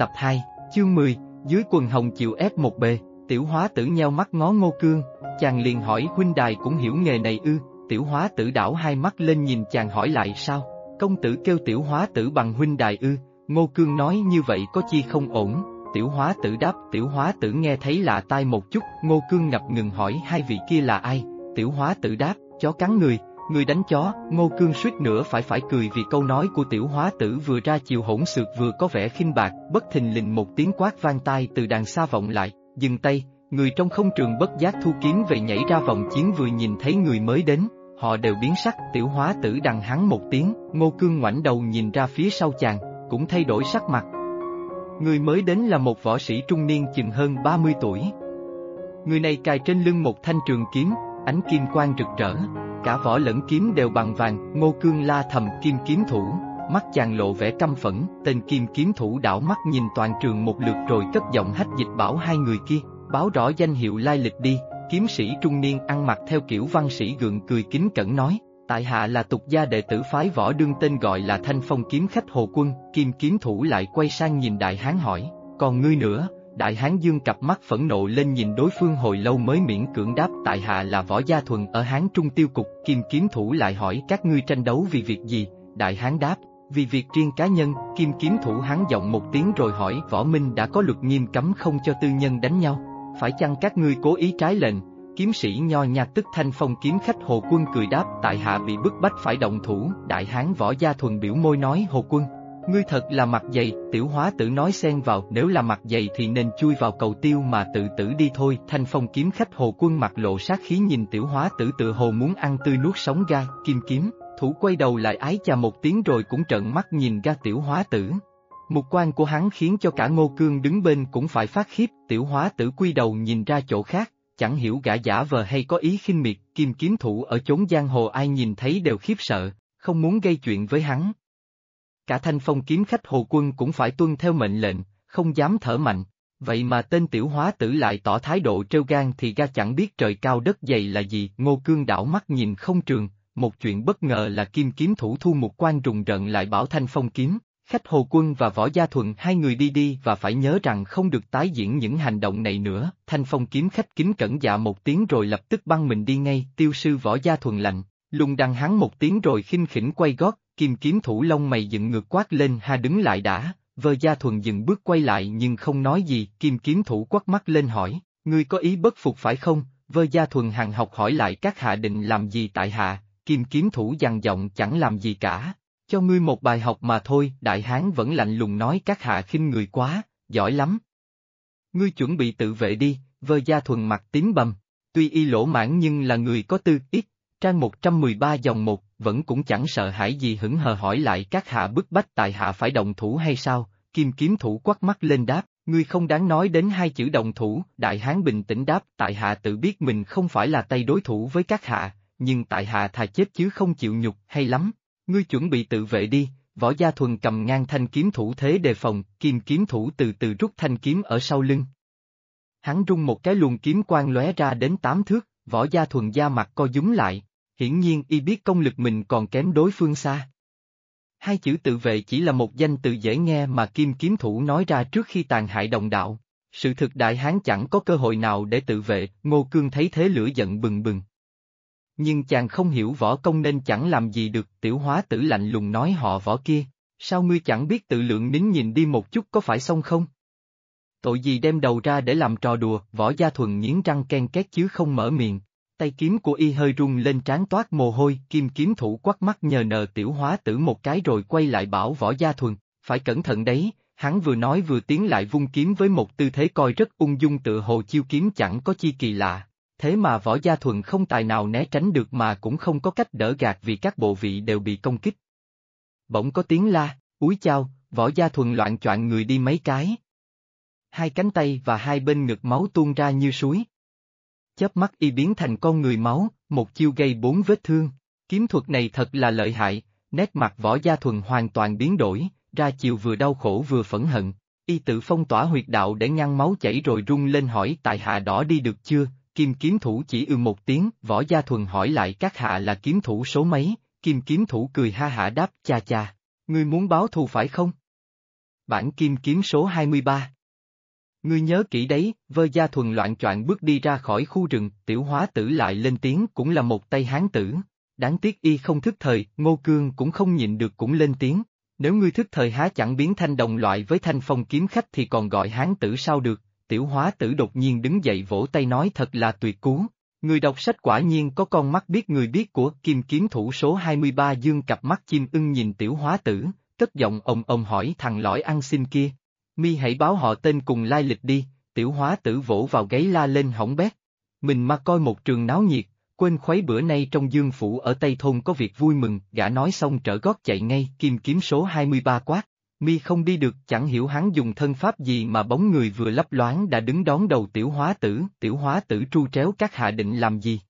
tập 2, chương 10, dưới quần hồng chịu ép một bề, tiểu hóa tử nheo mắt ngó ngô cương, chàng liền hỏi huynh đài cũng hiểu nghề này ư, tiểu hóa tử đảo hai mắt lên nhìn chàng hỏi lại sao, công tử kêu tiểu hóa tử bằng huynh đài ư, ngô cương nói như vậy có chi không ổn, tiểu hóa tử đáp tiểu hóa tử nghe thấy lạ tai một chút, ngô cương ngập ngừng hỏi hai vị kia là ai, tiểu hóa tử đáp, chó cắn người, người đánh chó, ngô cương suýt nữa phải phải cười vì câu nói của tiểu hóa tử vừa ra chiều hỗn sược vừa có vẻ khinh bạc, bất thình lình một tiếng quát vang tai từ đàn xa vọng lại, dừng tay, người trong không trường bất giác thu kiếm về nhảy ra vòng chiến vừa nhìn thấy người mới đến, họ đều biến sắc, tiểu hóa tử đằng hắn một tiếng, ngô cương ngoảnh đầu nhìn ra phía sau chàng, cũng thay đổi sắc mặt. Người mới đến là một võ sĩ trung niên chừng hơn 30 tuổi. Người này cài trên lưng một thanh trường kiếm, ánh kim quang rực rỡ, cả vỏ lẫn kiếm đều bằng vàng, ngô cương la thầm kim kiếm thủ, mắt chàng lộ vẻ căm phẫn, tên kim kiếm thủ đảo mắt nhìn toàn trường một lượt rồi cất giọng hách dịch bảo hai người kia, báo rõ danh hiệu lai lịch đi, kiếm sĩ trung niên ăn mặc theo kiểu văn sĩ gượng cười kính cẩn nói, tại hạ là tục gia đệ tử phái võ đương tên gọi là thanh phong kiếm khách hồ quân, kim kiếm thủ lại quay sang nhìn đại hán hỏi, còn ngươi nữa, đại hán dương cặp mắt phẫn nộ lên nhìn đối phương hồi lâu mới miễn cưỡng đáp tại hạ là võ gia thuần ở hán trung tiêu cục, kim kiếm thủ lại hỏi các ngươi tranh đấu vì việc gì, đại hán đáp, vì việc riêng cá nhân, kim kiếm thủ hắn giọng một tiếng rồi hỏi võ minh đã có luật nghiêm cấm không cho tư nhân đánh nhau, phải chăng các ngươi cố ý trái lệnh, kiếm sĩ nho nhạt tức thanh phong kiếm khách hồ quân cười đáp tại hạ bị bức bách phải động thủ, đại hán võ gia thuần biểu môi nói hồ quân, Ngươi thật là mặt dày, tiểu hóa tử nói xen vào, nếu là mặt dày thì nên chui vào cầu tiêu mà tự tử đi thôi. Thanh phong kiếm khách hồ quân mặt lộ sát khí nhìn tiểu hóa tử tự hồ muốn ăn tươi nuốt sống ga, kim kiếm, thủ quay đầu lại ái chà một tiếng rồi cũng trợn mắt nhìn ra tiểu hóa tử. Một quan của hắn khiến cho cả ngô cương đứng bên cũng phải phát khiếp, tiểu hóa tử quy đầu nhìn ra chỗ khác, chẳng hiểu gã giả vờ hay có ý khinh miệt, kim kiếm thủ ở chốn giang hồ ai nhìn thấy đều khiếp sợ, không muốn gây chuyện với hắn, cả thanh phong kiếm khách hồ quân cũng phải tuân theo mệnh lệnh, không dám thở mạnh. Vậy mà tên tiểu hóa tử lại tỏ thái độ trêu gan thì ga chẳng biết trời cao đất dày là gì, ngô cương đảo mắt nhìn không trường, một chuyện bất ngờ là kim kiếm thủ thu một quan rùng rợn lại bảo thanh phong kiếm, khách hồ quân và võ gia thuận hai người đi đi và phải nhớ rằng không được tái diễn những hành động này nữa, thanh phong kiếm khách kính cẩn dạ một tiếng rồi lập tức băng mình đi ngay, tiêu sư võ gia thuần lạnh, lùng đằng hắn một tiếng rồi khinh khỉnh quay gót, Kim kiếm thủ lông mày dựng ngược quát lên ha đứng lại đã, vơ gia thuần dừng bước quay lại nhưng không nói gì, kim kiếm thủ quát mắt lên hỏi, ngươi có ý bất phục phải không, vơ gia thuần hàng học hỏi lại các hạ định làm gì tại hạ, kim kiếm thủ dằn giọng chẳng làm gì cả, cho ngươi một bài học mà thôi, đại hán vẫn lạnh lùng nói các hạ khinh người quá, giỏi lắm. Ngươi chuẩn bị tự vệ đi, vơ gia thuần mặt tím bầm, tuy y lỗ mãn nhưng là người có tư, ít, trang 113 dòng một, vẫn cũng chẳng sợ hãi gì hững hờ hỏi lại các hạ bức bách tại hạ phải động thủ hay sao, kim kiếm thủ quắc mắt lên đáp, ngươi không đáng nói đến hai chữ động thủ, đại hán bình tĩnh đáp, tại hạ tự biết mình không phải là tay đối thủ với các hạ, nhưng tại hạ thà chết chứ không chịu nhục, hay lắm, ngươi chuẩn bị tự vệ đi, võ gia thuần cầm ngang thanh kiếm thủ thế đề phòng, kim kiếm thủ từ từ rút thanh kiếm ở sau lưng. Hắn rung một cái luồng kiếm quang lóe ra đến tám thước, võ gia thuần da mặt co dúng lại, hiển nhiên y biết công lực mình còn kém đối phương xa. Hai chữ tự vệ chỉ là một danh từ dễ nghe mà Kim Kiếm Thủ nói ra trước khi tàn hại đồng đạo. Sự thực đại hán chẳng có cơ hội nào để tự vệ, Ngô Cương thấy thế lửa giận bừng bừng. Nhưng chàng không hiểu võ công nên chẳng làm gì được, tiểu hóa tử lạnh lùng nói họ võ kia, sao ngươi chẳng biết tự lượng nín nhìn đi một chút có phải xong không? Tội gì đem đầu ra để làm trò đùa, võ gia thuần nghiến răng ken két chứ không mở miệng, tay kiếm của y hơi rung lên trán toát mồ hôi, kim kiếm thủ quắt mắt nhờ nờ tiểu hóa tử một cái rồi quay lại bảo võ gia thuần, phải cẩn thận đấy, hắn vừa nói vừa tiến lại vung kiếm với một tư thế coi rất ung dung tự hồ chiêu kiếm chẳng có chi kỳ lạ. Thế mà võ gia thuần không tài nào né tránh được mà cũng không có cách đỡ gạt vì các bộ vị đều bị công kích. Bỗng có tiếng la, úi chao, võ gia thuần loạn choạng người đi mấy cái. Hai cánh tay và hai bên ngực máu tuôn ra như suối, chớp mắt y biến thành con người máu, một chiêu gây bốn vết thương. Kiếm thuật này thật là lợi hại, nét mặt võ gia thuần hoàn toàn biến đổi, ra chiều vừa đau khổ vừa phẫn hận. Y tự phong tỏa huyệt đạo để ngăn máu chảy rồi rung lên hỏi tại hạ đỏ đi được chưa, kim kiếm thủ chỉ ư một tiếng, võ gia thuần hỏi lại các hạ là kiếm thủ số mấy, kim kiếm thủ cười ha hạ đáp cha cha, ngươi muốn báo thù phải không? bản kim kiếm số 23. Ngươi nhớ kỹ đấy, vơ gia thuần loạn choạng bước đi ra khỏi khu rừng, tiểu hóa tử lại lên tiếng cũng là một tay hán tử. Đáng tiếc y không thức thời, ngô cương cũng không nhịn được cũng lên tiếng. Nếu ngươi thức thời há chẳng biến thanh đồng loại với thanh phong kiếm khách thì còn gọi hán tử sao được, tiểu hóa tử đột nhiên đứng dậy vỗ tay nói thật là tuyệt cú. Người đọc sách quả nhiên có con mắt biết người biết của kim kiếm thủ số 23 dương cặp mắt chim ưng nhìn tiểu hóa tử, cất giọng ông ông hỏi thằng lõi ăn xin kia. Mi hãy báo họ tên cùng lai lịch đi, tiểu hóa tử vỗ vào gáy la lên hỏng bét. Mình mà coi một trường náo nhiệt, quên khuấy bữa nay trong dương phủ ở Tây Thôn có việc vui mừng, gã nói xong trở gót chạy ngay, kim kiếm số 23 quát. Mi không đi được, chẳng hiểu hắn dùng thân pháp gì mà bóng người vừa lấp loáng đã đứng đón đầu tiểu hóa tử, tiểu hóa tử tru tréo các hạ định làm gì.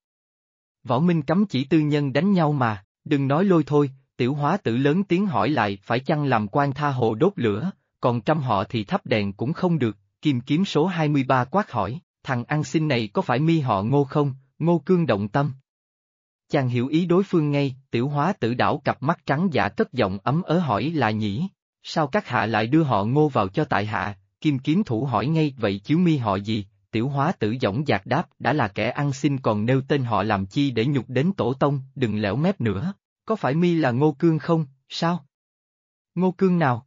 Võ Minh cấm chỉ tư nhân đánh nhau mà, đừng nói lôi thôi, tiểu hóa tử lớn tiếng hỏi lại phải chăng làm quan tha hồ đốt lửa, còn trăm họ thì thắp đèn cũng không được, kim kiếm số 23 quát hỏi, thằng ăn xin này có phải mi họ ngô không, ngô cương động tâm. Chàng hiểu ý đối phương ngay, tiểu hóa tử đảo cặp mắt trắng giả cất giọng ấm ớ hỏi là nhỉ, sao các hạ lại đưa họ ngô vào cho tại hạ, kim kiếm thủ hỏi ngay vậy chiếu mi họ gì, tiểu hóa tử giọng giạc đáp đã là kẻ ăn xin còn nêu tên họ làm chi để nhục đến tổ tông, đừng lẻo mép nữa, có phải mi là ngô cương không, sao? Ngô cương nào?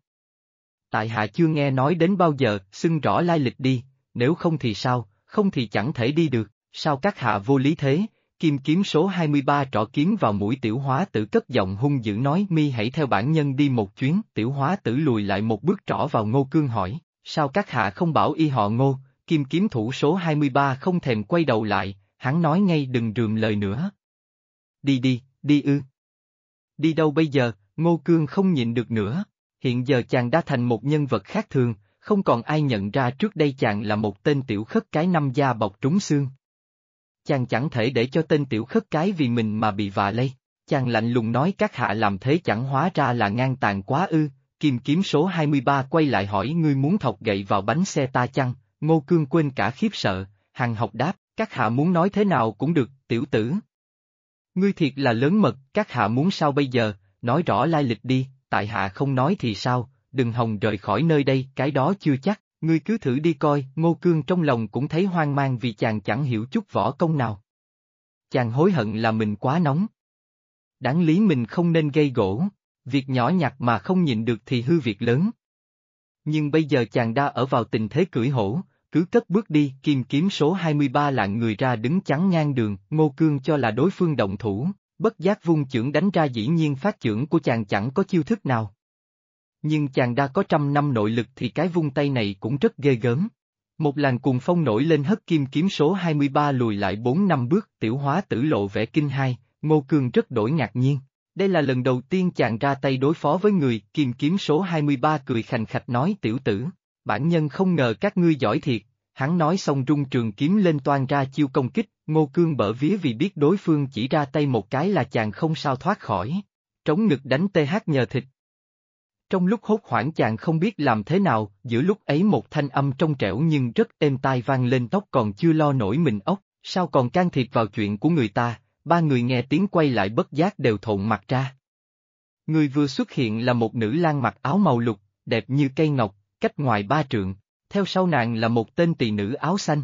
Tại hạ chưa nghe nói đến bao giờ, xưng rõ lai lịch đi, nếu không thì sao, không thì chẳng thể đi được, sao các hạ vô lý thế, kim kiếm số 23 trọ kiếm vào mũi tiểu hóa tử cất giọng hung dữ nói mi hãy theo bản nhân đi một chuyến, tiểu hóa tử lùi lại một bước trỏ vào ngô cương hỏi, sao các hạ không bảo y họ ngô, kim kiếm thủ số 23 không thèm quay đầu lại, hắn nói ngay đừng rườm lời nữa. Đi đi, đi ư. Đi đâu bây giờ, ngô cương không nhịn được nữa, hiện giờ chàng đã thành một nhân vật khác thường, không còn ai nhận ra trước đây chàng là một tên tiểu khất cái năm da bọc trúng xương. Chàng chẳng thể để cho tên tiểu khất cái vì mình mà bị vạ lây. Chàng lạnh lùng nói các hạ làm thế chẳng hóa ra là ngang tàn quá ư, kim kiếm số 23 quay lại hỏi ngươi muốn thọc gậy vào bánh xe ta chăng, ngô cương quên cả khiếp sợ, hàng học đáp, các hạ muốn nói thế nào cũng được, tiểu tử. Ngươi thiệt là lớn mật, các hạ muốn sao bây giờ, nói rõ lai lịch đi, tại hạ không nói thì sao, đừng hòng rời khỏi nơi đây, cái đó chưa chắc, ngươi cứ thử đi coi, ngô cương trong lòng cũng thấy hoang mang vì chàng chẳng hiểu chút võ công nào. Chàng hối hận là mình quá nóng. Đáng lý mình không nên gây gỗ, việc nhỏ nhặt mà không nhịn được thì hư việc lớn. Nhưng bây giờ chàng đã ở vào tình thế cưỡi hổ, cứ cất bước đi, kim kiếm số 23 lạng người ra đứng chắn ngang đường, ngô cương cho là đối phương động thủ, bất giác vung chưởng đánh ra dĩ nhiên phát chưởng của chàng chẳng có chiêu thức nào. Nhưng chàng đã có trăm năm nội lực thì cái vung tay này cũng rất ghê gớm. Một làn cuồng phong nổi lên hất kim kiếm số 23 lùi lại 4 năm bước, tiểu hóa tử lộ vẻ kinh hai, ngô cương rất đổi ngạc nhiên. Đây là lần đầu tiên chàng ra tay đối phó với người, kim kiếm số 23 cười khành khạch nói tiểu tử, bản nhân không ngờ các ngươi giỏi thiệt, hắn nói xong rung trường kiếm lên toan ra chiêu công kích, ngô cương bở vía vì biết đối phương chỉ ra tay một cái là chàng không sao thoát khỏi. Trống ngực đánh tê hát nhờ thịt. Trong lúc hốt hoảng chàng không biết làm thế nào, giữa lúc ấy một thanh âm trong trẻo nhưng rất êm tai vang lên tóc còn chưa lo nổi mình ốc, sao còn can thiệp vào chuyện của người ta, ba người nghe tiếng quay lại bất giác đều thộn mặt ra. Người vừa xuất hiện là một nữ lang mặc áo màu lục, đẹp như cây ngọc, cách ngoài ba trượng, theo sau nàng là một tên tỳ nữ áo xanh.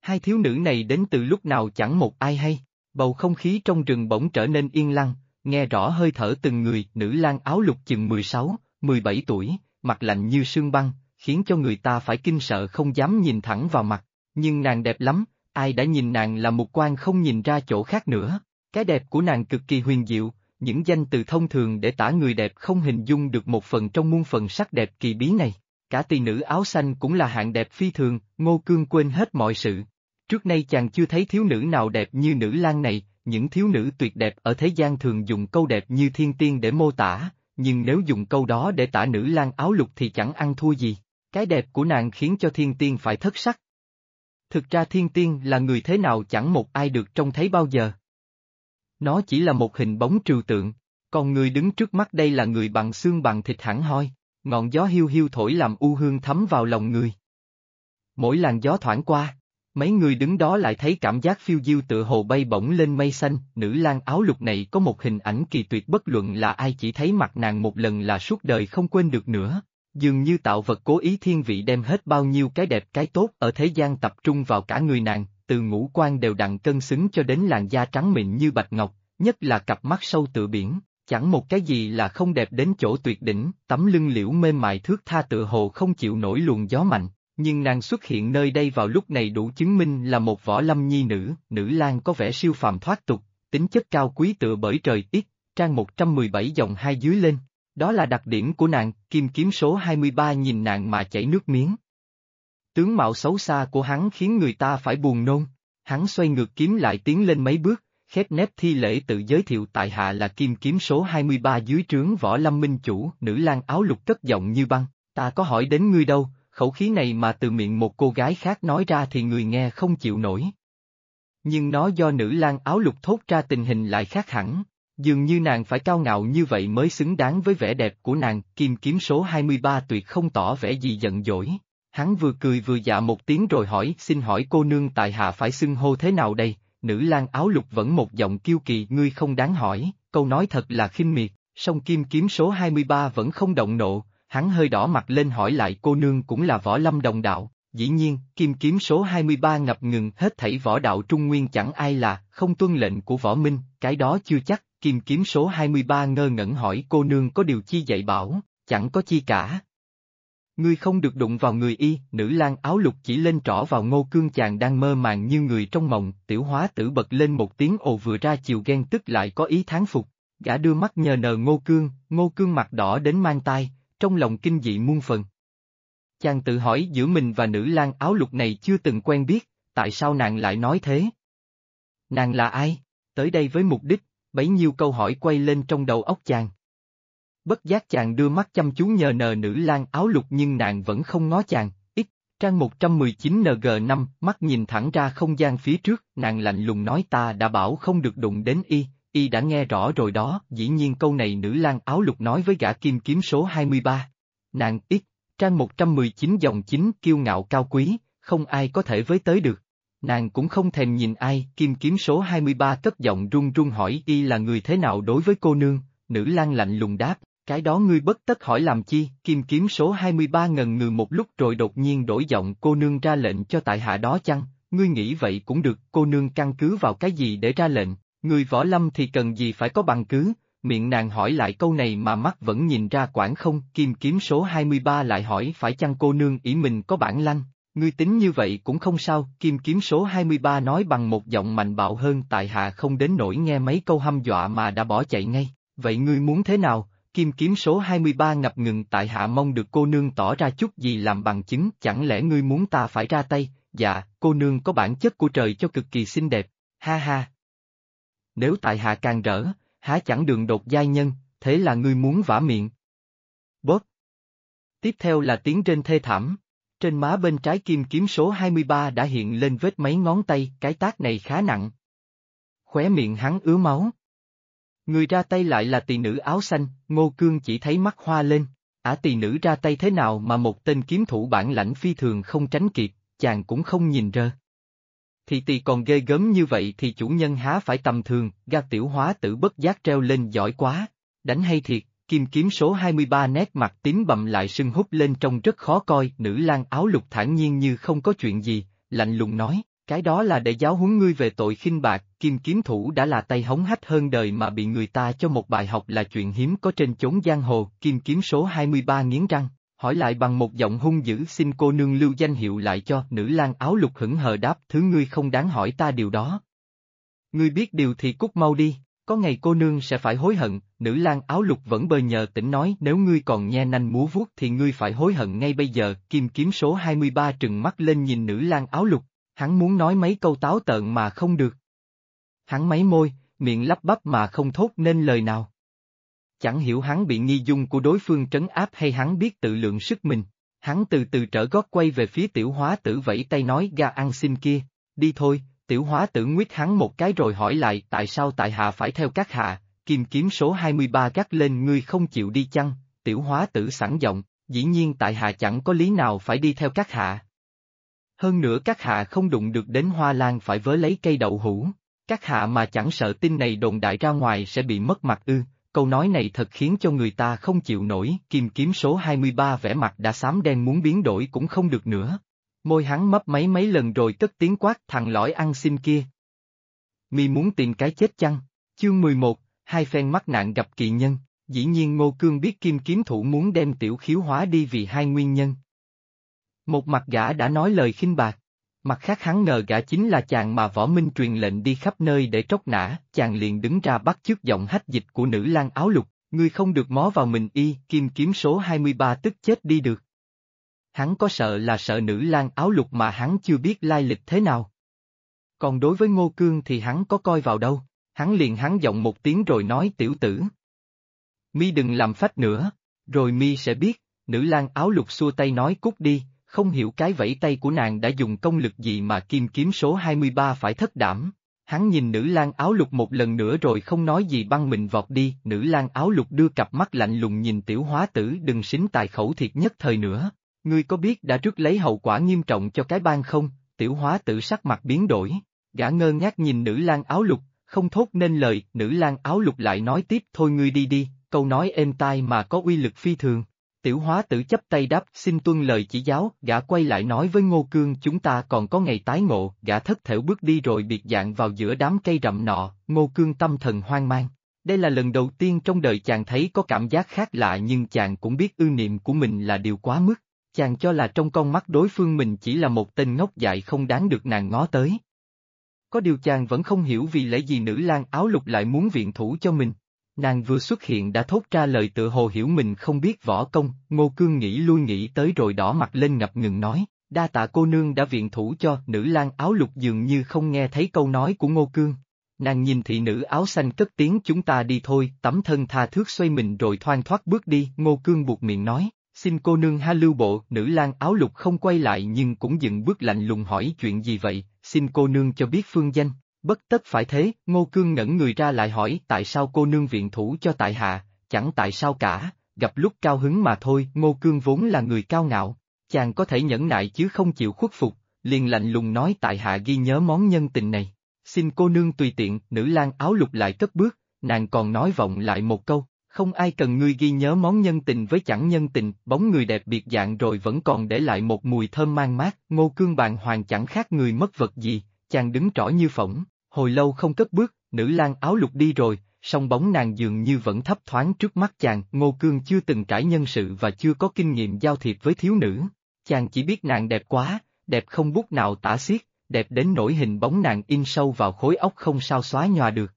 Hai thiếu nữ này đến từ lúc nào chẳng một ai hay, bầu không khí trong rừng bỗng trở nên yên lặng, nghe rõ hơi thở từng người, nữ lang áo lục chừng 16, 17 tuổi, mặt lạnh như sương băng, khiến cho người ta phải kinh sợ không dám nhìn thẳng vào mặt, nhưng nàng đẹp lắm, ai đã nhìn nàng là một quan không nhìn ra chỗ khác nữa, cái đẹp của nàng cực kỳ huyền diệu, những danh từ thông thường để tả người đẹp không hình dung được một phần trong muôn phần sắc đẹp kỳ bí này. Cả tỳ nữ áo xanh cũng là hạng đẹp phi thường, ngô cương quên hết mọi sự. Trước nay chàng chưa thấy thiếu nữ nào đẹp như nữ lang này, những thiếu nữ tuyệt đẹp ở thế gian thường dùng câu đẹp như thiên tiên để mô tả, nhưng nếu dùng câu đó để tả nữ lang áo lục thì chẳng ăn thua gì. Cái đẹp của nàng khiến cho thiên tiên phải thất sắc. Thực ra thiên tiên là người thế nào chẳng một ai được trông thấy bao giờ. Nó chỉ là một hình bóng trừu tượng, còn người đứng trước mắt đây là người bằng xương bằng thịt hẳn hoi, ngọn gió hiu hiu thổi làm u hương thấm vào lòng người. Mỗi làn gió thoảng qua, mấy người đứng đó lại thấy cảm giác phiêu diêu tựa hồ bay bổng lên mây xanh, nữ lang áo lục này có một hình ảnh kỳ tuyệt bất luận là ai chỉ thấy mặt nàng một lần là suốt đời không quên được nữa. Dường như tạo vật cố ý thiên vị đem hết bao nhiêu cái đẹp cái tốt ở thế gian tập trung vào cả người nàng, từ ngũ quan đều đặn cân xứng cho đến làn da trắng mịn như bạch ngọc, nhất là cặp mắt sâu tựa biển, chẳng một cái gì là không đẹp đến chỗ tuyệt đỉnh, tấm lưng liễu mềm mại thước tha tựa hồ không chịu nổi luồng gió mạnh, nhưng nàng xuất hiện nơi đây vào lúc này đủ chứng minh là một võ lâm nhi nữ, nữ lang có vẻ siêu phàm thoát tục, tính chất cao quý tựa bởi trời ít, trang 117 dòng hai dưới lên. Đó là đặc điểm của nàng, kim kiếm số 23 nhìn nàng mà chảy nước miếng. Tướng mạo xấu xa của hắn khiến người ta phải buồn nôn. Hắn xoay ngược kiếm lại tiến lên mấy bước, khép nép thi lễ tự giới thiệu tại hạ là kim kiếm số 23 dưới trướng võ lâm minh chủ, nữ lang áo lục cất giọng như băng, ta có hỏi đến ngươi đâu, khẩu khí này mà từ miệng một cô gái khác nói ra thì người nghe không chịu nổi. Nhưng nó do nữ lang áo lục thốt ra tình hình lại khác hẳn, dường như nàng phải cao ngạo như vậy mới xứng đáng với vẻ đẹp của nàng, kim kiếm số 23 tuyệt không tỏ vẻ gì giận dỗi. Hắn vừa cười vừa dạ một tiếng rồi hỏi, xin hỏi cô nương tại hạ phải xưng hô thế nào đây, nữ lang áo lục vẫn một giọng kiêu kỳ, ngươi không đáng hỏi, câu nói thật là khinh miệt, song kim kiếm số 23 vẫn không động nộ, hắn hơi đỏ mặt lên hỏi lại cô nương cũng là võ lâm đồng đạo, dĩ nhiên, kim kiếm số 23 ngập ngừng hết thảy võ đạo trung nguyên chẳng ai là, không tuân lệnh của võ minh, cái đó chưa chắc, kim kiếm số 23 ngơ ngẩn hỏi cô nương có điều chi dạy bảo, chẳng có chi cả. Ngươi không được đụng vào người y, nữ lang áo lục chỉ lên trỏ vào ngô cương chàng đang mơ màng như người trong mộng, tiểu hóa tử bật lên một tiếng ồ vừa ra chiều ghen tức lại có ý tháng phục, gã đưa mắt nhờ nờ ngô cương, ngô cương mặt đỏ đến mang tai, trong lòng kinh dị muôn phần. Chàng tự hỏi giữa mình và nữ lang áo lục này chưa từng quen biết, tại sao nàng lại nói thế? Nàng là ai? Tới đây với mục đích, bấy nhiêu câu hỏi quay lên trong đầu óc chàng. Bất giác chàng đưa mắt chăm chú nhờ nờ nữ lang áo lục nhưng nàng vẫn không ngó chàng, ít, trang 119 NG5, mắt nhìn thẳng ra không gian phía trước, nàng lạnh lùng nói ta đã bảo không được đụng đến y, y đã nghe rõ rồi đó, dĩ nhiên câu này nữ lang áo lục nói với gã kim kiếm số 23. Nàng ít, trang 119 dòng chính kiêu ngạo cao quý, không ai có thể với tới được. Nàng cũng không thèm nhìn ai, kim kiếm số 23 cất giọng run run hỏi y là người thế nào đối với cô nương, nữ lang lạnh lùng đáp, cái đó ngươi bất tất hỏi làm chi, kim kiếm số 23 ngần ngừ một lúc rồi đột nhiên đổi giọng cô nương ra lệnh cho tại hạ đó chăng, ngươi nghĩ vậy cũng được, cô nương căn cứ vào cái gì để ra lệnh, người võ lâm thì cần gì phải có bằng cứ, miệng nàng hỏi lại câu này mà mắt vẫn nhìn ra quản không, kim kiếm số 23 lại hỏi phải chăng cô nương ý mình có bản lanh, ngươi tính như vậy cũng không sao, kim kiếm số 23 nói bằng một giọng mạnh bạo hơn tại hạ không đến nỗi nghe mấy câu hăm dọa mà đã bỏ chạy ngay, vậy ngươi muốn thế nào, kim kiếm số 23 ngập ngừng tại hạ mong được cô nương tỏ ra chút gì làm bằng chứng, chẳng lẽ ngươi muốn ta phải ra tay, dạ, cô nương có bản chất của trời cho cực kỳ xinh đẹp, ha ha. Nếu tại hạ càng rỡ, há chẳng đường đột giai nhân, thế là ngươi muốn vả miệng. Bóp. Tiếp theo là tiếng trên thê thảm. Trên má bên trái kim kiếm số 23 đã hiện lên vết mấy ngón tay, cái tác này khá nặng. Khóe miệng hắn ứa máu. Người ra tay lại là tỳ nữ áo xanh, ngô cương chỉ thấy mắt hoa lên, ả tỳ nữ ra tay thế nào mà một tên kiếm thủ bản lãnh phi thường không tránh kịp, chàng cũng không nhìn rơ. Thì tỳ còn ghê gớm như vậy thì chủ nhân há phải tầm thường, ga tiểu hóa tử bất giác treo lên giỏi quá, đánh hay thiệt, kim kiếm số 23 nét mặt tím bầm lại sưng hút lên trông rất khó coi, nữ lang áo lục thản nhiên như không có chuyện gì, lạnh lùng nói, cái đó là để giáo huấn ngươi về tội khinh bạc, kim kiếm thủ đã là tay hống hách hơn đời mà bị người ta cho một bài học là chuyện hiếm có trên chốn giang hồ, kim kiếm số 23 nghiến răng, hỏi lại bằng một giọng hung dữ xin cô nương lưu danh hiệu lại cho nữ lang áo lục hững hờ đáp thứ ngươi không đáng hỏi ta điều đó. Ngươi biết điều thì cút mau đi, có ngày cô nương sẽ phải hối hận, nữ lang áo lục vẫn bờ nhờ tỉnh nói nếu ngươi còn nhe nanh múa vuốt thì ngươi phải hối hận ngay bây giờ, kim kiếm số 23 trừng mắt lên nhìn nữ lang áo lục, hắn muốn nói mấy câu táo tợn mà không được. Hắn mấy môi, miệng lắp bắp mà không thốt nên lời nào. Chẳng hiểu hắn bị nghi dung của đối phương trấn áp hay hắn biết tự lượng sức mình. Hắn từ từ trở gót quay về phía tiểu hóa tử vẫy tay nói ga ăn xin kia, đi thôi, tiểu hóa tử nguyết hắn một cái rồi hỏi lại tại sao tại hạ phải theo các hạ, kim kiếm số 23 gắt lên ngươi không chịu đi chăng, tiểu hóa tử sẵn giọng, dĩ nhiên tại hạ chẳng có lý nào phải đi theo các hạ. Hơn nữa các hạ không đụng được đến hoa lan phải vớ lấy cây đậu hũ. Các hạ mà chẳng sợ tin này đồn đại ra ngoài sẽ bị mất mặt ư, câu nói này thật khiến cho người ta không chịu nổi, kim kiếm số 23 vẻ mặt đã xám đen muốn biến đổi cũng không được nữa. Môi hắn mấp mấy mấy lần rồi cất tiếng quát thằng lõi ăn xin kia. Mi muốn tìm cái chết chăng? Chương 11, hai phen mắc nạn gặp kỳ nhân, dĩ nhiên Ngô Cương biết kim kiếm thủ muốn đem tiểu khiếu hóa đi vì hai nguyên nhân. Một mặt gã đã nói lời khinh bạc, mặt khác hắn ngờ gã chính là chàng mà võ minh truyền lệnh đi khắp nơi để tróc nã, chàng liền đứng ra bắt chước giọng hách dịch của nữ lang áo lục, ngươi không được mó vào mình y, kim kiếm số 23 tức chết đi được. Hắn có sợ là sợ nữ lang áo lục mà hắn chưa biết lai lịch thế nào. Còn đối với Ngô Cương thì hắn có coi vào đâu, hắn liền hắn giọng một tiếng rồi nói tiểu tử. Mi đừng làm phách nữa, rồi Mi sẽ biết, nữ lang áo lục xua tay nói cút đi, không hiểu cái vẫy tay của nàng đã dùng công lực gì mà kim kiếm số 23 phải thất đảm. Hắn nhìn nữ lang áo lục một lần nữa rồi không nói gì băng mình vọt đi, nữ lang áo lục đưa cặp mắt lạnh lùng nhìn tiểu hóa tử đừng xính tài khẩu thiệt nhất thời nữa. Ngươi có biết đã trước lấy hậu quả nghiêm trọng cho cái bang không? Tiểu hóa tử sắc mặt biến đổi, gã ngơ ngác nhìn nữ lang áo lục, không thốt nên lời, nữ lang áo lục lại nói tiếp thôi ngươi đi đi, câu nói êm tai mà có uy lực phi thường. Tiểu hóa tử chấp tay đáp xin tuân lời chỉ giáo, gã quay lại nói với Ngô Cương chúng ta còn có ngày tái ngộ, gã thất thểu bước đi rồi biệt dạng vào giữa đám cây rậm nọ, Ngô Cương tâm thần hoang mang. Đây là lần đầu tiên trong đời chàng thấy có cảm giác khác lạ nhưng chàng cũng biết ưu niệm của mình là điều quá mức, chàng cho là trong con mắt đối phương mình chỉ là một tên ngốc dại không đáng được nàng ngó tới. Có điều chàng vẫn không hiểu vì lẽ gì nữ lang áo lục lại muốn viện thủ cho mình. Nàng vừa xuất hiện đã thốt ra lời tự hồ hiểu mình không biết võ công, Ngô Cương nghĩ lui nghĩ tới rồi đỏ mặt lên ngập ngừng nói, đa tạ cô nương đã viện thủ cho, nữ lang áo lục dường như không nghe thấy câu nói của Ngô Cương. Nàng nhìn thị nữ áo xanh cất tiếng chúng ta đi thôi, tấm thân tha thước xoay mình rồi thoang thoát bước đi, Ngô Cương buộc miệng nói, xin cô nương ha lưu bộ, nữ lang áo lục không quay lại nhưng cũng dừng bước lạnh lùng hỏi chuyện gì vậy, xin cô nương cho biết phương danh, bất tất phải thế, Ngô Cương ngẩn người ra lại hỏi tại sao cô nương viện thủ cho tại hạ, chẳng tại sao cả, gặp lúc cao hứng mà thôi, Ngô Cương vốn là người cao ngạo, chàng có thể nhẫn nại chứ không chịu khuất phục, liền lạnh lùng nói tại hạ ghi nhớ món nhân tình này, xin cô nương tùy tiện, nữ lang áo lục lại cất bước, nàng còn nói vọng lại một câu, không ai cần ngươi ghi nhớ món nhân tình với chẳng nhân tình, bóng người đẹp biệt dạng rồi vẫn còn để lại một mùi thơm mang mát, ngô cương bàn hoàng chẳng khác người mất vật gì, chàng đứng trỏ như phỏng, hồi lâu không cất bước, nữ lang áo lục đi rồi, song bóng nàng dường như vẫn thấp thoáng trước mắt chàng, ngô cương chưa từng trải nhân sự và chưa có kinh nghiệm giao thiệp với thiếu nữ, chàng chỉ biết nàng đẹp quá, đẹp không bút nào tả xiết, đẹp đến nỗi hình bóng nàng in sâu vào khối óc không sao xóa nhòa được.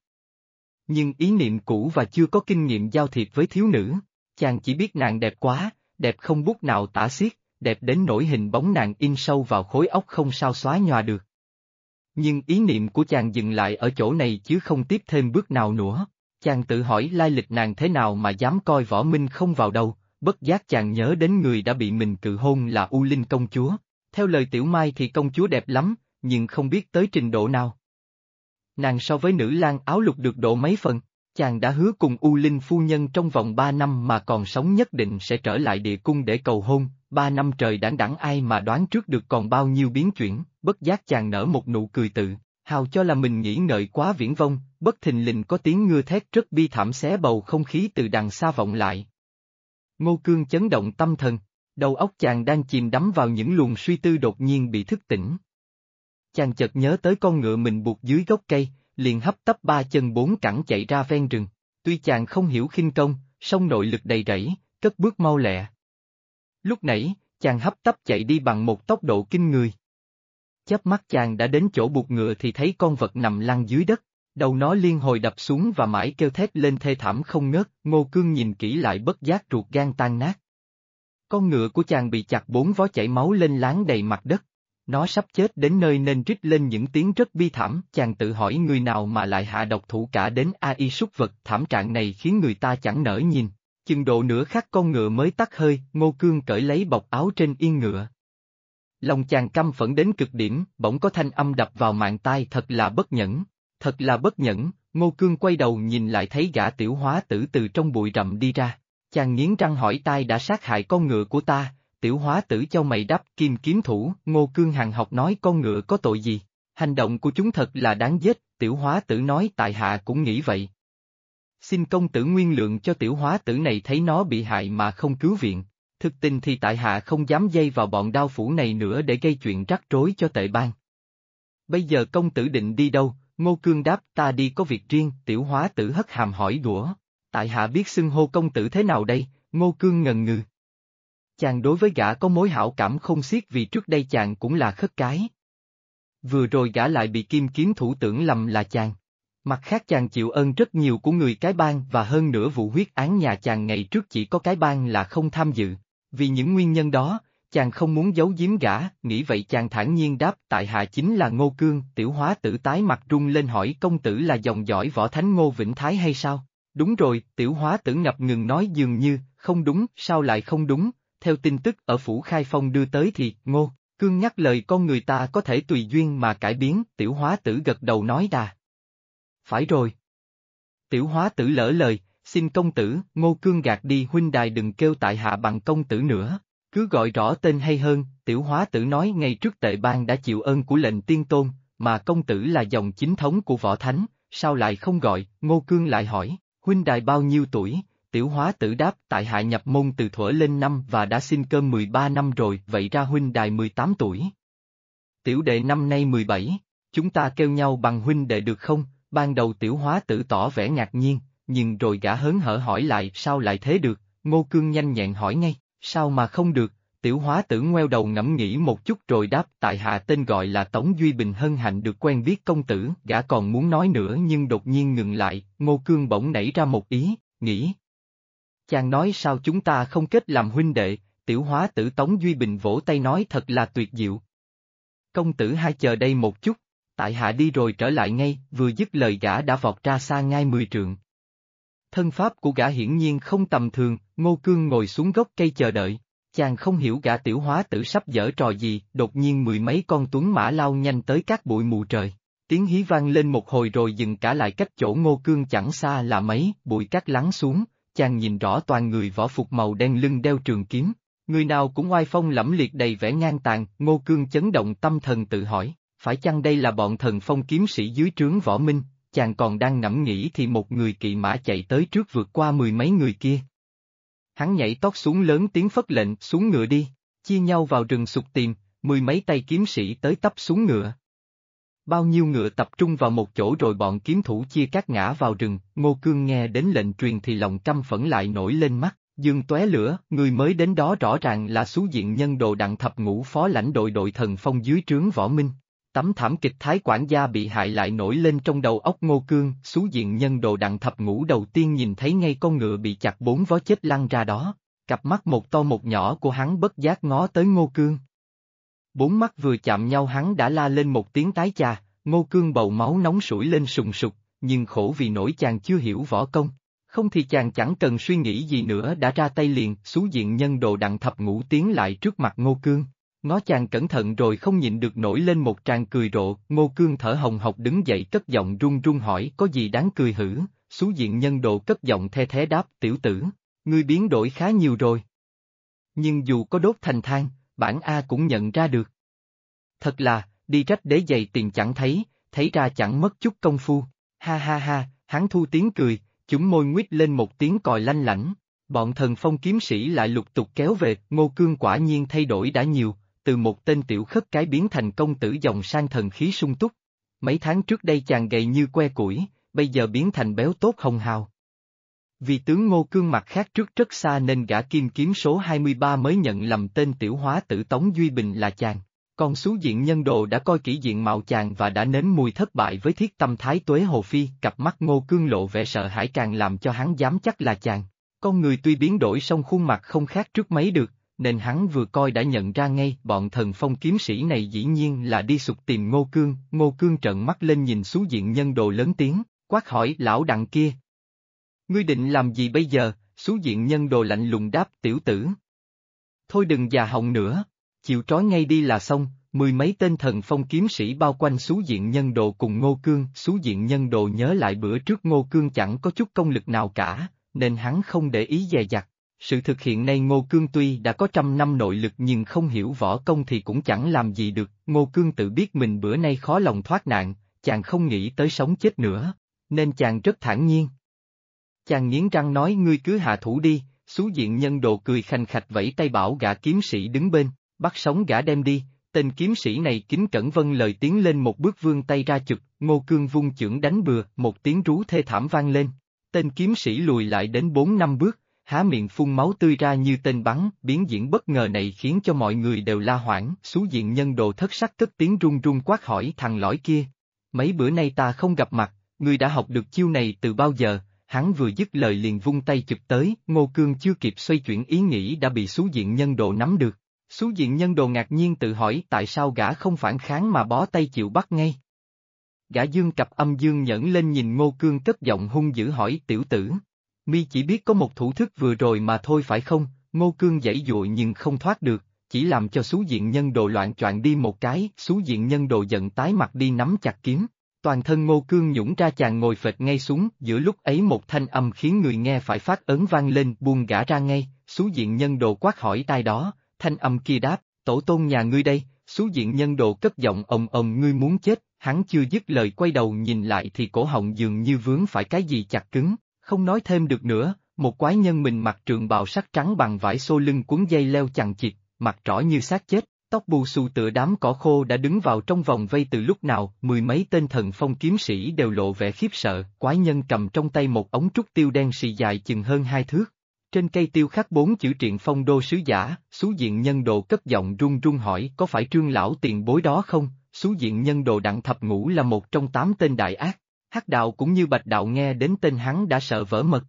Nhưng ý niệm cũ và chưa có kinh nghiệm giao thiệp với thiếu nữ, chàng chỉ biết nàng đẹp quá, đẹp không bút nào tả xiết, đẹp đến nỗi hình bóng nàng in sâu vào khối óc không sao xóa nhòa được. Nhưng ý niệm của chàng dừng lại ở chỗ này chứ không tiếp thêm bước nào nữa. Chàng tự hỏi lai lịch nàng thế nào mà dám coi võ minh không vào đâu, bất giác chàng nhớ đến người đã bị mình cự hôn là U Linh công chúa. Theo lời Tiểu Mai thì công chúa đẹp lắm, nhưng không biết tới trình độ nào. Nàng so với nữ lang áo lục được độ mấy phần, chàng đã hứa cùng U Linh phu nhân trong vòng ba năm mà còn sống nhất định sẽ trở lại địa cung để cầu hôn, ba năm trời đảng đẳng ai mà đoán trước được còn bao nhiêu biến chuyển, bất giác chàng nở một nụ cười tự, hào cho là mình nghĩ ngợi quá viễn vông, bất thình lình có tiếng ngưa thét rất bi thảm xé bầu không khí từ đằng xa vọng lại. Ngô Cương chấn động tâm thần, đầu óc chàng đang chìm đắm vào những luồng suy tư đột nhiên bị thức tỉnh. Chàng chợt nhớ tới con ngựa mình buộc dưới gốc cây, liền hấp tấp ba chân bốn cẳng chạy ra ven rừng. Tuy chàng không hiểu khinh công, song nội lực đầy rẫy, cất bước mau lẹ. Lúc nãy, chàng hấp tấp chạy đi bằng một tốc độ kinh người. Chớp mắt chàng đã đến chỗ buộc ngựa thì thấy con vật nằm lăn dưới đất, đầu nó liên hồi đập xuống và mãi kêu thét lên thê thảm không ngớt, ngô cương nhìn kỹ lại bất giác ruột gan tan nát. Con ngựa của chàng bị chặt bốn vó chảy máu lên láng đầy mặt đất. Nó sắp chết đến nơi nên rít lên những tiếng rất bi thảm, chàng tự hỏi người nào mà lại hạ độc thủ cả đến AI súc vật, thảm trạng này khiến người ta chẳng nỡ nhìn. Chừng độ nửa khắc con ngựa mới tắt hơi, ngô cương cởi lấy bọc áo trên yên ngựa. Lòng chàng căm phẫn đến cực điểm, bỗng có thanh âm đập vào mạng tai thật là bất nhẫn, thật là bất nhẫn, ngô cương quay đầu nhìn lại thấy gã tiểu hóa tử từ trong bụi rậm đi ra. Chàng nghiến răng hỏi tai đã sát hại con ngựa của ta, tiểu hóa tử cho mày đáp kim kiếm thủ, ngô cương hàng học nói con ngựa có tội gì, hành động của chúng thật là đáng giết, tiểu hóa tử nói tại hạ cũng nghĩ vậy. Xin công tử nguyên lượng cho tiểu hóa tử này thấy nó bị hại mà không cứu viện. Thực tình thì tại hạ không dám dây vào bọn đao phủ này nữa để gây chuyện rắc rối cho tệ bang. Bây giờ công tử định đi đâu, Ngô Cương đáp ta đi có việc riêng, tiểu hóa tử hất hàm hỏi đũa. Tại hạ biết xưng hô công tử thế nào đây, Ngô Cương ngần ngừ. Chàng đối với gã có mối hảo cảm không xiết vì trước đây chàng cũng là khất cái. Vừa rồi gã lại bị kim kiếm thủ tưởng lầm là chàng. Mặt khác chàng chịu ơn rất nhiều của người cái bang và hơn nữa vụ huyết án nhà chàng ngày trước chỉ có cái bang là không tham dự. Vì những nguyên nhân đó, chàng không muốn giấu giếm gã, nghĩ vậy chàng thản nhiên đáp tại hạ chính là Ngô Cương, tiểu hóa tử tái mặt rung lên hỏi công tử là dòng dõi võ thánh Ngô Vĩnh Thái hay sao? Đúng rồi, tiểu hóa tử ngập ngừng nói dường như, không đúng, sao lại không đúng, theo tin tức ở Phủ Khai Phong đưa tới thì, Ngô, Cương nhắc lời con người ta có thể tùy duyên mà cải biến, tiểu hóa tử gật đầu nói đà. Phải rồi. Tiểu hóa tử lỡ lời, xin công tử, Ngô Cương gạt đi huynh đài đừng kêu tại hạ bằng công tử nữa. Cứ gọi rõ tên hay hơn, tiểu hóa tử nói ngay trước tệ bang đã chịu ơn của lệnh tiên tôn, mà công tử là dòng chính thống của võ thánh, sao lại không gọi, ngô cương lại hỏi, huynh đài bao nhiêu tuổi, tiểu hóa tử đáp tại hạ nhập môn từ thuở lên năm và đã xin cơm 13 năm rồi, vậy ra huynh đài 18 tuổi. Tiểu đệ năm nay 17, chúng ta kêu nhau bằng huynh đệ được không, ban đầu tiểu hóa tử tỏ vẻ ngạc nhiên, nhưng rồi gã hớn hở hỏi lại sao lại thế được, ngô cương nhanh nhẹn hỏi ngay, Sao mà không được, tiểu hóa tử ngoeo đầu ngẫm nghĩ một chút rồi đáp tại hạ tên gọi là Tống Duy Bình hân hạnh được quen biết công tử, gã còn muốn nói nữa nhưng đột nhiên ngừng lại, ngô cương bỗng nảy ra một ý, nghĩ. Chàng nói sao chúng ta không kết làm huynh đệ, tiểu hóa tử Tống Duy Bình vỗ tay nói thật là tuyệt diệu. Công tử hai chờ đây một chút, tại hạ đi rồi trở lại ngay, vừa dứt lời gã đã vọt ra xa ngay mười trượng. Thân pháp của gã hiển nhiên không tầm thường, Ngô Cương ngồi xuống gốc cây chờ đợi. Chàng không hiểu gã tiểu hóa tử sắp dở trò gì, đột nhiên mười mấy con tuấn mã lao nhanh tới các bụi mù trời. Tiếng hí vang lên một hồi rồi dừng cả lại cách chỗ Ngô Cương chẳng xa là mấy, bụi cát lắng xuống, chàng nhìn rõ toàn người võ phục màu đen lưng đeo trường kiếm. Người nào cũng oai phong lẫm liệt đầy vẻ ngang tàn, Ngô Cương chấn động tâm thần tự hỏi, phải chăng đây là bọn thần phong kiếm sĩ dưới trướng võ minh, chàng còn đang ngẫm nghĩ thì một người kỵ mã chạy tới trước vượt qua mười mấy người kia. Hắn nhảy tót xuống lớn tiếng phất lệnh xuống ngựa đi, chia nhau vào rừng sụt tìm, mười mấy tay kiếm sĩ tới tấp xuống ngựa. Bao nhiêu ngựa tập trung vào một chỗ rồi bọn kiếm thủ chia các ngã vào rừng, Ngô Cương nghe đến lệnh truyền thì lòng căm phẫn lại nổi lên mắt, dương tóe lửa, người mới đến đó rõ ràng là số diện nhân đồ đặng thập ngũ phó lãnh đội đội thần phong dưới trướng võ minh, Tấm thảm kịch thái quản gia bị hại lại nổi lên trong đầu óc ngô cương, xú diện nhân đồ đặng thập ngũ đầu tiên nhìn thấy ngay con ngựa bị chặt bốn vó chết lăn ra đó, cặp mắt một to một nhỏ của hắn bất giác ngó tới ngô cương. Bốn mắt vừa chạm nhau hắn đã la lên một tiếng tái cha, ngô cương bầu máu nóng sủi lên sùng sục, nhưng khổ vì nỗi chàng chưa hiểu võ công. Không thì chàng chẳng cần suy nghĩ gì nữa đã ra tay liền, xú diện nhân đồ đặng thập ngũ tiến lại trước mặt ngô cương. Ngó chàng cẩn thận rồi không nhịn được nổi lên một tràng cười rộ, ngô cương thở hồng hộc đứng dậy cất giọng run run hỏi có gì đáng cười hử, xú diện nhân độ cất giọng the thế đáp tiểu tử, ngươi biến đổi khá nhiều rồi. Nhưng dù có đốt thành than, bản A cũng nhận ra được. Thật là, đi trách đế giày tiền chẳng thấy, thấy ra chẳng mất chút công phu, ha ha ha, hắn thu tiếng cười, chúng môi nguyết lên một tiếng còi lanh lảnh. Bọn thần phong kiếm sĩ lại lục tục kéo về, ngô cương quả nhiên thay đổi đã nhiều, từ một tên tiểu khất cái biến thành công tử dòng sang thần khí sung túc. Mấy tháng trước đây chàng gầy như que củi, bây giờ biến thành béo tốt hồng hào. Vì tướng Ngô Cương mặt khác trước rất xa nên gã kim kiếm số 23 mới nhận lầm tên tiểu hóa tử Tống Duy Bình là chàng. Còn số diện nhân đồ đã coi kỹ diện mạo chàng và đã nếm mùi thất bại với thiết tâm thái tuế hồ phi, cặp mắt Ngô Cương lộ vẻ sợ hãi càng làm cho hắn dám chắc là chàng. Con người tuy biến đổi song khuôn mặt không khác trước mấy được, nên hắn vừa coi đã nhận ra ngay bọn thần phong kiếm sĩ này dĩ nhiên là đi sục tìm Ngô Cương, Ngô Cương trợn mắt lên nhìn xú diện nhân đồ lớn tiếng, quát hỏi lão đặng kia. Ngươi định làm gì bây giờ, xú diện nhân đồ lạnh lùng đáp tiểu tử. Thôi đừng già hồng nữa, chịu trói ngay đi là xong, mười mấy tên thần phong kiếm sĩ bao quanh xú diện nhân đồ cùng Ngô Cương, xú diện nhân đồ nhớ lại bữa trước Ngô Cương chẳng có chút công lực nào cả, nên hắn không để ý dè dặt, sự thực hiện nay Ngô Cương tuy đã có trăm năm nội lực nhưng không hiểu võ công thì cũng chẳng làm gì được, Ngô Cương tự biết mình bữa nay khó lòng thoát nạn, chàng không nghĩ tới sống chết nữa, nên chàng rất thản nhiên. Chàng nghiến răng nói ngươi cứ hạ thủ đi, xú diện nhân đồ cười khanh khạch vẫy tay bảo gã kiếm sĩ đứng bên, bắt sống gã đem đi, tên kiếm sĩ này kính cẩn vân lời tiến lên một bước vương tay ra chụp, ngô cương vung chưởng đánh bừa, một tiếng rú thê thảm vang lên. Tên kiếm sĩ lùi lại đến bốn năm bước, há miệng phun máu tươi ra như tên bắn, biến diễn bất ngờ này khiến cho mọi người đều la hoảng, xú diện nhân đồ thất sắc tức tiếng run run quát hỏi thằng lõi kia. Mấy bữa nay ta không gặp mặt, ngươi đã học được chiêu này từ bao giờ, hắn vừa dứt lời liền vung tay chụp tới, ngô cương chưa kịp xoay chuyển ý nghĩ đã bị xú diện nhân đồ nắm được. Xú diện nhân đồ ngạc nhiên tự hỏi tại sao gã không phản kháng mà bó tay chịu bắt ngay. Gã dương cặp âm dương nhẫn lên nhìn ngô cương cất giọng hung dữ hỏi tiểu tử. Mi chỉ biết có một thủ thức vừa rồi mà thôi phải không, ngô cương dãy dụa nhưng không thoát được, chỉ làm cho xú diện nhân đồ loạn choạng đi một cái, xú diện nhân đồ giận tái mặt đi nắm chặt kiếm. Toàn thân ngô cương nhũng ra chàng ngồi phệt ngay xuống, giữa lúc ấy một thanh âm khiến người nghe phải phát ấn vang lên buông gã ra ngay, xú diện nhân đồ quát hỏi tai đó, thanh âm kia đáp, tổ tôn nhà ngươi đây, xú diện nhân đồ cất giọng ồng ồng ngươi muốn chết, hắn chưa dứt lời quay đầu nhìn lại thì cổ họng dường như vướng phải cái gì chặt cứng, không nói thêm được nữa, một quái nhân mình mặc trường bào sắc trắng bằng vải xô lưng cuốn dây leo chằng chịt, mặt rõ như xác chết, tóc bù xù tựa đám cỏ khô đã đứng vào trong vòng vây từ lúc nào, mười mấy tên thần phong kiếm sĩ đều lộ vẻ khiếp sợ, quái nhân cầm trong tay một ống trúc tiêu đen xì dài chừng hơn hai thước. Trên cây tiêu khắc bốn chữ triện phong đô sứ giả, xú diện nhân đồ cất giọng run run hỏi có phải trương lão tiền bối đó không, xú diện nhân đồ đặng thập ngũ là một trong tám tên đại ác, hắc đạo cũng như bạch đạo nghe đến tên hắn đã sợ vỡ mật.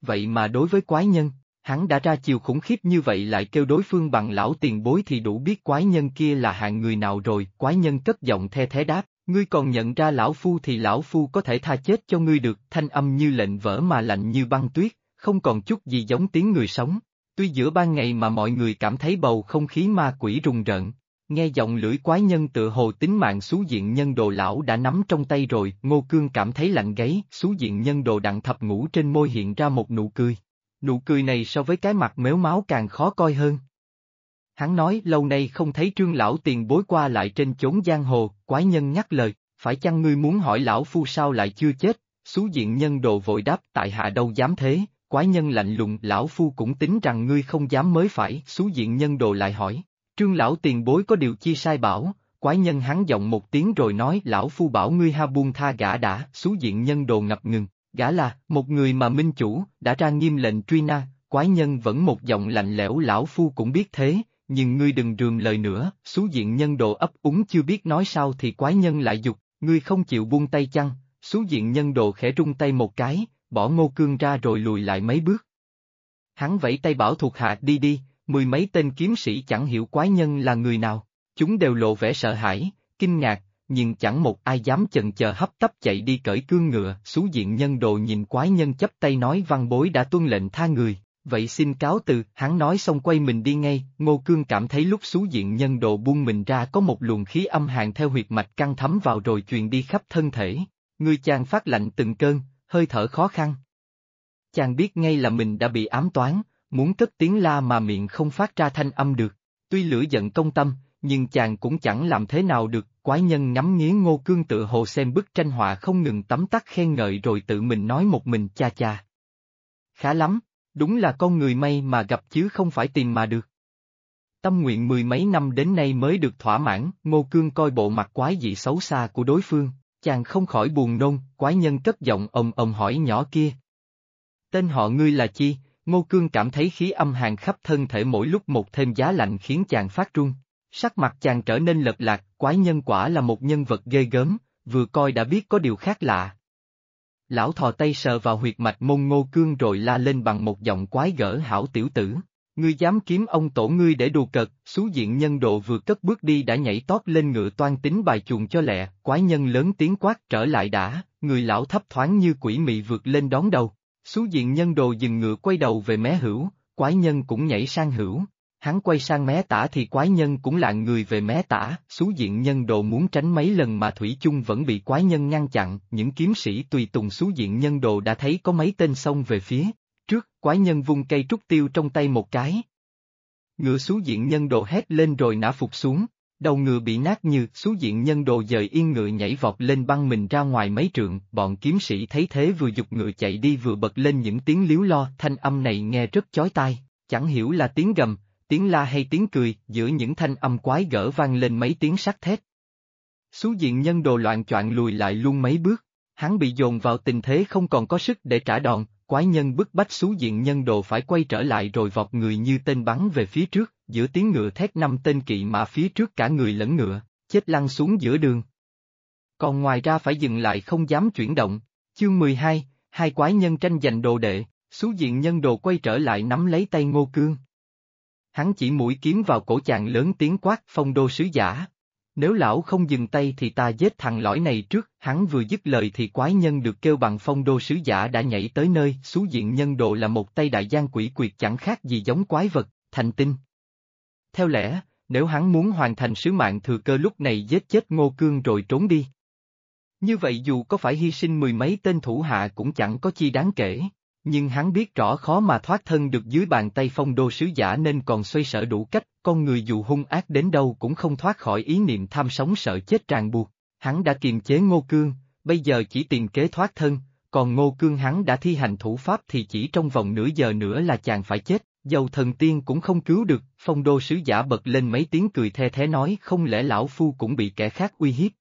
Vậy mà đối với quái nhân, hắn đã ra chiều khủng khiếp như vậy lại kêu đối phương bằng lão tiền bối thì đủ biết quái nhân kia là hạng người nào rồi, quái nhân cất giọng the thế đáp, ngươi còn nhận ra lão phu thì lão phu có thể tha chết cho ngươi được, thanh âm như lệnh vỡ mà lạnh như băng tuyết, không còn chút gì giống tiếng người sống. Tuy giữa ban ngày mà mọi người cảm thấy bầu không khí ma quỷ rùng rợn, nghe giọng lưỡi quái nhân tựa hồ tính mạng xú diện nhân đồ lão đã nắm trong tay rồi, ngô cương cảm thấy lạnh gáy, xú diện nhân đồ đặng thập ngủ trên môi hiện ra một nụ cười. Nụ cười này so với cái mặt méo máu càng khó coi hơn. Hắn nói lâu nay không thấy trương lão tiền bối qua lại trên chốn giang hồ, quái nhân nhắc lời, phải chăng ngươi muốn hỏi lão phu sao lại chưa chết, xú diện nhân đồ vội đáp tại hạ đâu dám thế, quái nhân lạnh lùng lão phu cũng tính rằng ngươi không dám mới phải, xú diện nhân đồ lại hỏi, trương lão tiền bối có điều chi sai bảo, quái nhân hắn giọng một tiếng rồi nói lão phu bảo ngươi ha buông tha gã đã, xú diện nhân đồ ngập ngừng, gã là, một người mà minh chủ, đã ra nghiêm lệnh truy na, quái nhân vẫn một giọng lạnh lẽo lão phu cũng biết thế, nhưng ngươi đừng rườm lời nữa, xú diện nhân đồ ấp úng chưa biết nói sao thì quái nhân lại dục, ngươi không chịu buông tay chăng, xú diện nhân đồ khẽ rung tay một cái, bỏ ngô cương ra rồi lùi lại mấy bước. Hắn vẫy tay bảo thuộc hạ đi đi, mười mấy tên kiếm sĩ chẳng hiểu quái nhân là người nào, chúng đều lộ vẻ sợ hãi, kinh ngạc, nhưng chẳng một ai dám chần chờ hấp tấp chạy đi cởi cương ngựa, xú diện nhân đồ nhìn quái nhân chấp tay nói văn bối đã tuân lệnh tha người, vậy xin cáo từ, hắn nói xong quay mình đi ngay, ngô cương cảm thấy lúc xú diện nhân đồ buông mình ra có một luồng khí âm hàn theo huyệt mạch căng thấm vào rồi truyền đi khắp thân thể, người chàng phát lạnh từng cơn, hơi thở khó khăn. Chàng biết ngay là mình đã bị ám toán, muốn cất tiếng la mà miệng không phát ra thanh âm được, tuy lửa giận công tâm, nhưng chàng cũng chẳng làm thế nào được, quái nhân ngắm nghía ngô cương tự hồ xem bức tranh họa không ngừng tắm tắt khen ngợi rồi tự mình nói một mình cha cha. Khá lắm, đúng là con người may mà gặp chứ không phải tìm mà được. Tâm nguyện mười mấy năm đến nay mới được thỏa mãn, ngô cương coi bộ mặt quái dị xấu xa của đối phương, chàng không khỏi buồn nôn, quái nhân cất giọng ầm ầm hỏi nhỏ kia. Tên họ ngươi là chi? Ngô Cương cảm thấy khí âm hàn khắp thân thể mỗi lúc một thêm giá lạnh khiến chàng phát run. Sắc mặt chàng trở nên lật lạc, quái nhân quả là một nhân vật ghê gớm, vừa coi đã biết có điều khác lạ. Lão thò tay sờ vào huyệt mạch mông ngô cương rồi la lên bằng một giọng quái gở hảo tiểu tử. Ngươi dám kiếm ông tổ ngươi để đùa cợt, xú diện nhân độ vừa cất bước đi đã nhảy tót lên ngựa toan tính bài chuồng cho lẹ, quái nhân lớn tiếng quát trở lại đã, người lão thấp thoáng như quỷ mị vượt lên đón đầu. Xú diện nhân đồ dừng ngựa quay đầu về mé hữu, quái nhân cũng nhảy sang hữu. Hắn quay sang mé tả thì quái nhân cũng lạng người về mé tả, xú diện nhân đồ muốn tránh mấy lần mà Thủy chung vẫn bị quái nhân ngăn chặn, những kiếm sĩ tùy tùng xú diện nhân đồ đã thấy có mấy tên xông về phía, trước, quái nhân vung cây trúc tiêu trong tay một cái. Ngựa xú diện nhân đồ hét lên rồi nã phục xuống, Đầu ngựa bị nát như, xú diện nhân đồ dời yên ngựa nhảy vọt lên băng mình ra ngoài mấy trượng, bọn kiếm sĩ thấy thế vừa dục ngựa chạy đi vừa bật lên những tiếng liếu lo, thanh âm này nghe rất chói tai, chẳng hiểu là tiếng gầm, tiếng la hay tiếng cười, giữa những thanh âm quái gở vang lên mấy tiếng sắt thét. Xú diện nhân đồ loạn choạng lùi lại luôn mấy bước, hắn bị dồn vào tình thế không còn có sức để trả đòn, quái nhân bức bách xú diện nhân đồ phải quay trở lại rồi vọt người như tên bắn về phía trước, giữa tiếng ngựa thét năm tên kỵ mã phía trước cả người lẫn ngựa, chết lăn xuống giữa đường. Còn ngoài ra phải dừng lại không dám chuyển động. Chương 12, hai quái nhân tranh giành đồ đệ, số diện nhân đồ quay trở lại nắm lấy tay ngô cương. Hắn chỉ mũi kiếm vào cổ chàng lớn tiếng quát phong đô sứ giả. Nếu lão không dừng tay thì ta giết thằng lõi này trước, hắn vừa dứt lời thì quái nhân được kêu bằng phong đô sứ giả đã nhảy tới nơi, số diện nhân độ là một tay đại gian quỷ quyệt chẳng khác gì giống quái vật, thành tinh. Theo lẽ, nếu hắn muốn hoàn thành sứ mạng thừa cơ lúc này giết chết Ngô Cương rồi trốn đi. Như vậy dù có phải hy sinh mười mấy tên thủ hạ cũng chẳng có chi đáng kể, nhưng hắn biết rõ khó mà thoát thân được dưới bàn tay phong đô sứ giả nên còn xoay sở đủ cách, con người dù hung ác đến đâu cũng không thoát khỏi ý niệm tham sống sợ chết ràng buộc. Hắn đã kiềm chế Ngô Cương, bây giờ chỉ tìm kế thoát thân, còn Ngô Cương hắn đã thi hành thủ pháp thì chỉ trong vòng nửa giờ nữa là chàng phải chết. Dầu thần tiên cũng không cứu được, phong đô sứ giả bật lên mấy tiếng cười the thế nói không lẽ lão phu cũng bị kẻ khác uy hiếp.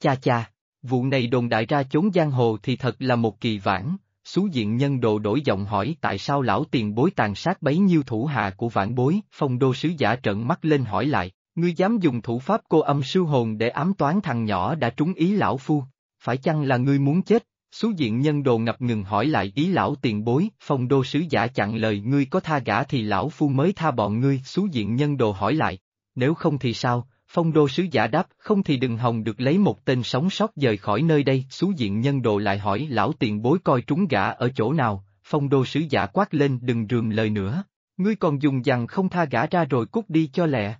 Cha cha, vụ này đồn đại ra chốn giang hồ thì thật là một kỳ vãn, xú diện nhân đồ đổi giọng hỏi tại sao lão tiền bối tàn sát bấy nhiêu thủ hạ của vãn bối, phong đô sứ giả trợn mắt lên hỏi lại, ngươi dám dùng thủ pháp cô âm sư hồn để ám toán thằng nhỏ đã trúng ý lão phu, phải chăng là ngươi muốn chết, Xú diện nhân đồ ngập ngừng hỏi lại ý lão tiền bối, phong đô sứ giả chặn lời ngươi có tha gã thì lão phu mới tha bọn ngươi, xú diện nhân đồ hỏi lại, nếu không thì sao, phong đô sứ giả đáp, không thì đừng hòng được lấy một tên sống sót rời khỏi nơi đây, xú diện nhân đồ lại hỏi lão tiền bối coi trúng gã ở chỗ nào, phong đô sứ giả quát lên đừng rườm lời nữa, ngươi còn dùng dằn không tha gã ra rồi cút đi cho lẹ.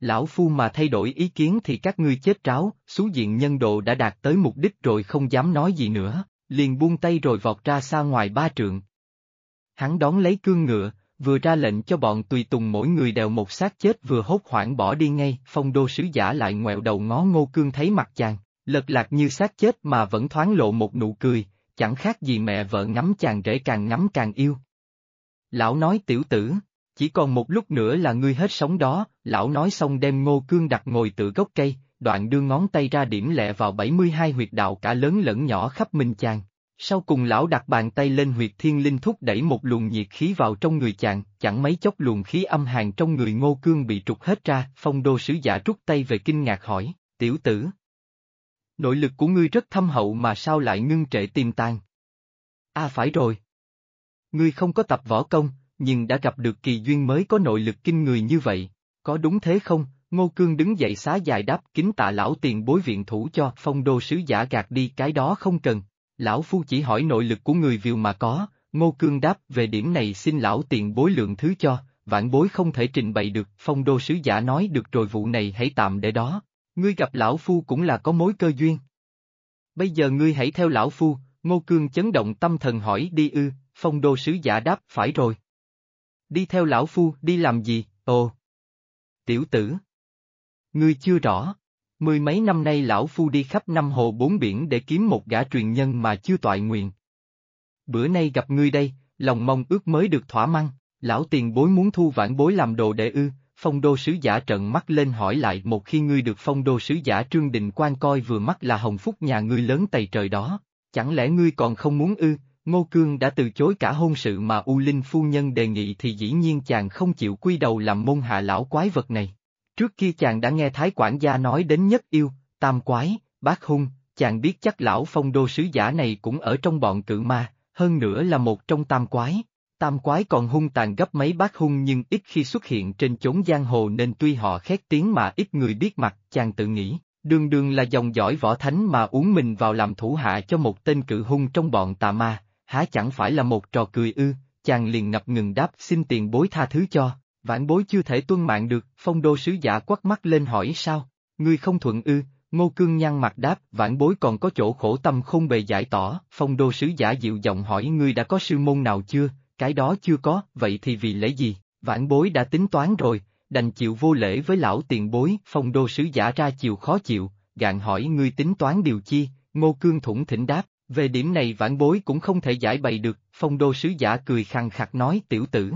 Lão Phu mà thay đổi ý kiến thì các ngươi chết tráo, xú diện nhân độ đã đạt tới mục đích rồi không dám nói gì nữa, liền buông tay rồi vọt ra xa ngoài ba trượng. Hắn đón lấy cương ngựa, vừa ra lệnh cho bọn tùy tùng mỗi người đều một xác chết vừa hốt hoảng bỏ đi ngay, phong đô sứ giả lại ngoẹo đầu ngó ngô cương thấy mặt chàng, lật lạc như xác chết mà vẫn thoáng lộ một nụ cười, chẳng khác gì mẹ vợ ngắm chàng rể càng ngắm càng yêu. Lão nói tiểu tử, chỉ còn một lúc nữa là ngươi hết sống đó, lão nói xong đem ngô cương đặt ngồi tự gốc cây, đoạn đưa ngón tay ra điểm lẹ vào 72 huyệt đạo cả lớn lẫn nhỏ khắp mình chàng. Sau cùng lão đặt bàn tay lên huyệt thiên linh thúc đẩy một luồng nhiệt khí vào trong người chàng, chẳng mấy chốc luồng khí âm hàn trong người ngô cương bị trục hết ra, phong đô sứ giả rút tay về kinh ngạc hỏi, tiểu tử. Nội lực của ngươi rất thâm hậu mà sao lại ngưng trệ tiềm tàng? À phải rồi. Ngươi không có tập võ công, nhưng đã gặp được kỳ duyên mới có nội lực kinh người như vậy, có đúng thế không? Ngô Cương đứng dậy xá dài đáp kính tạ lão tiền bối viện thủ cho phong đô sứ giả gạt đi cái đó không cần. Lão Phu chỉ hỏi nội lực của người viều mà có, Ngô Cương đáp về điểm này xin lão tiền bối lượng thứ cho, vạn bối không thể trình bày được, phong đô sứ giả nói được rồi vụ này hãy tạm để đó, ngươi gặp lão Phu cũng là có mối cơ duyên. Bây giờ ngươi hãy theo lão Phu, Ngô Cương chấn động tâm thần hỏi đi ư, phong đô sứ giả đáp phải rồi. Đi theo lão phu, đi làm gì, ồ. Tiểu tử. Ngươi chưa rõ. Mười mấy năm nay lão phu đi khắp năm hồ bốn biển để kiếm một gã truyền nhân mà chưa toại nguyện. Bữa nay gặp ngươi đây, lòng mong ước mới được thỏa mãn, lão tiền bối muốn thu vãn bối làm đồ đệ ư, phong đô sứ giả trợn mắt lên hỏi lại một khi ngươi được phong đô sứ giả trương định quan coi vừa mắt là hồng phúc nhà ngươi lớn tày trời đó, chẳng lẽ ngươi còn không muốn ư, Ngô Cương đã từ chối cả hôn sự mà U Linh phu nhân đề nghị thì dĩ nhiên chàng không chịu quy đầu làm môn hạ lão quái vật này. Trước kia chàng đã nghe Thái quản gia nói đến nhất yêu, tam quái, bát hung, chàng biết chắc lão phong đô sứ giả này cũng ở trong bọn cự ma, hơn nữa là một trong tam quái. Tam quái còn hung tàn gấp mấy bát hung nhưng ít khi xuất hiện trên chốn giang hồ nên tuy họ khét tiếng mà ít người biết mặt, chàng tự nghĩ, đường đường là dòng dõi võ thánh mà uống mình vào làm thủ hạ cho một tên cự hung trong bọn tà ma, há chẳng phải là một trò cười ư, chàng liền ngập ngừng đáp xin tiền bối tha thứ cho, vãn bối chưa thể tuân mạng được, phong đô sứ giả quắc mắt lên hỏi sao, ngươi không thuận ư, ngô cương nhăn mặt đáp vãn bối còn có chỗ khổ tâm không bề giải tỏ, phong đô sứ giả dịu giọng hỏi ngươi đã có sư môn nào chưa, cái đó chưa có, vậy thì vì lẽ gì, vãn bối đã tính toán rồi, đành chịu vô lễ với lão tiền bối, phong đô sứ giả ra chiều khó chịu, gạn hỏi ngươi tính toán điều chi, ngô cương thủng thỉnh đáp, về điểm này vãn bối cũng không thể giải bày được, phong đô sứ giả cười khăng khặt nói tiểu tử.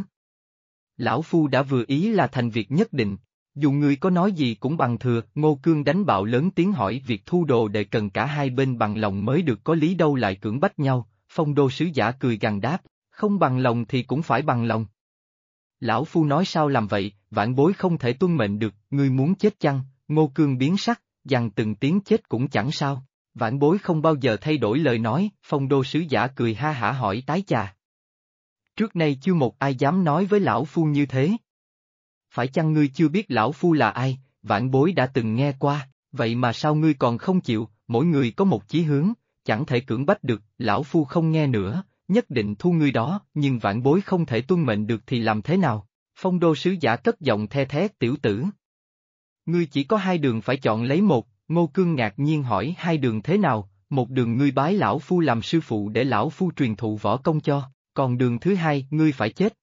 Lão Phu đã vừa ý là thành việc nhất định, dù ngươi có nói gì cũng bằng thừa, Ngô Cương đánh bạo lớn tiếng hỏi việc thu đồ để cần cả hai bên bằng lòng mới được có lý đâu lại cưỡng bách nhau, phong đô sứ giả cười gằn đáp, không bằng lòng thì cũng phải bằng lòng. Lão Phu nói sao làm vậy, vãn bối không thể tuân mệnh được, ngươi muốn chết chăng, Ngô Cương biến sắc, rằng từng tiếng chết cũng chẳng sao. Vãn bối không bao giờ thay đổi lời nói, phong đô sứ giả cười ha hả hỏi tái chà. Trước nay chưa một ai dám nói với lão phu như thế. Phải chăng ngươi chưa biết lão phu là ai, vãn bối đã từng nghe qua, vậy mà sao ngươi còn không chịu, mỗi người có một chí hướng, chẳng thể cưỡng bách được, lão phu không nghe nữa, nhất định thu ngươi đó, nhưng vãn bối không thể tuân mệnh được thì làm thế nào? Phong đô sứ giả cất giọng the thét tiểu tử. Ngươi chỉ có hai đường phải chọn lấy một, Ngô Cương ngạc nhiên hỏi hai đường thế nào, một đường ngươi bái lão phu làm sư phụ để lão phu truyền thụ võ công cho, còn đường thứ hai ngươi phải chết.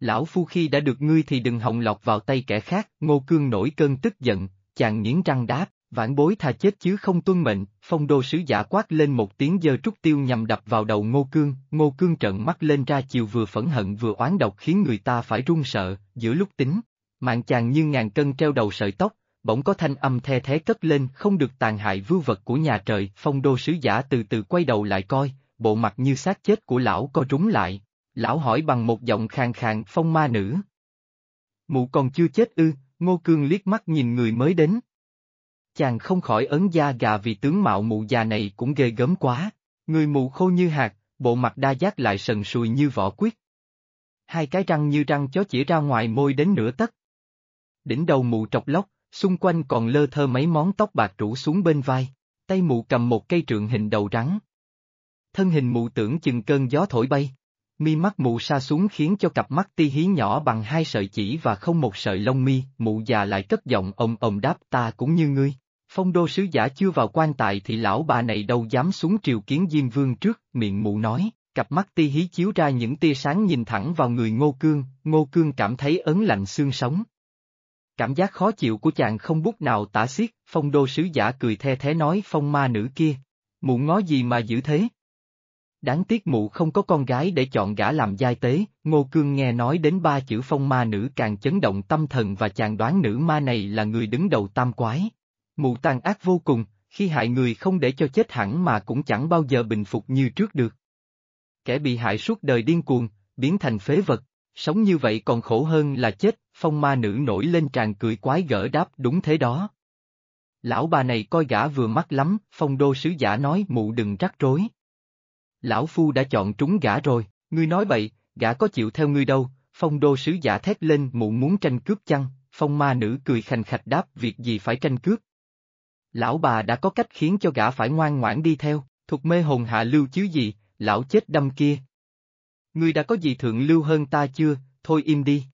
Lão phu khi đã được ngươi thì đừng hòng lọt vào tay kẻ khác, Ngô Cương nổi cơn tức giận, chàng nghiến răng đáp, vãn bối thà chết chứ không tuân mệnh, phong đô sứ giả quát lên một tiếng giơ trúc tiêu nhằm đập vào đầu Ngô Cương, Ngô Cương trợn mắt lên ra chiều vừa phẫn hận vừa oán độc khiến người ta phải run sợ, giữa lúc tính, mạng chàng như ngàn cân treo đầu sợi tóc, bỗng có thanh âm the thế cất lên không được tàn hại vưu vật của nhà trời, phong đô sứ giả từ từ quay đầu lại coi, bộ mặt như xác chết của lão co rúng lại, lão hỏi bằng một giọng khàn khàn phong ma nữ. Mụ còn chưa chết ư, ngô cương liếc mắt nhìn người mới đến. Chàng không khỏi ấn da gà vì tướng mạo mụ già này cũng ghê gớm quá, người mụ khô như hạt, bộ mặt đa giác lại sần sùi như vỏ quyết. Hai cái răng như răng chó chỉ ra ngoài môi đến nửa tấc. Đỉnh đầu mụ trọc lóc, xung quanh còn lơ thơ mấy món tóc bạc rủ xuống bên vai, tay mụ cầm một cây trượng hình đầu rắn. Thân hình mụ tưởng chừng cơn gió thổi bay, mi mắt mụ sa xuống khiến cho cặp mắt ti hí nhỏ bằng hai sợi chỉ và không một sợi lông mi, mụ già lại cất giọng ồm ồm đáp ta cũng như ngươi. Phong đô sứ giả chưa vào quan tài thì lão bà này đâu dám xuống triều kiến Diêm Vương trước, miệng mụ nói, cặp mắt ti hí chiếu ra những tia sáng nhìn thẳng vào người Ngô Cương, Ngô Cương cảm thấy ấn lạnh xương sống, Cảm giác khó chịu của chàng không bút nào tả xiết, phong đô sứ giả cười the thế nói phong ma nữ kia. Mụ ngó gì mà giữ thế? Đáng tiếc mụ không có con gái để chọn gã làm giai tế, Ngô Cương nghe nói đến ba chữ phong ma nữ càng chấn động tâm thần và chàng đoán nữ ma này là người đứng đầu tam quái. Mụ tàn ác vô cùng, khi hại người không để cho chết hẳn mà cũng chẳng bao giờ bình phục như trước được. Kẻ bị hại suốt đời điên cuồng, biến thành phế vật, sống như vậy còn khổ hơn là chết, phong ma nữ nổi lên tràn cười quái gở đáp đúng thế đó. Lão bà này coi gã vừa mắt lắm, phong đô sứ giả nói mụ đừng rắc rối. Lão phu đã chọn trúng gã rồi, ngươi nói bậy, gã có chịu theo ngươi đâu, phong đô sứ giả thét lên mụ muốn tranh cướp chăng, phong ma nữ cười khành khạch đáp việc gì phải tranh cướp. Lão bà đã có cách khiến cho gã phải ngoan ngoãn đi theo, thuộc mê hồn hạ lưu chứ gì, lão chết đâm kia. Ngươi đã có gì thượng lưu hơn ta chưa, thôi im đi.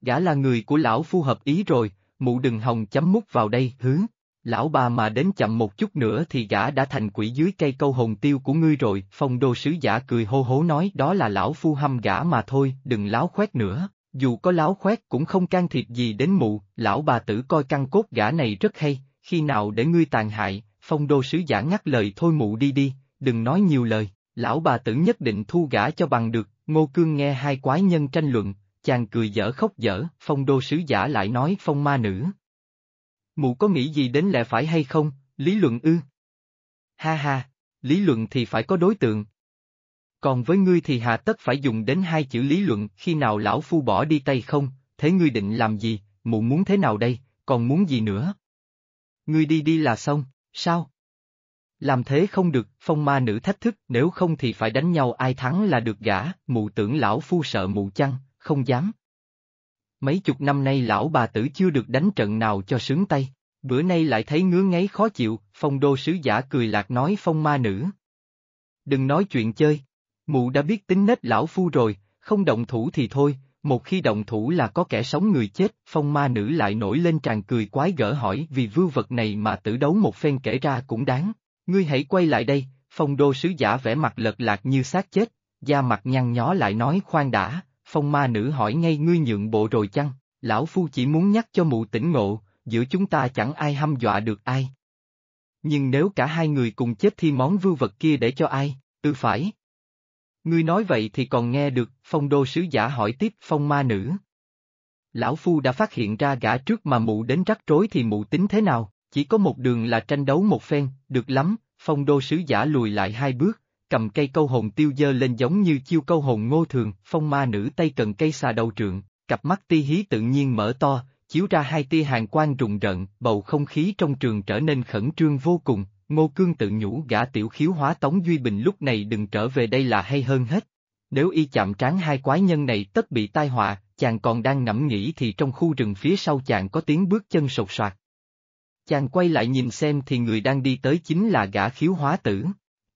Gã là người của lão phu hợp ý rồi, mụ đừng hòng chấm mút vào đây, hứ. Lão bà mà đến chậm một chút nữa thì gã đã thành quỷ dưới cây câu hồn tiêu của ngươi rồi, phong đô sứ giả cười hô hố nói đó là lão phu hâm gã mà thôi, đừng láo khoét nữa, dù có láo khoét cũng không can thiệp gì đến mụ, lão bà tử coi căn cốt gã này rất hay, khi nào để ngươi tàn hại, phong đô sứ giả ngắt lời thôi mụ đi đi, đừng nói nhiều lời, lão bà tử nhất định thu gã cho bằng được, ngô cương nghe hai quái nhân tranh luận, chàng cười dở khóc dở, phong đô sứ giả lại nói phong ma nữ. Mụ có nghĩ gì đến lẽ phải hay không, lý luận ư? Ha ha, lý luận thì phải có đối tượng. Còn với ngươi thì hà tất phải dùng đến hai chữ lý luận khi nào lão phu bỏ đi tay không, thế ngươi định làm gì, mụ muốn thế nào đây, còn muốn gì nữa? Ngươi đi đi là xong, sao? Làm thế không được, phong ma nữ thách thức, nếu không thì phải đánh nhau ai thắng là được gã, mụ tưởng lão phu sợ mụ chăng, không dám. Mấy chục năm nay lão bà tử chưa được đánh trận nào cho sướng tay, bữa nay lại thấy ngứa ngáy khó chịu, phong đô sứ giả cười lạc nói phong ma nữ. Đừng nói chuyện chơi, mụ đã biết tính nết lão phu rồi, không động thủ thì thôi, một khi động thủ là có kẻ sống người chết, phong ma nữ lại nổi lên tràn cười quái gở hỏi vì vưu vật này mà tử đấu một phen kể ra cũng đáng, ngươi hãy quay lại đây, phong đô sứ giả vẻ mặt lật lạc như xác chết, da mặt nhăn nhó lại nói khoan đã, phong ma nữ hỏi ngay ngươi nhượng bộ rồi chăng, Lão Phu chỉ muốn nhắc cho mụ tỉnh ngộ, giữa chúng ta chẳng ai hăm dọa được ai. Nhưng nếu cả hai người cùng chết thì món vưu vật kia để cho ai, Tư phải. Ngươi nói vậy thì còn nghe được, phong đô sứ giả hỏi tiếp phong ma nữ. Lão Phu đã phát hiện ra gã trước mà mụ đến rắc rối thì mụ tính thế nào, chỉ có một đường là tranh đấu một phen, được lắm, phong đô sứ giả lùi lại hai bước, cầm cây câu hồn tiêu dơ lên giống như chiêu câu hồn ngô thường, phong ma nữ tay cần cây xà đầu trượng, cặp mắt ti hí tự nhiên mở to, chiếu ra hai tia hàng quang rùng rợn, bầu không khí trong trường trở nên khẩn trương vô cùng, ngô cương tự nhủ gã tiểu khiếu hóa Tống Duy Bình lúc này đừng trở về đây là hay hơn hết. Nếu y chạm trán hai quái nhân này tất bị tai họa, chàng còn đang ngẫm nghĩ thì trong khu rừng phía sau chàng có tiếng bước chân sột soạt. Chàng quay lại nhìn xem thì người đang đi tới chính là gã khiếu hóa tử.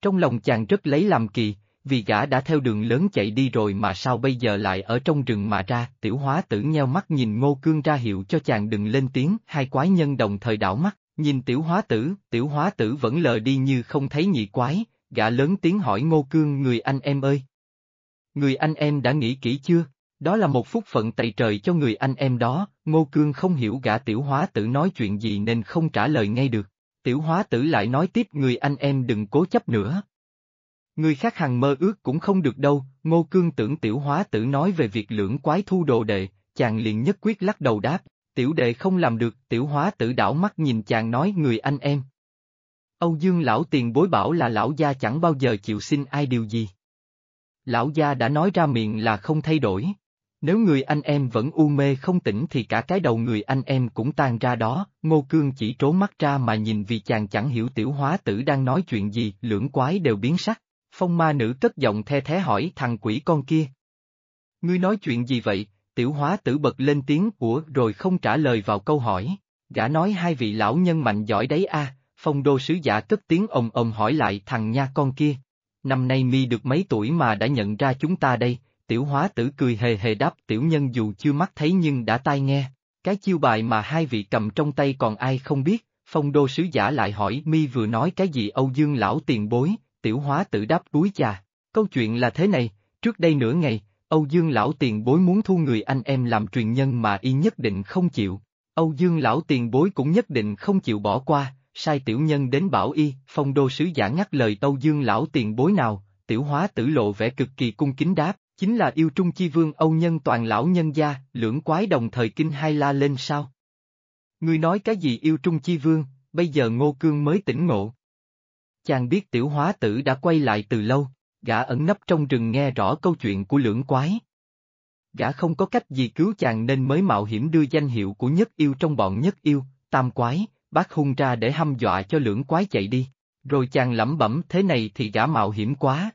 Trong lòng chàng rất lấy làm kỳ, vì gã đã theo đường lớn chạy đi rồi mà sao bây giờ lại ở trong rừng mà ra, tiểu hóa tử nheo mắt nhìn ngô cương ra hiệu cho chàng đừng lên tiếng, hai quái nhân đồng thời đảo mắt, nhìn tiểu hóa tử, tiểu hóa tử vẫn lờ đi như không thấy nhị quái, gã lớn tiếng hỏi ngô cương người anh em ơi. Người anh em đã nghĩ kỹ chưa? Đó là một phúc phận tày trời cho người anh em đó, Ngô Cương không hiểu gã tiểu hóa tử nói chuyện gì nên không trả lời ngay được. Tiểu hóa tử lại nói tiếp người anh em đừng cố chấp nữa. Người khác hàng mơ ước cũng không được đâu, Ngô Cương tưởng tiểu hóa tử nói về việc lưỡng quái thu đồ đệ, chàng liền nhất quyết lắc đầu đáp, tiểu đệ không làm được, tiểu hóa tử đảo mắt nhìn chàng nói người anh em. Âu Dương lão tiền bối bảo là lão gia chẳng bao giờ chịu xin ai điều gì. Lão gia đã nói ra miệng là không thay đổi. Nếu người anh em vẫn u mê không tỉnh thì cả cái đầu người anh em cũng tan ra đó, Ngô Cương chỉ trố mắt ra mà nhìn vì chàng chẳng hiểu tiểu hóa tử đang nói chuyện gì, lưỡng quái đều biến sắc. Phong ma nữ cất giọng the thế hỏi thằng quỷ con kia. Ngươi nói chuyện gì vậy, tiểu hóa tử bật lên tiếng của rồi không trả lời vào câu hỏi. Gã nói hai vị lão nhân mạnh giỏi đấy a. phong đô sứ giả cất tiếng ồng ồng hỏi lại thằng nha con kia. Năm nay mi được mấy tuổi mà đã nhận ra chúng ta đây, tiểu hóa tử cười hề hề đáp tiểu nhân dù chưa mắt thấy nhưng đã tai nghe. Cái chiêu bài mà hai vị cầm trong tay còn ai không biết, phong đô sứ giả lại hỏi mi vừa nói cái gì Âu Dương lão tiền bối, tiểu hóa tử đáp túi chà. Câu chuyện là thế này, trước đây nửa ngày, Âu Dương lão tiền bối muốn thu người anh em làm truyền nhân mà y nhất định không chịu. Âu Dương lão tiền bối cũng nhất định không chịu bỏ qua, sai tiểu nhân đến bảo y, phong đô sứ giả ngắt lời Âu Dương lão tiền bối nào, tiểu hóa tử lộ vẻ cực kỳ cung kính đáp, chính là yêu trung chi vương Âu nhân toàn lão nhân gia, lưỡng quái đồng thời kinh hai la lên sao? Ngươi nói cái gì yêu trung chi vương, bây giờ ngô cương mới tỉnh ngộ. Chàng biết tiểu hóa tử đã quay lại từ lâu, gã ẩn nấp trong rừng nghe rõ câu chuyện của lưỡng quái. Gã không có cách gì cứu chàng nên mới mạo hiểm đưa danh hiệu của nhất yêu trong bọn nhất yêu, tam quái, bác hung ra để hăm dọa cho lưỡng quái chạy đi. Rồi chàng lẩm bẩm thế này thì gã mạo hiểm quá,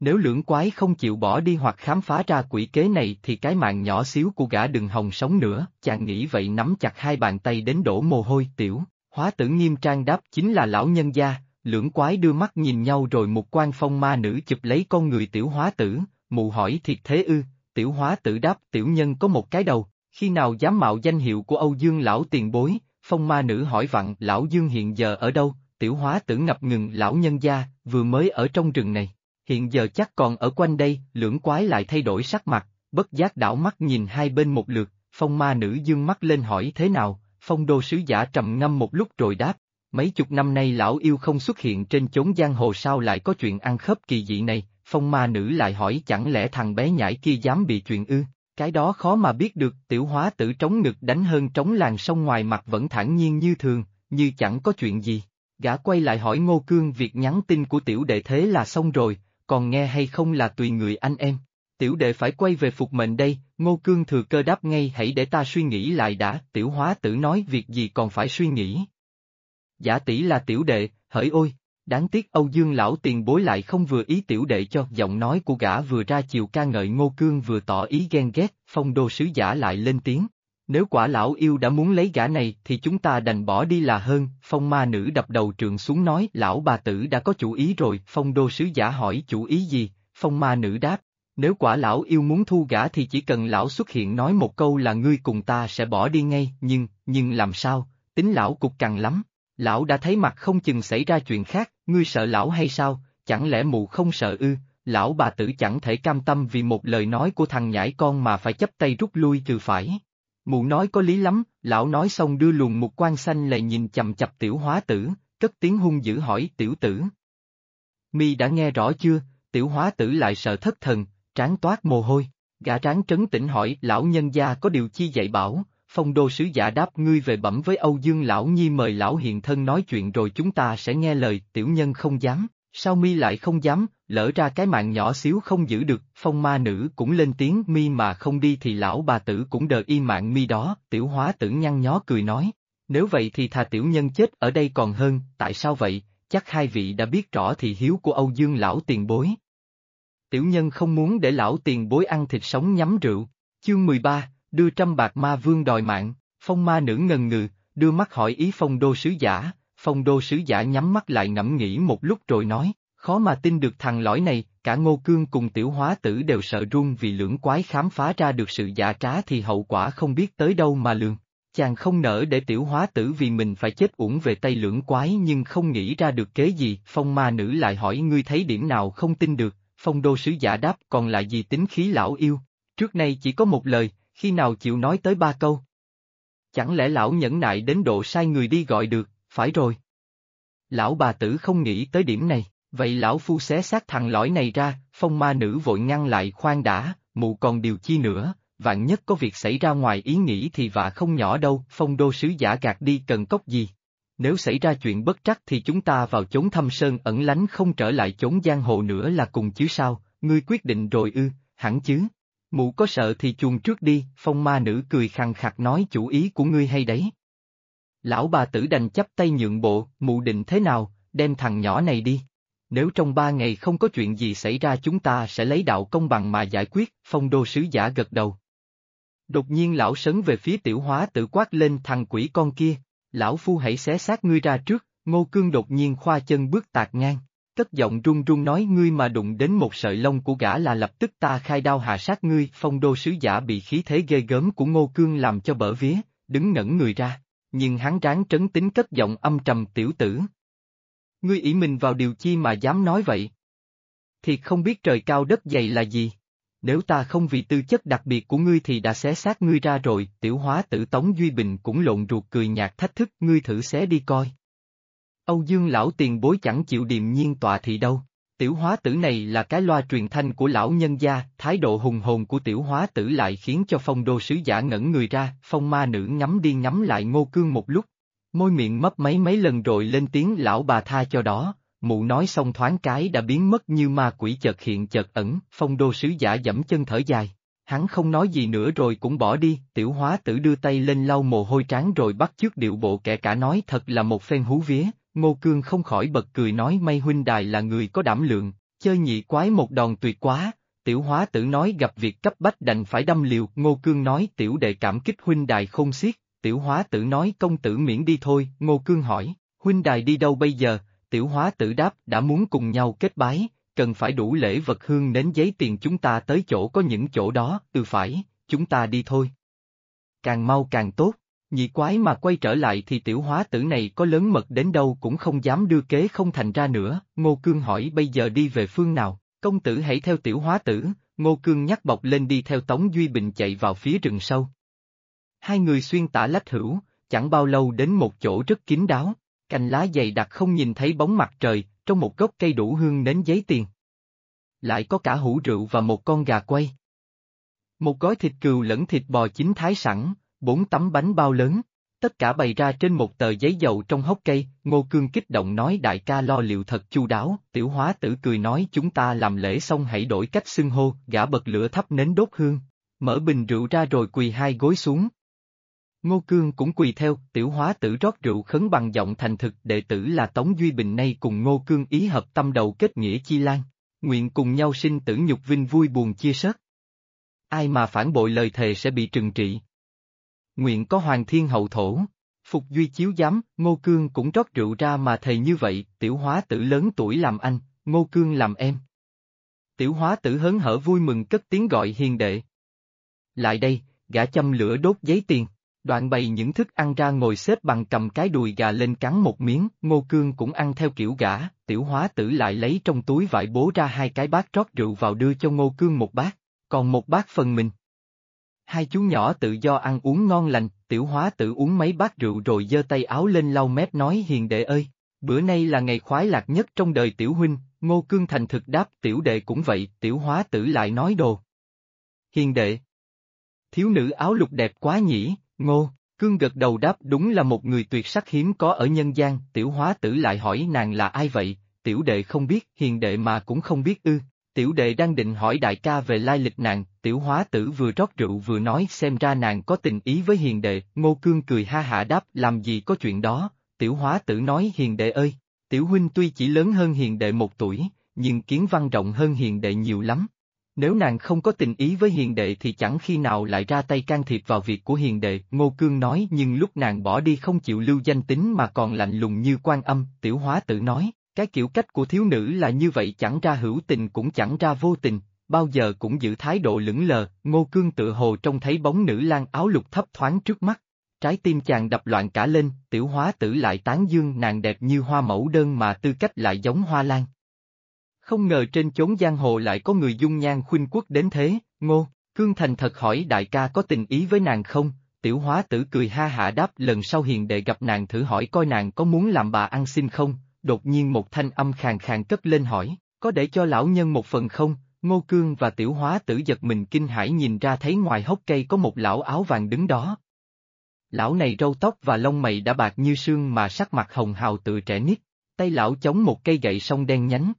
nếu lưỡng quái không chịu bỏ đi hoặc khám phá ra quỷ kế này thì cái mạng nhỏ xíu của gã đừng hồng sống nữa, chàng nghĩ vậy nắm chặt hai bàn tay đến đổ mồ hôi tiểu, hóa tử nghiêm trang đáp chính là lão nhân gia, lưỡng quái đưa mắt nhìn nhau rồi một quan phong ma nữ chụp lấy con người tiểu hóa tử, mụ hỏi thiệt thế ư, tiểu hóa tử đáp tiểu nhân có một cái đầu, khi nào dám mạo danh hiệu của Âu Dương lão tiền bối, phong ma nữ hỏi vặn lão Dương hiện giờ ở đâu, tiểu hóa tử ngập ngừng lão nhân gia, vừa mới ở trong rừng này hiện giờ chắc còn ở quanh đây, lưỡng quái lại thay đổi sắc mặt, bất giác đảo mắt nhìn hai bên một lượt, phong ma nữ dương mắt lên hỏi thế nào, phong đô sứ giả trầm ngâm một lúc rồi đáp, mấy chục năm nay lão yêu không xuất hiện trên chốn giang hồ sao lại có chuyện ăn khớp kỳ dị này, phong ma nữ lại hỏi chẳng lẽ thằng bé nhãi kia dám bị chuyện ư, cái đó khó mà biết được, tiểu hóa tử trống ngực đánh hơn trống làng sông ngoài mặt vẫn thản nhiên như thường, như chẳng có chuyện gì. Gã quay lại hỏi Ngô Cương việc nhắn tin của tiểu đệ thế là xong rồi, còn nghe hay không là tùy người anh em. Tiểu đệ phải quay về phục mệnh đây, Ngô Cương thừa cơ đáp ngay hãy để ta suy nghĩ lại đã, tiểu hóa tử nói việc gì còn phải suy nghĩ. Giả tỷ là tiểu đệ, hỡi ôi, đáng tiếc Âu Dương lão tiền bối lại không vừa ý tiểu đệ cho giọng nói của gã vừa ra chiều ca ngợi Ngô Cương vừa tỏ ý ghen ghét, phong đô sứ giả lại lên tiếng. Nếu quả lão yêu đã muốn lấy gã này thì chúng ta đành bỏ đi là hơn, phong ma nữ đập đầu trường xuống nói lão bà tử đã có chủ ý rồi, phong đô sứ giả hỏi chủ ý gì, phong ma nữ đáp, nếu quả lão yêu muốn thu gã thì chỉ cần lão xuất hiện nói một câu là ngươi cùng ta sẽ bỏ đi ngay, nhưng, nhưng làm sao, tính lão cục cằn lắm, lão đã thấy mặt không chừng xảy ra chuyện khác, ngươi sợ lão hay sao, chẳng lẽ mụ không sợ ư, lão bà tử chẳng thể cam tâm vì một lời nói của thằng nhãi con mà phải chấp tay rút lui từ phải. Mụ nói có lý lắm, lão nói xong đưa luồng một quan xanh lại nhìn chầm chập tiểu hóa tử, cất tiếng hung dữ hỏi tiểu tử. Mi đã nghe rõ chưa, tiểu hóa tử lại sợ thất thần, tráng toát mồ hôi, gã tráng trấn tĩnh hỏi lão nhân gia có điều chi dạy bảo, phong đô sứ giả đáp ngươi về bẩm với Âu Dương lão nhi mời lão hiện thân nói chuyện rồi chúng ta sẽ nghe lời, tiểu nhân không dám, sao mi lại không dám, lỡ ra cái mạng nhỏ xíu không giữ được, phong ma nữ cũng lên tiếng mi mà không đi thì lão bà tử cũng đợi y mạng mi đó, tiểu hóa tử nhăn nhó cười nói, nếu vậy thì thà tiểu nhân chết ở đây còn hơn, tại sao vậy, chắc hai vị đã biết rõ thì hiếu của Âu Dương lão tiền bối. Tiểu nhân không muốn để lão tiền bối ăn thịt sống nhắm rượu, chương 13, đưa trăm bạc ma vương đòi mạng, phong ma nữ ngần ngừ, đưa mắt hỏi ý phong đô sứ giả, phong đô sứ giả nhắm mắt lại ngẫm nghĩ một lúc rồi nói, khó mà tin được thằng lõi này, cả ngô cương cùng tiểu hóa tử đều sợ run vì lưỡng quái khám phá ra được sự giả trá thì hậu quả không biết tới đâu mà lường. Chàng không nỡ để tiểu hóa tử vì mình phải chết uổng về tay lưỡng quái nhưng không nghĩ ra được kế gì, phong ma nữ lại hỏi ngươi thấy điểm nào không tin được, phong đô sứ giả đáp còn lại gì tính khí lão yêu, trước nay chỉ có một lời, khi nào chịu nói tới ba câu. Chẳng lẽ lão nhẫn nại đến độ sai người đi gọi được, phải rồi. Lão bà tử không nghĩ tới điểm này, vậy lão phu xé xác thằng lõi này ra, phong ma nữ vội ngăn lại khoan đã, mụ còn điều chi nữa, vạn nhất có việc xảy ra ngoài ý nghĩ thì vạ không nhỏ đâu, phong đô sứ giả gạt đi cần cốc gì. Nếu xảy ra chuyện bất trắc thì chúng ta vào chốn thâm sơn ẩn lánh không trở lại chốn giang hồ nữa là cùng chứ sao, ngươi quyết định rồi ư, hẳn chứ. Mụ có sợ thì chuồng trước đi, phong ma nữ cười khằng khặc nói chủ ý của ngươi hay đấy. Lão bà tử đành chấp tay nhượng bộ, mụ định thế nào, đem thằng nhỏ này đi. Nếu trong ba ngày không có chuyện gì xảy ra chúng ta sẽ lấy đạo công bằng mà giải quyết, phong đô sứ giả gật đầu. Đột nhiên lão sấn về phía tiểu hóa tự quát lên thằng quỷ con kia, lão phu hãy xé xác ngươi ra trước, ngô cương đột nhiên khoa chân bước tạc ngang, cất giọng run run nói ngươi mà đụng đến một sợi lông của gã là lập tức ta khai đao hạ sát ngươi, phong đô sứ giả bị khí thế ghê gớm của ngô cương làm cho bở vía, đứng ngẩn người ra, nhưng hắn ráng trấn tính cất giọng âm trầm tiểu tử. Ngươi ý mình vào điều chi mà dám nói vậy? Thiệt không biết trời cao đất dày là gì? Nếu ta không vì tư chất đặc biệt của ngươi thì đã xé xác ngươi ra rồi, tiểu hóa tử Tống Duy Bình cũng lộn ruột cười nhạt thách thức ngươi thử xé đi coi. Âu Dương lão tiền bối chẳng chịu điềm nhiên tọa thị đâu. Tiểu hóa tử này là cái loa truyền thanh của lão nhân gia, thái độ hùng hồn của tiểu hóa tử lại khiến cho phong đô sứ giả ngẩn người ra, phong ma nữ ngắm đi ngắm lại ngô cương một lúc. Môi miệng mấp mấy mấy lần rồi lên tiếng lão bà tha cho đó, mụ nói xong thoáng cái đã biến mất như ma quỷ chợt hiện chợt ẩn, phong đô sứ giả dẫm chân thở dài. Hắn không nói gì nữa rồi cũng bỏ đi, tiểu hóa tử đưa tay lên lau mồ hôi trán rồi bắt chước điệu bộ kẻ cả nói thật là một phen hú vía, Ngô Cương không khỏi bật cười nói may huynh đài là người có đảm lượng, chơi nhị quái một đòn tuyệt quá, tiểu hóa tử nói gặp việc cấp bách đành phải đâm liều, Ngô Cương nói tiểu đệ cảm kích huynh đài không xiết, tiểu hóa tử nói công tử miễn đi thôi, Ngô Cương hỏi, huynh đài đi đâu bây giờ, tiểu hóa tử đáp đã muốn cùng nhau kết bái, cần phải đủ lễ vật hương nến giấy tiền chúng ta tới chỗ có những chỗ đó, từ phải, chúng ta đi thôi. Càng mau càng tốt. Nhị quái mà quay trở lại thì tiểu hóa tử này có lớn mật đến đâu cũng không dám đưa kế không thành ra nữa, Ngô Cương hỏi bây giờ đi về phương nào, công tử hãy theo tiểu hóa tử, Ngô Cương nhắc bọc lên đi theo Tống Duy Bình chạy vào phía rừng sâu. Hai người xuyên tả lách hữu, chẳng bao lâu đến một chỗ rất kín đáo, cành lá dày đặc không nhìn thấy bóng mặt trời, trong một gốc cây đủ hương nến giấy tiền. Lại có cả hũ rượu và một con gà quay. Một gói thịt cừu lẫn thịt bò chín thái sẵn, bốn tấm bánh bao lớn, tất cả bày ra trên một tờ giấy dầu trong hốc cây, Ngô Cương kích động nói đại ca lo liệu thật chu đáo, tiểu hóa tử cười nói chúng ta làm lễ xong hãy đổi cách xưng hô, gã bật lửa thắp nến đốt hương, mở bình rượu ra rồi quỳ hai gối xuống. Ngô Cương cũng quỳ theo, tiểu hóa tử rót rượu khấn bằng giọng thành thực đệ tử là Tống Duy Bình nay cùng Ngô Cương ý hợp tâm đầu kết nghĩa chi lan, nguyện cùng nhau sinh tử nhục vinh vui buồn chia sớt. Ai mà phản bội lời thề sẽ bị trừng trị nguyện có hoàng thiên hậu thổ. Phục Duy chiếu giám, Ngô Cương cũng rót rượu ra mà thầy như vậy, tiểu hóa tử lớn tuổi làm anh, Ngô Cương làm em. Tiểu hóa tử hớn hở vui mừng cất tiếng gọi hiền đệ. Lại đây, gã châm lửa đốt giấy tiền, đoạn bày những thức ăn ra ngồi xếp bằng cầm cái đùi gà lên cắn một miếng, Ngô Cương cũng ăn theo kiểu gã, tiểu hóa tử lại lấy trong túi vải bố ra hai cái bát rót rượu vào đưa cho Ngô Cương một bát, còn một bát phần mình. Hai chú nhỏ tự do ăn uống ngon lành, tiểu hóa tử uống mấy bát rượu rồi giơ tay áo lên lau mép nói hiền đệ ơi, bữa nay là ngày khoái lạc nhất trong đời tiểu huynh, ngô cương thành thực đáp tiểu đệ cũng vậy, tiểu hóa tử lại nói đồ. Hiền đệ. Thiếu nữ áo lục đẹp quá nhỉ, ngô, cương gật đầu đáp đúng là một người tuyệt sắc hiếm có ở nhân gian, tiểu hóa tử lại hỏi nàng là ai vậy, tiểu đệ không biết, hiền đệ mà cũng không biết ư, tiểu đệ đang định hỏi đại ca về lai lịch nàng, tiểu hóa tử vừa rót rượu vừa nói xem ra nàng có tình ý với hiền đệ, ngô cương cười ha hạ đáp làm gì có chuyện đó, tiểu hóa tử nói hiền đệ ơi, tiểu huynh tuy chỉ lớn hơn hiền đệ một tuổi, nhưng kiến văn rộng hơn hiền đệ nhiều lắm. Nếu nàng không có tình ý với hiền đệ thì chẳng khi nào lại ra tay can thiệp vào việc của hiền đệ, Ngô Cương nói nhưng lúc nàng bỏ đi không chịu lưu danh tính mà còn lạnh lùng như quan âm, tiểu hóa tử nói, cái kiểu cách của thiếu nữ là như vậy chẳng ra hữu tình cũng chẳng ra vô tình, bao giờ cũng giữ thái độ lững lờ, Ngô Cương tự hồ trông thấy bóng nữ lang áo lục thấp thoáng trước mắt. Trái tim chàng đập loạn cả lên, tiểu hóa tử lại tán dương nàng đẹp như hoa mẫu đơn mà tư cách lại giống hoa lan. Không ngờ trên chốn giang hồ lại có người dung nhan khuynh quốc đến thế, ngô, cương thành thật hỏi đại ca có tình ý với nàng không, tiểu hóa tử cười ha hả đáp lần sau hiền đệ gặp nàng thử hỏi coi nàng có muốn làm bà ăn xin không, đột nhiên một thanh âm khàn khàn cất lên hỏi, có để cho lão nhân một phần không, ngô cương và tiểu hóa tử giật mình kinh hãi nhìn ra thấy ngoài hốc cây có một lão áo vàng đứng đó. Lão này râu tóc và lông mày đã bạc như sương mà sắc mặt hồng hào tự trẻ nít, tay lão chống một cây gậy sông đen nhánh,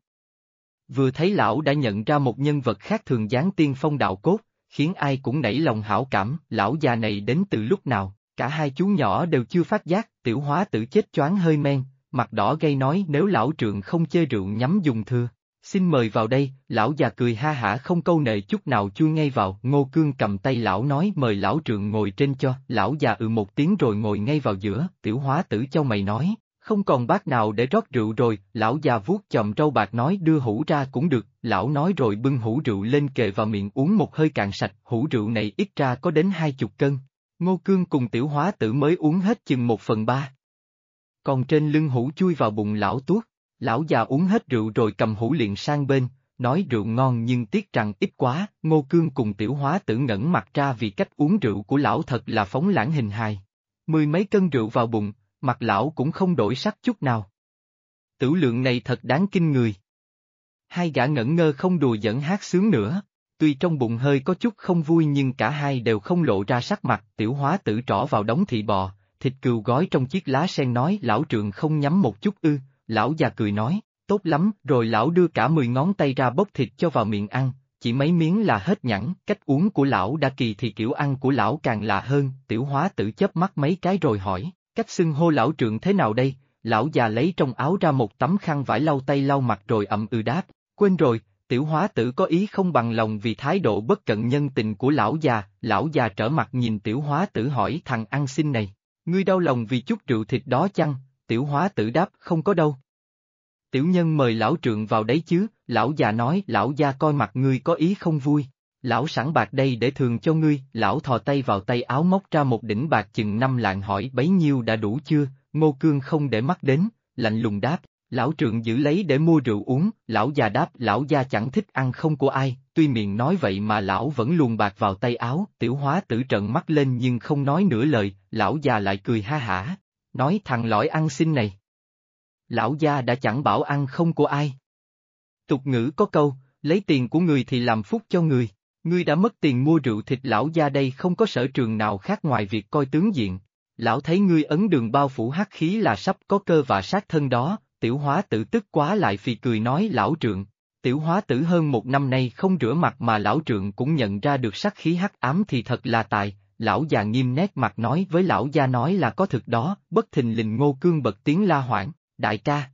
Vừa thấy lão đã nhận ra một nhân vật khác thường dáng tiên phong đạo cốt, khiến ai cũng nảy lòng hảo cảm, lão già này đến từ lúc nào, cả hai chú nhỏ đều chưa phát giác, tiểu hóa tử chết choáng hơi men, mặt đỏ gây nói nếu lão trượng không chê rượu nhắm dùng thưa. Xin mời vào đây, lão già cười ha hả không câu nệ chút nào chui ngay vào, ngô cương cầm tay lão nói mời lão trượng ngồi trên cho, lão già ừ một tiếng rồi ngồi ngay vào giữa, tiểu hóa tử cho mày nói, không còn bát nào để rót rượu rồi, lão già vuốt chòm trâu bạc nói đưa hũ ra cũng được, lão nói rồi bưng hũ rượu lên kề vào miệng uống một hơi cạn sạch, hũ rượu này ít ra có đến hai chục cân. Ngô Cương cùng tiểu hóa tử mới uống hết chừng một phần ba. Còn trên lưng hũ chui vào bụng lão tuốt, lão già uống hết rượu rồi cầm hũ liền sang bên, nói rượu ngon nhưng tiếc rằng ít quá, Ngô Cương cùng tiểu hóa tử ngẩn mặt ra vì cách uống rượu của lão thật là phóng lãng hình hài. Mười mấy cân rượu vào bụng, mặt lão cũng không đổi sắc chút nào. Tử lượng này thật đáng kinh người. Hai gã ngẩn ngơ không đùa dẫn hát sướng nữa, tuy trong bụng hơi có chút không vui nhưng cả hai đều không lộ ra sắc mặt, tiểu hóa tử trỏ vào đống thị bò, thịt cừu gói trong chiếc lá sen nói lão trượng không nhắm một chút ư, lão già cười nói, tốt lắm, rồi lão đưa cả mười ngón tay ra bốc thịt cho vào miệng ăn, chỉ mấy miếng là hết nhẵn, cách uống của lão đã kỳ thì kiểu ăn của lão càng lạ hơn, tiểu hóa tử chớp mắt mấy cái rồi hỏi, Cách xưng hô lão trượng thế nào đây? Lão già lấy trong áo ra một tấm khăn vải lau tay lau mặt rồi ậm ừ đáp, quên rồi, tiểu hóa tử có ý không bằng lòng vì thái độ bất cận nhân tình của lão già, lão già trở mặt nhìn tiểu hóa tử hỏi thằng ăn xin này, ngươi đau lòng vì chút rượu thịt đó chăng, tiểu hóa tử đáp không có đâu. Tiểu nhân mời lão trượng vào đấy chứ, lão già nói lão gia coi mặt ngươi có ý không vui, Lão sẵn bạc đây để thường cho ngươi, lão thò tay vào tay áo móc ra một đỉnh bạc chừng năm lạng hỏi bấy nhiêu đã đủ chưa, ngô cương không để mắt đến, lạnh lùng đáp, lão trượng giữ lấy để mua rượu uống, lão già đáp lão gia chẳng thích ăn không của ai, tuy miệng nói vậy mà lão vẫn luồn bạc vào tay áo, tiểu hóa tử trợn mắt lên nhưng không nói nửa lời, lão già lại cười ha hả, nói thằng lõi ăn xin này. Lão gia đã chẳng bảo ăn không của ai. Tục ngữ có câu, lấy tiền của người thì làm phúc cho người. Ngươi đã mất tiền mua rượu thịt lão gia đây không có sở trường nào khác ngoài việc coi tướng diện. Lão thấy ngươi ấn đường bao phủ hắc khí là sắp có cơ và sát thân đó, tiểu hóa tử tức quá lại phì cười nói lão trượng. Tiểu hóa tử hơn một năm nay không rửa mặt mà lão trượng cũng nhận ra được sắc khí hắc ám thì thật là tài, lão già nghiêm nét mặt nói với lão gia nói là có thực đó, bất thình lình ngô cương bật tiếng la hoảng, đại ca.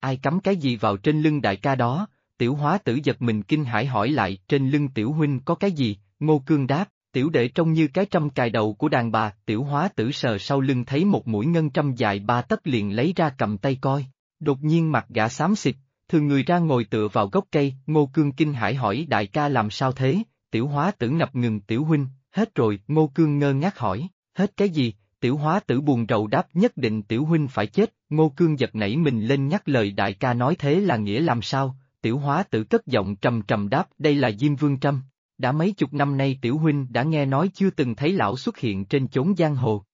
Ai cắm cái gì vào trên lưng đại ca đó, Tiểu hóa tử giật mình kinh hãi hỏi lại trên lưng tiểu huynh có cái gì, ngô cương đáp, tiểu đệ trông như cái trăm cài đầu của đàn bà, tiểu hóa tử sờ sau lưng thấy một mũi ngân trăm dài ba tấc liền lấy ra cầm tay coi, đột nhiên mặt gã xám xịt, thường người ra ngồi tựa vào gốc cây, ngô cương kinh hãi hỏi đại ca làm sao thế, tiểu hóa tử ngập ngừng tiểu huynh, hết rồi, ngô cương ngơ ngác hỏi, hết cái gì, tiểu hóa tử buồn rầu đáp nhất định tiểu huynh phải chết, ngô cương giật nảy mình lên nhắc lời đại ca nói thế là nghĩa làm sao, tiểu hóa tử cất giọng trầm trầm đáp đây là Diêm Vương Trâm đã mấy chục năm nay tiểu huynh đã nghe nói chưa từng thấy lão xuất hiện trên chốn giang hồ.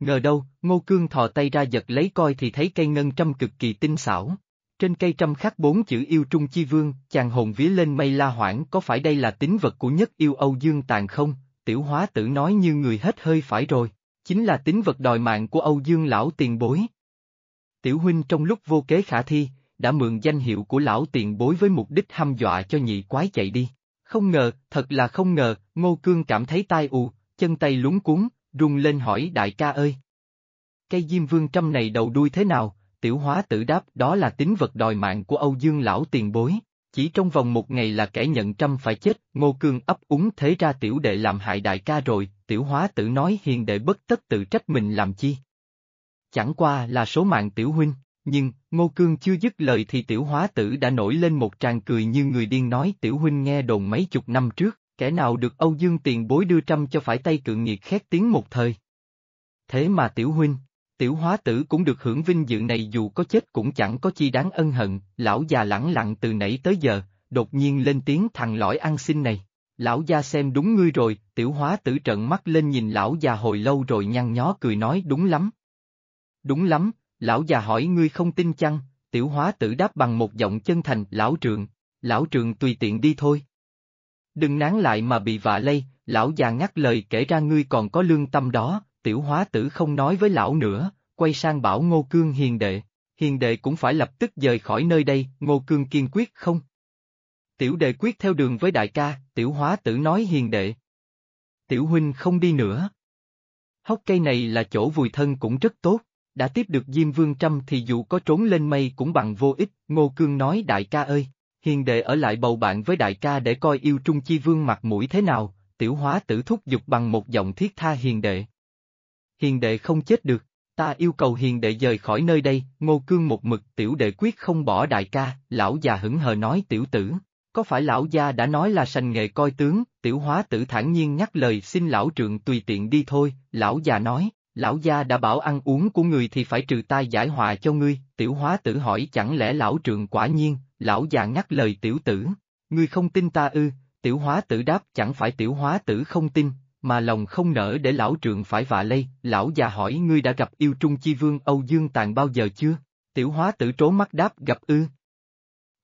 Ngờ đâu, Ngô Cương thò tay ra giật lấy coi thì thấy cây ngân trăm cực kỳ tinh xảo. Trên cây trăm khắc bốn chữ yêu trung chi vương, chàng hồn vía lên mây la hoảng có phải đây là tính vật của nhất yêu Âu Dương Tàn không? Tiểu hóa tử nói như người hết hơi phải rồi, chính là tính vật đòi mạng của Âu Dương lão tiền bối. Tiểu huynh trong lúc vô kế khả thi, đã mượn danh hiệu của lão tiền bối với mục đích hăm dọa cho nhị quái chạy đi. Không ngờ, thật là không ngờ, Ngô Cương cảm thấy tai ù, chân tay lúng cuốn, rung lên hỏi đại ca ơi. Cây diêm vương trăm này đầu đuôi thế nào, tiểu hóa tử đáp đó là tính vật đòi mạng của Âu Dương lão tiền bối. Chỉ trong vòng một ngày là kẻ nhận trăm phải chết, Ngô Cương ấp úng thế ra tiểu đệ làm hại đại ca rồi, tiểu hóa tử nói hiền đệ bất tất tự trách mình làm chi. Chẳng qua là số mạng tiểu huynh, nhưng, Ngô Cương chưa dứt lời thì tiểu hóa tử đã nổi lên một tràng cười như người điên nói tiểu huynh nghe đồn mấy chục năm trước, kẻ nào được Âu Dương tiền bối đưa trăm cho phải tay cự nghiệt khét tiếng một thời. Thế mà tiểu huynh, tiểu hóa tử cũng được hưởng vinh dự này dù có chết cũng chẳng có chi đáng ân hận, lão già lẳng lặng từ nãy tới giờ, đột nhiên lên tiếng thằng lõi ăn xin này. Lão gia xem đúng ngươi rồi, tiểu hóa tử trợn mắt lên nhìn lão già hồi lâu rồi nhăn nhó cười nói đúng lắm. Đúng lắm, lão già hỏi ngươi không tin chăng, tiểu hóa tử đáp bằng một giọng chân thành, lão trường, lão trường tùy tiện đi thôi. Đừng nán lại mà bị vạ lây, lão già ngắt lời kể ra ngươi còn có lương tâm đó, tiểu hóa tử không nói với lão nữa, quay sang bảo Ngô Cương hiền đệ, hiền đệ cũng phải lập tức rời khỏi nơi đây, Ngô Cương kiên quyết không. Tiểu đệ quyết theo đường với đại ca, tiểu hóa tử nói hiền đệ. Tiểu huynh không đi nữa. Hốc cây này là chỗ vùi thân cũng rất tốt, đã tiếp được Diêm Vương Trâm thì dù có trốn lên mây cũng bằng vô ích, Ngô Cương nói đại ca ơi, hiền đệ ở lại bầu bạn với đại ca để coi yêu trung chi vương mặt mũi thế nào, tiểu hóa tử thúc giục bằng một giọng thiết tha hiền đệ. Hiền đệ không chết được, ta yêu cầu hiền đệ rời khỏi nơi đây, ngô cương một mực tiểu đệ quyết không bỏ đại ca, lão già hững hờ nói tiểu tử. Có phải lão gia đã nói là sành nghề coi tướng, tiểu hóa tử thản nhiên nhắc lời xin lão trượng tùy tiện đi thôi, lão già nói, lão gia đã bảo ăn uống của người thì phải trừ tai giải họa cho ngươi, tiểu hóa tử hỏi chẳng lẽ lão trường quả nhiên, lão già ngắt lời tiểu tử, ngươi không tin ta ư, tiểu hóa tử đáp chẳng phải tiểu hóa tử không tin, mà lòng không nở để lão trường phải vạ lây, lão già hỏi ngươi đã gặp yêu trung chi vương Âu Dương Tàn bao giờ chưa, tiểu hóa tử trố mắt đáp gặp ư.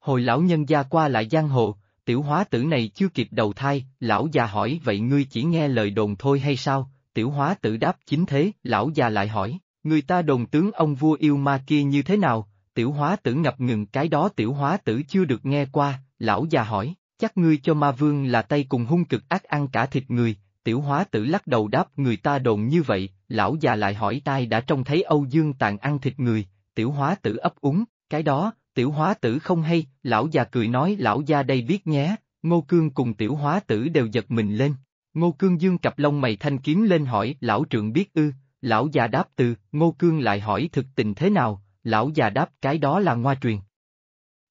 Hồi lão nhân gia qua lại giang hồ, tiểu hóa tử này chưa kịp đầu thai, lão già hỏi vậy ngươi chỉ nghe lời đồn thôi hay sao, tiểu hóa tử đáp chính thế, lão già lại hỏi, người ta đồn tướng ông vua yêu ma kia như thế nào, tiểu hóa tử ngập ngừng cái đó tiểu hóa tử chưa được nghe qua, lão già hỏi, chắc ngươi cho ma vương là tay cùng hung cực ác ăn cả thịt người, tiểu hóa tử lắc đầu đáp người ta đồn như vậy, lão già lại hỏi tai đã trông thấy Âu Dương tàn ăn thịt người, tiểu hóa tử ấp úng, cái đó, tiểu hóa tử không hay, lão già cười nói lão gia đây biết nhé, ngô cương cùng tiểu hóa tử đều giật mình lên. Ngô cương dương cặp lông mày thanh kiếm lên hỏi lão trượng biết ư, lão già đáp từ, ngô cương lại hỏi thực tình thế nào, lão già đáp cái đó là ngoa truyền.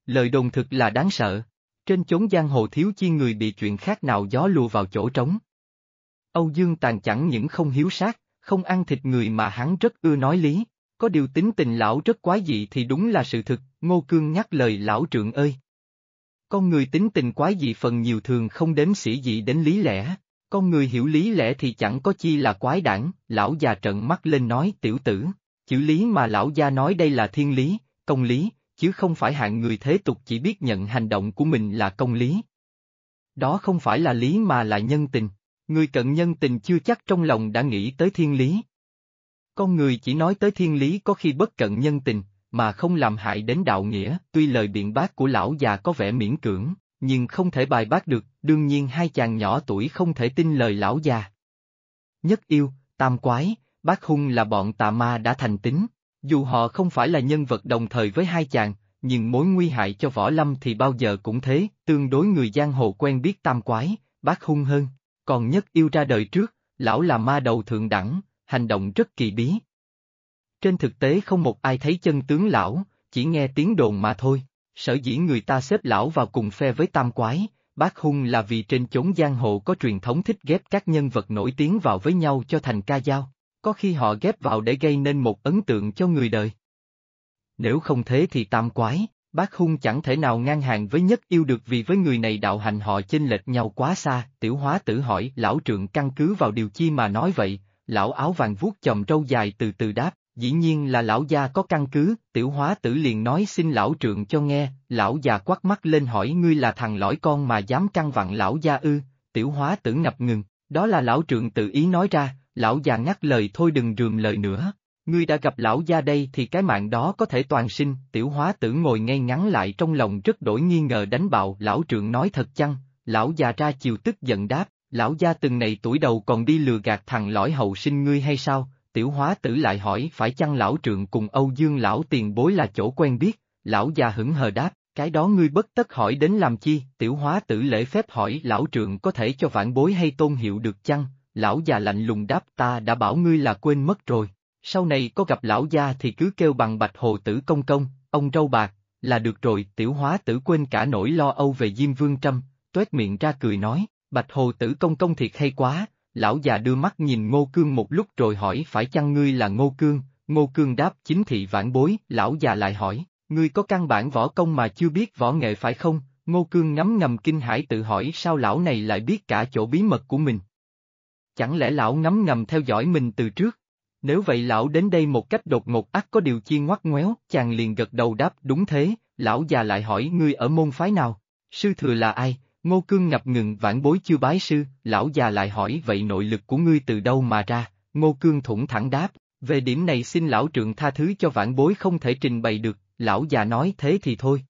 Lời đồn thực là đáng sợ, trên chốn giang hồ thiếu chi người bị chuyện khác nào gió lùa vào chỗ trống. Âu Dương Tàn chẳng những không hiếu sát, không ăn thịt người mà hắn rất ưa nói lý, có điều tính tình lão rất quái dị thì đúng là sự thực, Ngô Cương nhắc lời lão trượng ơi. Con người tính tình quái dị phần nhiều thường không đếm sĩ dị đến lý lẽ, con người hiểu lý lẽ thì chẳng có chi là quái đản, lão già trợn mắt lên nói tiểu tử, chữ lý mà lão gia nói đây là thiên lý, công lý, chứ không phải hạng người thế tục chỉ biết nhận hành động của mình là công lý. Đó không phải là lý mà là nhân tình, người cận nhân tình chưa chắc trong lòng đã nghĩ tới thiên lý. Con người chỉ nói tới thiên lý có khi bất cận nhân tình, mà không làm hại đến đạo nghĩa, tuy lời biện bác của lão già có vẻ miễn cưỡng, nhưng không thể bài bác được, đương nhiên hai chàng nhỏ tuổi không thể tin lời lão già. Nhất yêu, tam quái, bác hung là bọn tà ma đã thành tính, dù họ không phải là nhân vật đồng thời với hai chàng, nhưng mối nguy hại cho võ lâm thì bao giờ cũng thế, tương đối người giang hồ quen biết tam quái, bác hung hơn, còn nhất yêu ra đời trước, lão là ma đầu thượng đẳng, hành động rất kỳ bí. Trên thực tế không một ai thấy chân tướng lão, chỉ nghe tiếng đồn mà thôi, sở dĩ người ta xếp lão vào cùng phe với tam quái, bác hung là vì trên chốn giang hồ có truyền thống thích ghép các nhân vật nổi tiếng vào với nhau cho thành ca dao có khi họ ghép vào để gây nên một ấn tượng cho người đời. Nếu không thế thì tam quái, Bác hung chẳng thể nào ngang hàng với nhất yêu được vì với người này đạo hành họ chênh lệch nhau quá xa, tiểu hóa tử hỏi lão trượng căn cứ vào điều chi mà nói vậy, lão áo vàng vuốt chòm râu dài từ từ đáp, dĩ nhiên là lão gia có căn cứ, tiểu hóa tử liền nói xin lão trượng cho nghe, lão già quắc mắt lên hỏi ngươi là thằng lõi con mà dám căn vặn lão gia ư, tiểu hóa tử ngập ngừng, đó là lão trượng tự ý nói ra, lão già ngắt lời thôi đừng rườm lời nữa. Ngươi đã gặp lão gia đây thì cái mạng đó có thể toàn sinh, tiểu hóa tử ngồi ngay ngắn lại trong lòng rất đổi nghi ngờ đánh bạo, lão trượng nói thật chăng, lão già ra chiều tức giận đáp, lão gia từng này tuổi đầu còn đi lừa gạt thằng lõi hậu sinh ngươi hay sao, tiểu hóa tử lại hỏi phải chăng lão trượng cùng Âu Dương lão tiền bối là chỗ quen biết, lão già hững hờ đáp, cái đó ngươi bất tất hỏi đến làm chi, tiểu hóa tử lễ phép hỏi lão trượng có thể cho vãn bối hay tôn hiệu được chăng, lão già lạnh lùng đáp ta đã bảo ngươi là quên mất rồi, sau này có gặp lão gia thì cứ kêu bằng bạch hồ tử công công, ông râu bạc, là được rồi, tiểu hóa tử quên cả nỗi lo âu về Diêm Vương Trâm, tuét miệng ra cười nói, bạch hồ tử công công thiệt hay quá, lão già đưa mắt nhìn Ngô Cương một lúc rồi hỏi phải chăng ngươi là Ngô Cương, Ngô Cương đáp chính thị vãn bối, lão già lại hỏi, ngươi có căn bản võ công mà chưa biết võ nghệ phải không, Ngô Cương ngắm ngầm kinh hãi tự hỏi sao lão này lại biết cả chỗ bí mật của mình. Chẳng lẽ lão ngắm ngầm theo dõi mình từ trước? Nếu vậy lão đến đây một cách đột ngột ắt có điều chi ngoắt ngoéo, chàng liền gật đầu đáp đúng thế, lão già lại hỏi ngươi ở môn phái nào, sư thừa là ai, Ngô Cương ngập ngừng vãn bối chưa bái sư, lão già lại hỏi vậy nội lực của ngươi từ đâu mà ra, Ngô Cương thủng thẳng đáp, về điểm này xin lão trượng tha thứ cho vãn bối không thể trình bày được, lão già nói thế thì thôi.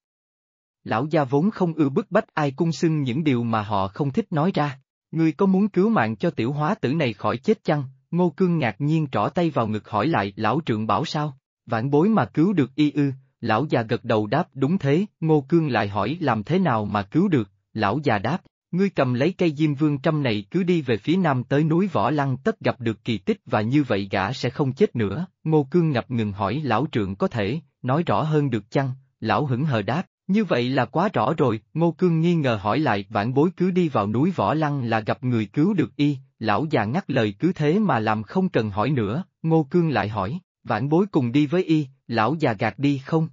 Lão gia vốn không ưa bức bách ai cung xưng những điều mà họ không thích nói ra, ngươi có muốn cứu mạng cho tiểu hóa tử này khỏi chết chăng? Ngô Cương ngạc nhiên trỏ tay vào ngực hỏi lại lão trượng bảo sao, vãn bối mà cứu được y ư, lão già gật đầu đáp đúng thế, Ngô Cương lại hỏi làm thế nào mà cứu được, lão già đáp, ngươi cầm lấy cây diêm vương trăm này cứ đi về phía nam tới núi Võ Lăng tất gặp được kỳ tích và như vậy gã sẽ không chết nữa, Ngô Cương ngập ngừng hỏi lão trượng có thể, nói rõ hơn được chăng, lão hững hờ đáp, như vậy là quá rõ rồi, Ngô Cương nghi ngờ hỏi lại vãn bối cứ đi vào núi Võ Lăng là gặp người cứu được y, lão già ngắt lời cứ thế mà làm không cần hỏi nữa, Ngô Cương lại hỏi, vãn bối cùng đi với y, lão già gạt đi không?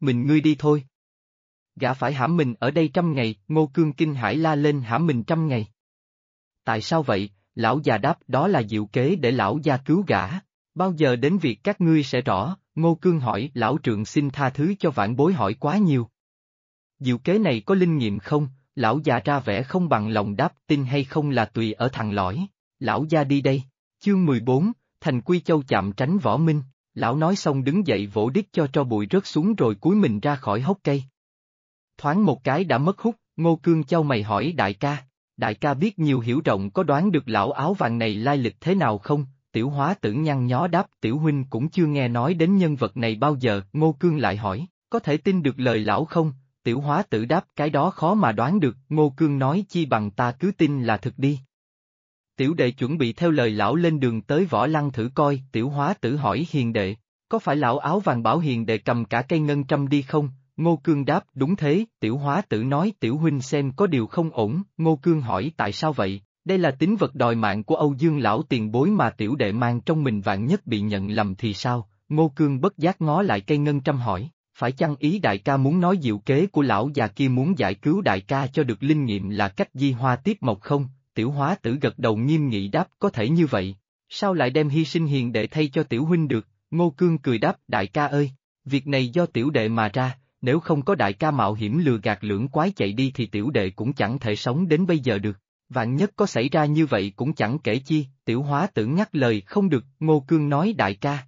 Mình ngươi đi thôi. Gã phải hãm mình ở đây trăm ngày, Ngô Cương kinh hải la lên hãm mình trăm ngày. Tại sao vậy? Lão già đáp đó là diệu kế để lão gia cứu gã. Bao giờ đến việc các ngươi sẽ rõ, Ngô Cương hỏi lão trượng xin tha thứ cho vãn bối hỏi quá nhiều. Diệu kế này có linh nghiệm không? Lão già ra vẻ không bằng lòng đáp tin hay không là tùy ở thằng lõi. Lão gia đi đây. Chương 14, Thành Quy Châu chạm tránh võ minh. Lão nói xong đứng dậy vỗ đít cho cho bụi rớt xuống rồi cúi mình ra khỏi hốc cây. Thoáng một cái đã mất hút, Ngô Cương Châu mày hỏi đại ca. Đại ca biết nhiều hiểu rộng có đoán được lão áo vàng này lai lịch thế nào không? Tiểu hóa tử nhăn nhó đáp tiểu huynh cũng chưa nghe nói đến nhân vật này bao giờ, Ngô Cương lại hỏi, có thể tin được lời lão không? Tiểu hóa tử đáp cái đó khó mà đoán được, Ngô Cương nói chi bằng ta cứ tin là thật đi. Tiểu đệ chuẩn bị theo lời lão lên đường tới võ lăng thử coi, tiểu hóa tử hỏi hiền đệ, có phải lão áo vàng bảo hiền đệ cầm cả cây ngân trăm đi không? Ngô Cương đáp đúng thế, tiểu hóa tử nói tiểu huynh xem có điều không ổn, Ngô Cương hỏi tại sao vậy, đây là tính vật đòi mạng của Âu Dương lão tiền bối mà tiểu đệ mang trong mình vạn nhất bị nhận lầm thì sao, Ngô Cương bất giác ngó lại cây ngân trăm hỏi, phải chăng ý đại ca muốn nói diệu kế của lão già kia muốn giải cứu đại ca cho được linh nghiệm là cách di hoa tiếp mộc không, tiểu hóa tử gật đầu nghiêm nghị đáp có thể như vậy, sao lại đem hy sinh hiền đệ thay cho tiểu huynh được, Ngô Cương cười đáp đại ca ơi, việc này do tiểu đệ mà ra, nếu không có đại ca mạo hiểm lừa gạt lưỡng quái chạy đi thì tiểu đệ cũng chẳng thể sống đến bây giờ được. Vạn nhất có xảy ra như vậy cũng chẳng kể chi, tiểu hóa tử ngắt lời không được, Ngô Cương nói đại ca.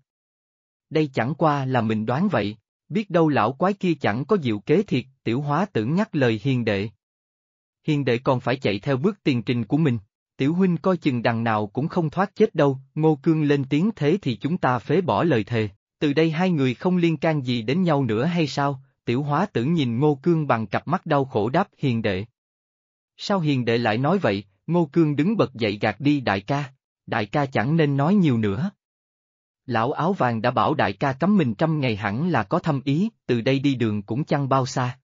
Đây chẳng qua là mình đoán vậy, biết đâu lão quái kia chẳng có diệu kế thiệt, tiểu hóa tử ngắt lời hiền đệ. Hiền đệ còn phải chạy theo bước tiền trình của mình, tiểu huynh coi chừng đằng nào cũng không thoát chết đâu, Ngô Cương lên tiếng thế thì chúng ta phế bỏ lời thề, từ đây hai người không liên can gì đến nhau nữa hay sao, tiểu hóa tử nhìn Ngô Cương bằng cặp mắt đau khổ đáp hiền đệ. Sao hiền đệ lại nói vậy, Ngô Cương đứng bật dậy gạt đi đại ca, đại ca chẳng nên nói nhiều nữa. Lão áo vàng đã bảo đại ca cấm mình trăm ngày hẳn là có thâm ý, từ đây đi đường cũng chăng bao xa.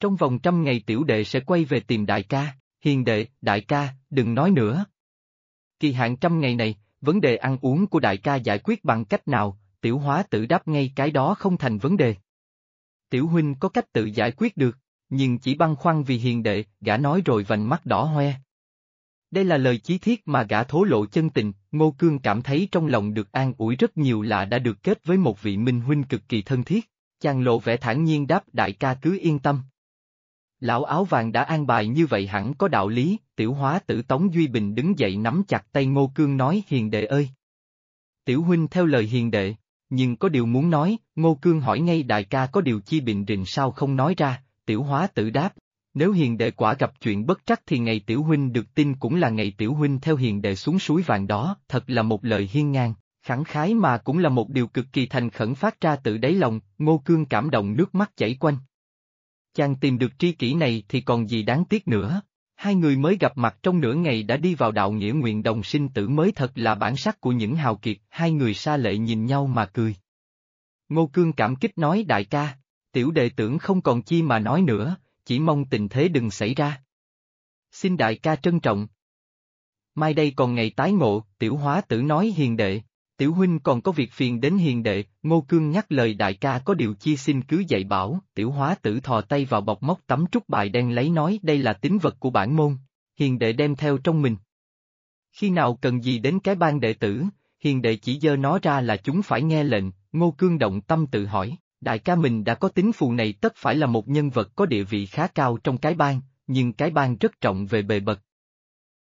Trong vòng trăm ngày tiểu đệ sẽ quay về tìm đại ca, hiền đệ, đại ca, đừng nói nữa. Kỳ hạn trăm ngày này, vấn đề ăn uống của đại ca giải quyết bằng cách nào, tiểu hóa tử đáp ngay cái đó không thành vấn đề. Tiểu huynh có cách tự giải quyết được, nhưng chỉ băn khoăn vì hiền đệ, gã nói rồi vành mắt đỏ hoe. Đây là lời chí thiết mà gã thố lộ chân tình, Ngô Cương cảm thấy trong lòng được an ủi rất nhiều là đã được kết với một vị minh huynh cực kỳ thân thiết, chàng lộ vẻ thản nhiên đáp đại ca cứ yên tâm. Lão áo vàng đã an bài như vậy hẳn có đạo lý, tiểu hóa tử Tống Duy Bình đứng dậy nắm chặt tay Ngô Cương nói hiền đệ ơi. Tiểu huynh theo lời hiền đệ, nhưng có điều muốn nói, Ngô Cương hỏi ngay đại ca có điều chi bình rình sao không nói ra, tiểu hóa tử đáp, nếu hiền đệ quả gặp chuyện bất trắc thì ngày tiểu huynh được tin cũng là ngày tiểu huynh theo hiền đệ xuống suối vàng đó, thật là một lời hiên ngang, khẳng khái mà cũng là một điều cực kỳ thành khẩn phát ra từ đáy lòng, ngô cương cảm động nước mắt chảy quanh. Chàng tìm được tri kỷ này thì còn gì đáng tiếc nữa. Hai người mới gặp mặt trong nửa ngày đã đi vào đạo nghĩa nguyện đồng sinh tử mới thật là bản sắc của những hào kiệt, hai người xa lệ nhìn nhau mà cười. Ngô Cương cảm kích nói đại ca, tiểu đệ tưởng không còn chi mà nói nữa, chỉ mong tình thế đừng xảy ra. Xin đại ca trân trọng. Mai đây còn ngày tái ngộ, tiểu hóa tử nói hiền đệ, tiểu huynh còn có việc phiền đến hiền đệ, ngô cương nhắc lời đại ca có điều chi xin cứ dạy bảo, tiểu hóa tử thò tay vào bọc móc tấm trúc bài đen lấy nói đây là tính vật của bản môn, hiền đệ đem theo trong mình. Khi nào cần gì đến cái ban đệ tử, hiền đệ chỉ dơ nó ra là chúng phải nghe lệnh, ngô cương động tâm tự hỏi, Đại ca mình đã có tính phù này tất phải là một nhân vật có địa vị khá cao trong cái ban, nhưng cái ban rất trọng về bề bậc.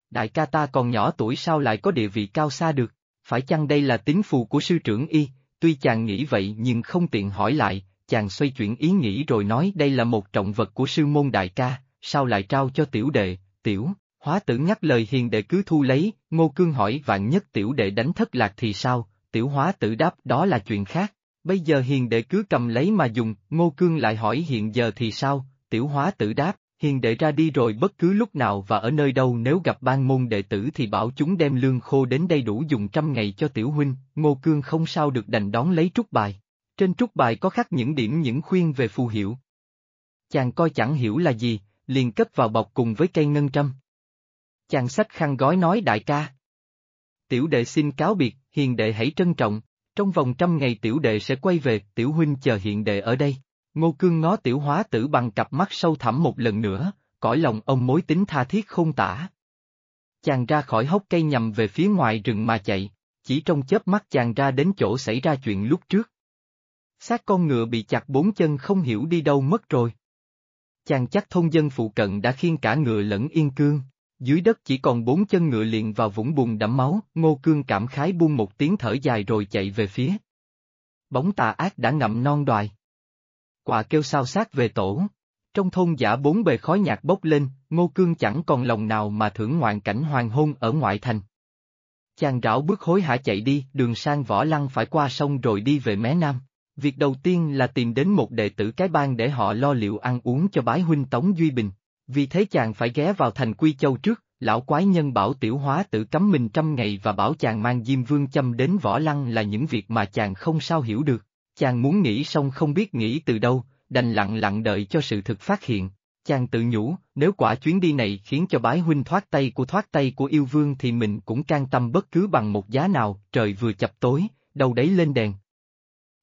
Đại ca ta còn nhỏ tuổi sao lại có địa vị cao xa được, phải chăng đây là tính phù của sư trưởng y, tuy chàng nghĩ vậy nhưng không tiện hỏi lại, chàng xoay chuyển ý nghĩ rồi nói đây là một trọng vật của sư môn đại ca, sao lại trao cho tiểu đệ, tiểu, hóa tử nhắc lời hiền đệ cứ thu lấy, ngô cương hỏi vạn nhất tiểu đệ đánh thất lạc thì sao, tiểu hóa tử đáp đó là chuyện khác. Bây giờ hiền đệ cứ cầm lấy mà dùng, Ngô Cương lại hỏi hiện giờ thì sao, tiểu hóa tử đáp, hiền đệ ra đi rồi bất cứ lúc nào và ở nơi đâu nếu gặp ban môn đệ tử thì bảo chúng đem lương khô đến đây đủ dùng trăm ngày cho tiểu huynh, Ngô Cương không sao được đành đón lấy trúc bài. Trên trúc bài có khắc những điểm những khuyên về phù hiệu. Chàng coi chẳng hiểu là gì, liền cất vào bọc cùng với cây ngân trăm. Chàng sách khăn gói nói đại ca. Tiểu đệ xin cáo biệt, hiền đệ hãy trân trọng, trong vòng trăm ngày tiểu đệ sẽ quay về, tiểu huynh chờ hiện đệ ở đây. Ngô Cương ngó tiểu hóa tử bằng cặp mắt sâu thẳm một lần nữa, cõi lòng ông mối tính tha thiết không tả. Chàng ra khỏi hốc cây nhằm về phía ngoài rừng mà chạy, chỉ trong chớp mắt chàng ra đến chỗ xảy ra chuyện lúc trước. Xác con ngựa bị chặt bốn chân không hiểu đi đâu mất rồi. Chàng chắc thôn dân phụ cận đã khiêng cả ngựa lẫn yên cương. Dưới đất chỉ còn bốn chân ngựa liền vào vũng bùn đẫm máu, ngô cương cảm khái buông một tiếng thở dài rồi chạy về phía. Bóng tà ác đã ngậm non đoài quả kêu sao sát về tổ. Trong thôn giả bốn bề khói nhạc bốc lên, ngô cương chẳng còn lòng nào mà thưởng ngoạn cảnh hoàng hôn ở ngoại thành. Chàng rảo bước hối hả chạy đi, đường sang võ lăng phải qua sông rồi đi về mé nam. Việc đầu tiên là tìm đến một đệ tử cái bang để họ lo liệu ăn uống cho bái huynh Tống Duy Bình. Vì thế chàng phải ghé vào thành Quy Châu trước, lão quái nhân bảo tiểu hóa tự cấm mình trăm ngày và bảo chàng mang Diêm Vương châm đến võ lăng là những việc mà chàng không sao hiểu được. Chàng muốn nghĩ xong không biết nghĩ từ đâu, đành lặng lặng đợi cho sự thực phát hiện. Chàng tự nhủ, nếu quả chuyến đi này khiến cho bái huynh thoát tay của thoát tay của yêu vương thì mình cũng can tâm bất cứ bằng một giá nào, trời vừa chập tối, đầu đấy lên đèn.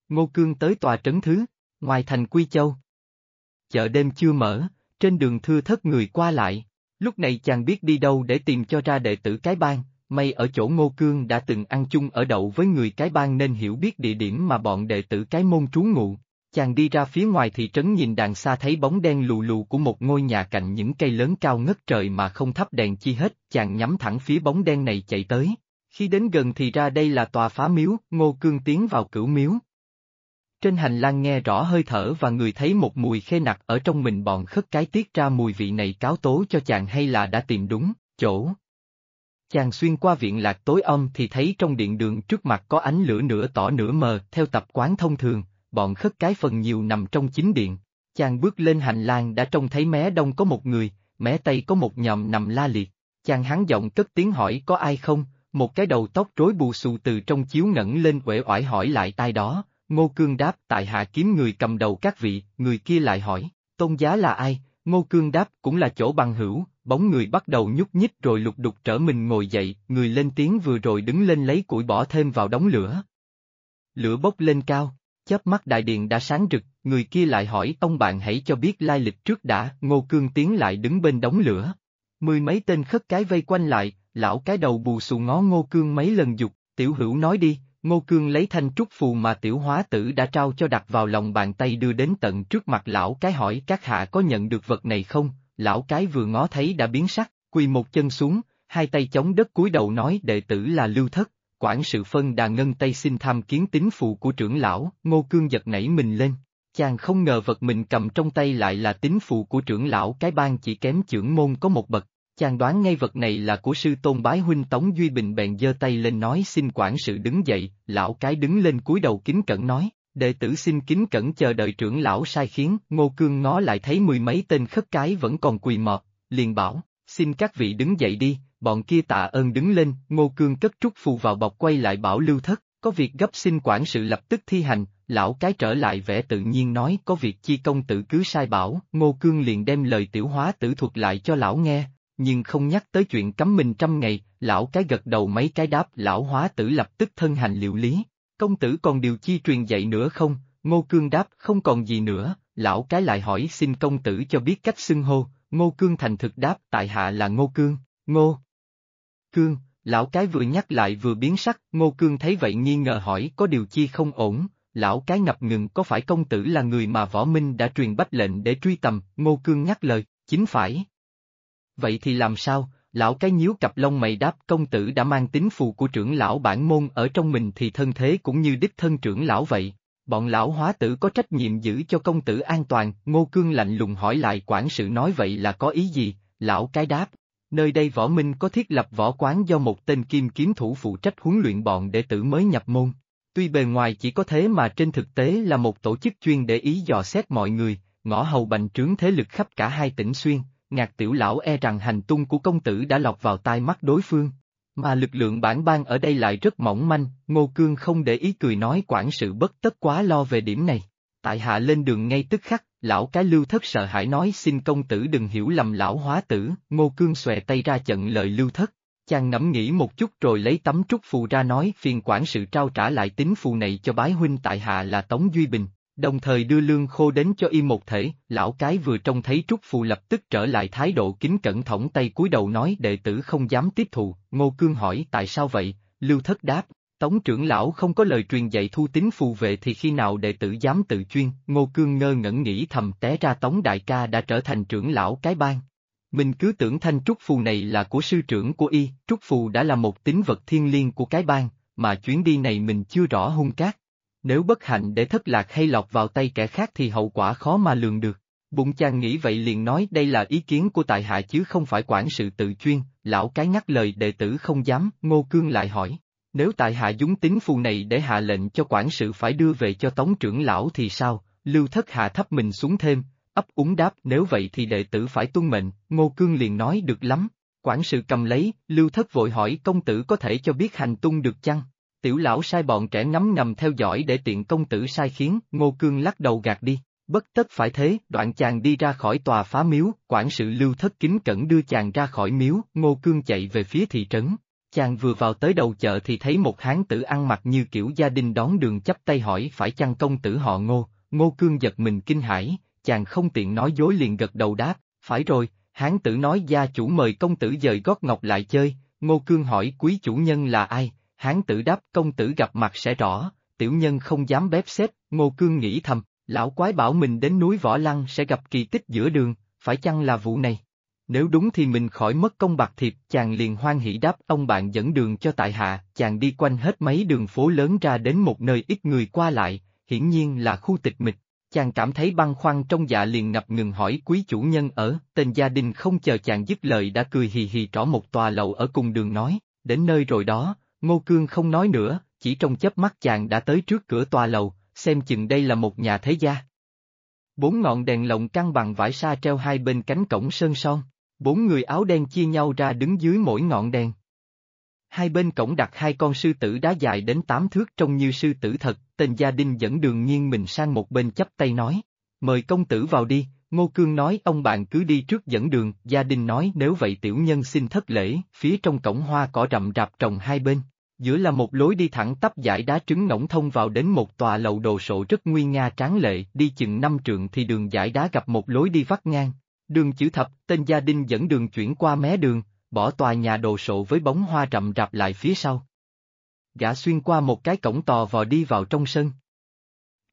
Ngô Cương tới tòa trấn thứ, ngoài thành Quy Châu. Chợ đêm chưa mở, trên đường thưa thất người qua lại. Lúc này chàng biết đi đâu để tìm cho ra đệ tử cái bang, may ở chỗ Ngô Cương đã từng ăn chung ở đậu với người cái bang nên hiểu biết địa điểm mà bọn đệ tử cái môn trú ngụ. Chàng đi ra phía ngoài thị trấn nhìn đàn xa thấy bóng đen lù lù của một ngôi nhà cạnh những cây lớn cao ngất trời mà không thắp đèn chi hết, chàng nhắm thẳng phía bóng đen này chạy tới. Khi đến gần thì ra đây là tòa phá miếu, Ngô Cương tiến vào cửu miếu, trên hành lang nghe rõ hơi thở và người thấy một mùi khê nặc ở trong mình bọn khất cái tiết ra mùi vị này cáo tố cho chàng hay là đã tìm đúng, chỗ. Chàng xuyên qua viện lạc tối âm thì thấy trong điện đường trước mặt có ánh lửa nửa tỏ nửa mờ, theo tập quán thông thường, bọn khất cái phần nhiều nằm trong chính điện. Chàng bước lên hành lang đã trông thấy mé đông có một người, mé tây có một nhòm nằm la liệt. Chàng hắn giọng cất tiếng hỏi có ai không, một cái đầu tóc rối bù xù từ trong chiếu ngẩng lên uể oải hỏi lại tai đó, Ngô Cương đáp tại hạ kiếm người cầm đầu các vị, người kia lại hỏi, tôn giá là ai, Ngô Cương đáp cũng là chỗ bằng hữu, bóng người bắt đầu nhúc nhích rồi lục đục trở mình ngồi dậy, người lên tiếng vừa rồi đứng lên lấy củi bỏ thêm vào đống lửa. Lửa bốc lên cao, chớp mắt đại điện đã sáng rực, người kia lại hỏi ông bạn hãy cho biết lai lịch trước đã, Ngô Cương tiến lại đứng bên đống lửa. Mười mấy tên khất cái vây quanh lại, lão cái đầu bù xù ngó Ngô Cương mấy lần dục, tiểu hữu nói đi, Ngô Cương lấy thanh trúc phù mà tiểu hóa tử đã trao cho đặt vào lòng bàn tay đưa đến tận trước mặt lão cái hỏi các hạ có nhận được vật này không, lão cái vừa ngó thấy đã biến sắc, quỳ một chân xuống, hai tay chống đất cúi đầu nói đệ tử là lưu thất, quản sự phân đà ngân tay xin tham kiến tín phụ của trưởng lão, Ngô Cương giật nảy mình lên. Chàng không ngờ vật mình cầm trong tay lại là tín phụ của trưởng lão cái bang chỉ kém trưởng môn có một bậc, Chàng đoán ngay vật này là của sư tôn bái huynh Tống Duy Bình bèn giơ tay lên nói xin quản sự đứng dậy, lão cái đứng lên cúi đầu kính cẩn nói, đệ tử xin kính cẩn chờ đợi trưởng lão sai khiến, ngô cương ngó lại thấy mười mấy tên khất cái vẫn còn quỳ mọt, liền bảo, xin các vị đứng dậy đi, bọn kia tạ ơn đứng lên, ngô cương cất trúc phù vào bọc quay lại bảo lưu thất, có việc gấp xin quản sự lập tức thi hành, lão cái trở lại vẻ tự nhiên nói có việc chi công tử cứ sai bảo, ngô cương liền đem lời tiểu hóa tử thuật lại cho lão nghe, nhưng không nhắc tới chuyện cấm mình trăm ngày, lão cái gật đầu mấy cái đáp lão hóa tử lập tức thân hành liệu lý. Công tử còn điều chi truyền dạy nữa không? Ngô Cương đáp không còn gì nữa, lão cái lại hỏi xin công tử cho biết cách xưng hô, Ngô Cương thành thực đáp tại hạ là Ngô Cương, Ngô. Cương, lão cái vừa nhắc lại vừa biến sắc, Ngô Cương thấy vậy nghi ngờ hỏi có điều chi không ổn, lão cái ngập ngừng có phải công tử là người mà võ minh đã truyền bách lệnh để truy tầm, Ngô Cương nhắc lời, chính phải. Vậy thì làm sao, lão cái nhíu cặp lông mày đáp công tử đã mang tính phù của trưởng lão bản môn ở trong mình thì thân thế cũng như đích thân trưởng lão vậy. Bọn lão hóa tử có trách nhiệm giữ cho công tử an toàn, ngô cương lạnh lùng hỏi lại quản sự nói vậy là có ý gì, lão cái đáp. Nơi đây võ minh có thiết lập võ quán do một tên kim kiếm thủ phụ trách huấn luyện bọn đệ tử mới nhập môn. Tuy bề ngoài chỉ có thế mà trên thực tế là một tổ chức chuyên để ý dò xét mọi người, ngõ hầu bành trướng thế lực khắp cả hai tỉnh xuyên, ngạc tiểu lão e rằng hành tung của công tử đã lọt vào tai mắt đối phương. Mà lực lượng bản bang ở đây lại rất mỏng manh, Ngô Cương không để ý cười nói quản sự bất tất quá lo về điểm này. Tại hạ lên đường ngay tức khắc, lão cái lưu thất sợ hãi nói xin công tử đừng hiểu lầm lão hóa tử, Ngô Cương xòe tay ra chận lời lưu thất. Chàng ngẫm nghĩ một chút rồi lấy tấm trúc phù ra nói phiền quản sự trao trả lại tín phù này cho bái huynh tại hạ là Tống Duy Bình, Đồng thời đưa lương khô đến cho y một thể, lão cái vừa trông thấy trúc phù lập tức trở lại thái độ kính cẩn thõng tay cúi đầu nói đệ tử không dám tiếp thụ, ngô cương hỏi tại sao vậy, lưu thất đáp, tống trưởng lão không có lời truyền dạy thu tín phù về thì khi nào đệ tử dám tự chuyên, ngô cương ngơ ngẩn nghĩ thầm té ra tống đại ca đã trở thành trưởng lão cái bang. Mình cứ tưởng thanh trúc phù này là của sư trưởng của y, trúc phù đã là một tín vật thiên liêng của cái bang, mà chuyến đi này mình chưa rõ hung cát nếu bất hạnh để thất lạc hay lọt vào tay kẻ khác thì hậu quả khó mà lường được. Bụng chàng nghĩ vậy liền nói đây là ý kiến của tại hạ chứ không phải quản sự tự chuyên, lão cái ngắt lời đệ tử không dám, ngô cương lại hỏi. Nếu tại hạ dúng tính phù này để hạ lệnh cho quản sự phải đưa về cho tống trưởng lão thì sao, lưu thất hạ thấp mình xuống thêm, ấp úng đáp nếu vậy thì đệ tử phải tuân mệnh, ngô cương liền nói được lắm. Quản sự cầm lấy, lưu thất vội hỏi công tử có thể cho biết hành tung được chăng? Tiểu lão sai bọn trẻ ngắm ngầm theo dõi để tiện công tử sai khiến, Ngô Cương lắc đầu gạt đi. Bất tất phải thế, đoạn chàng đi ra khỏi tòa phá miếu, quản sự lưu thất kính cẩn đưa chàng ra khỏi miếu, Ngô Cương chạy về phía thị trấn. Chàng vừa vào tới đầu chợ thì thấy một hán tử ăn mặc như kiểu gia đình đón đường chấp tay hỏi phải chăng công tử họ Ngô, Ngô Cương giật mình kinh hãi, chàng không tiện nói dối liền gật đầu đáp, phải rồi, hán tử nói gia chủ mời công tử dời gót ngọc lại chơi, Ngô Cương hỏi quý chủ nhân là ai, hán tử đáp công tử gặp mặt sẽ rõ, tiểu nhân không dám bếp xếp, ngô cương nghĩ thầm, lão quái bảo mình đến núi Võ Lăng sẽ gặp kỳ tích giữa đường, phải chăng là vụ này? Nếu đúng thì mình khỏi mất công bạc thiệp, chàng liền hoan hỷ đáp ông bạn dẫn đường cho tại hạ, chàng đi quanh hết mấy đường phố lớn ra đến một nơi ít người qua lại, hiển nhiên là khu tịch mịch. Chàng cảm thấy băng khoăn trong dạ liền ngập ngừng hỏi quý chủ nhân ở, tên gia đình không chờ chàng dứt lời đã cười hì hì trỏ một tòa lầu ở cùng đường nói, đến nơi rồi đó, Ngô Cương không nói nữa, chỉ trong chớp mắt chàng đã tới trước cửa tòa lầu, xem chừng đây là một nhà thế gia. Bốn ngọn đèn lồng căng bằng vải sa treo hai bên cánh cổng sơn son, bốn người áo đen chia nhau ra đứng dưới mỗi ngọn đèn. Hai bên cổng đặt hai con sư tử đá dài đến tám thước trông như sư tử thật, tên gia đình dẫn đường nghiêng mình sang một bên chấp tay nói, mời công tử vào đi, Ngô Cương nói ông bạn cứ đi trước dẫn đường, gia đình nói nếu vậy tiểu nhân xin thất lễ, phía trong cổng hoa cỏ rậm rạp trồng hai bên. Giữa là một lối đi thẳng tắp dải đá trứng ngỗng thông vào đến một tòa lầu đồ sộ rất nguy nga tráng lệ, đi chừng năm trượng thì đường dải đá gặp một lối đi vắt ngang. Đường chữ thập, tên gia đình dẫn đường chuyển qua mé đường, bỏ tòa nhà đồ sộ với bóng hoa rậm rạp lại phía sau. Gã xuyên qua một cái cổng tò vò đi vào trong sân.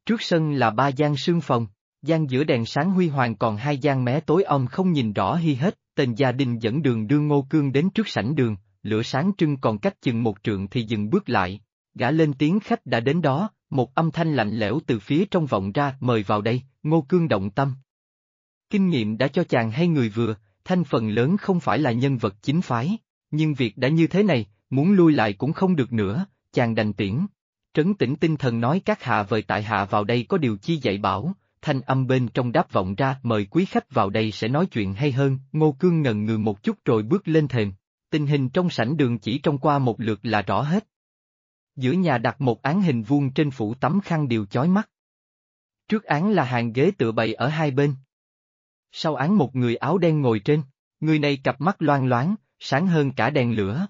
Trước sân là ba gian sương phòng, gian giữa đèn sáng huy hoàng còn hai gian mé tối om không nhìn rõ hi hết, tên gia đình dẫn đường đưa Ngô Cương đến trước sảnh đường, lửa sáng trưng còn cách chừng một trượng thì dừng bước lại, gã lên tiếng khách đã đến đó, một âm thanh lạnh lẽo từ phía trong vọng ra mời vào đây, Ngô Cương động tâm. Kinh nghiệm đã cho chàng hay người vừa, thanh phần lớn không phải là nhân vật chính phái, nhưng việc đã như thế này, muốn lui lại cũng không được nữa, chàng đành tiễn. Trấn tĩnh tinh thần nói các hạ vời tại hạ vào đây có điều chi dạy bảo, thanh âm bên trong đáp vọng ra mời quý khách vào đây sẽ nói chuyện hay hơn, ngô cương ngần ngừ một chút rồi bước lên thềm. Tình hình trong sảnh đường chỉ trong qua một lượt là rõ hết. Giữa nhà đặt một án hình vuông trên phủ tấm khăn điều chói mắt. Trước án là hàng ghế tựa bày ở hai bên. Sau án một người áo đen ngồi trên, người này cặp mắt loan loáng, sáng hơn cả đèn lửa.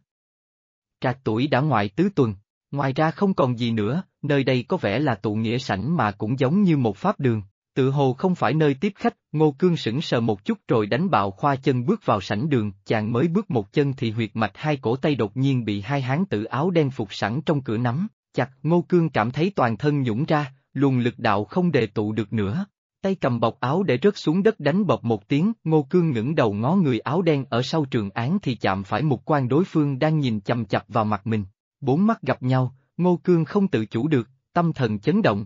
Trạc tuổi đã ngoại tứ tuần, ngoài ra không còn gì nữa, nơi đây có vẻ là tụ nghĩa sảnh mà cũng giống như một pháp đường. Tự hồ không phải nơi tiếp khách, Ngô Cương sững sờ một chút rồi đánh bạo khoa chân bước vào sảnh đường, chàng mới bước một chân thì huyệt mạch hai cổ tay đột nhiên bị hai hán tử áo đen phục sẵn trong cửa nắm, chặt Ngô Cương cảm thấy toàn thân nhũng ra, luồng lực đạo không đề tụ được nữa. Tay cầm bọc áo để rớt xuống đất đánh bọc một tiếng, Ngô Cương ngẩng đầu ngó người áo đen ở sau trường án thì chạm phải một quan đối phương đang nhìn chầm chập vào mặt mình. Bốn mắt gặp nhau, Ngô Cương không tự chủ được, tâm thần chấn động,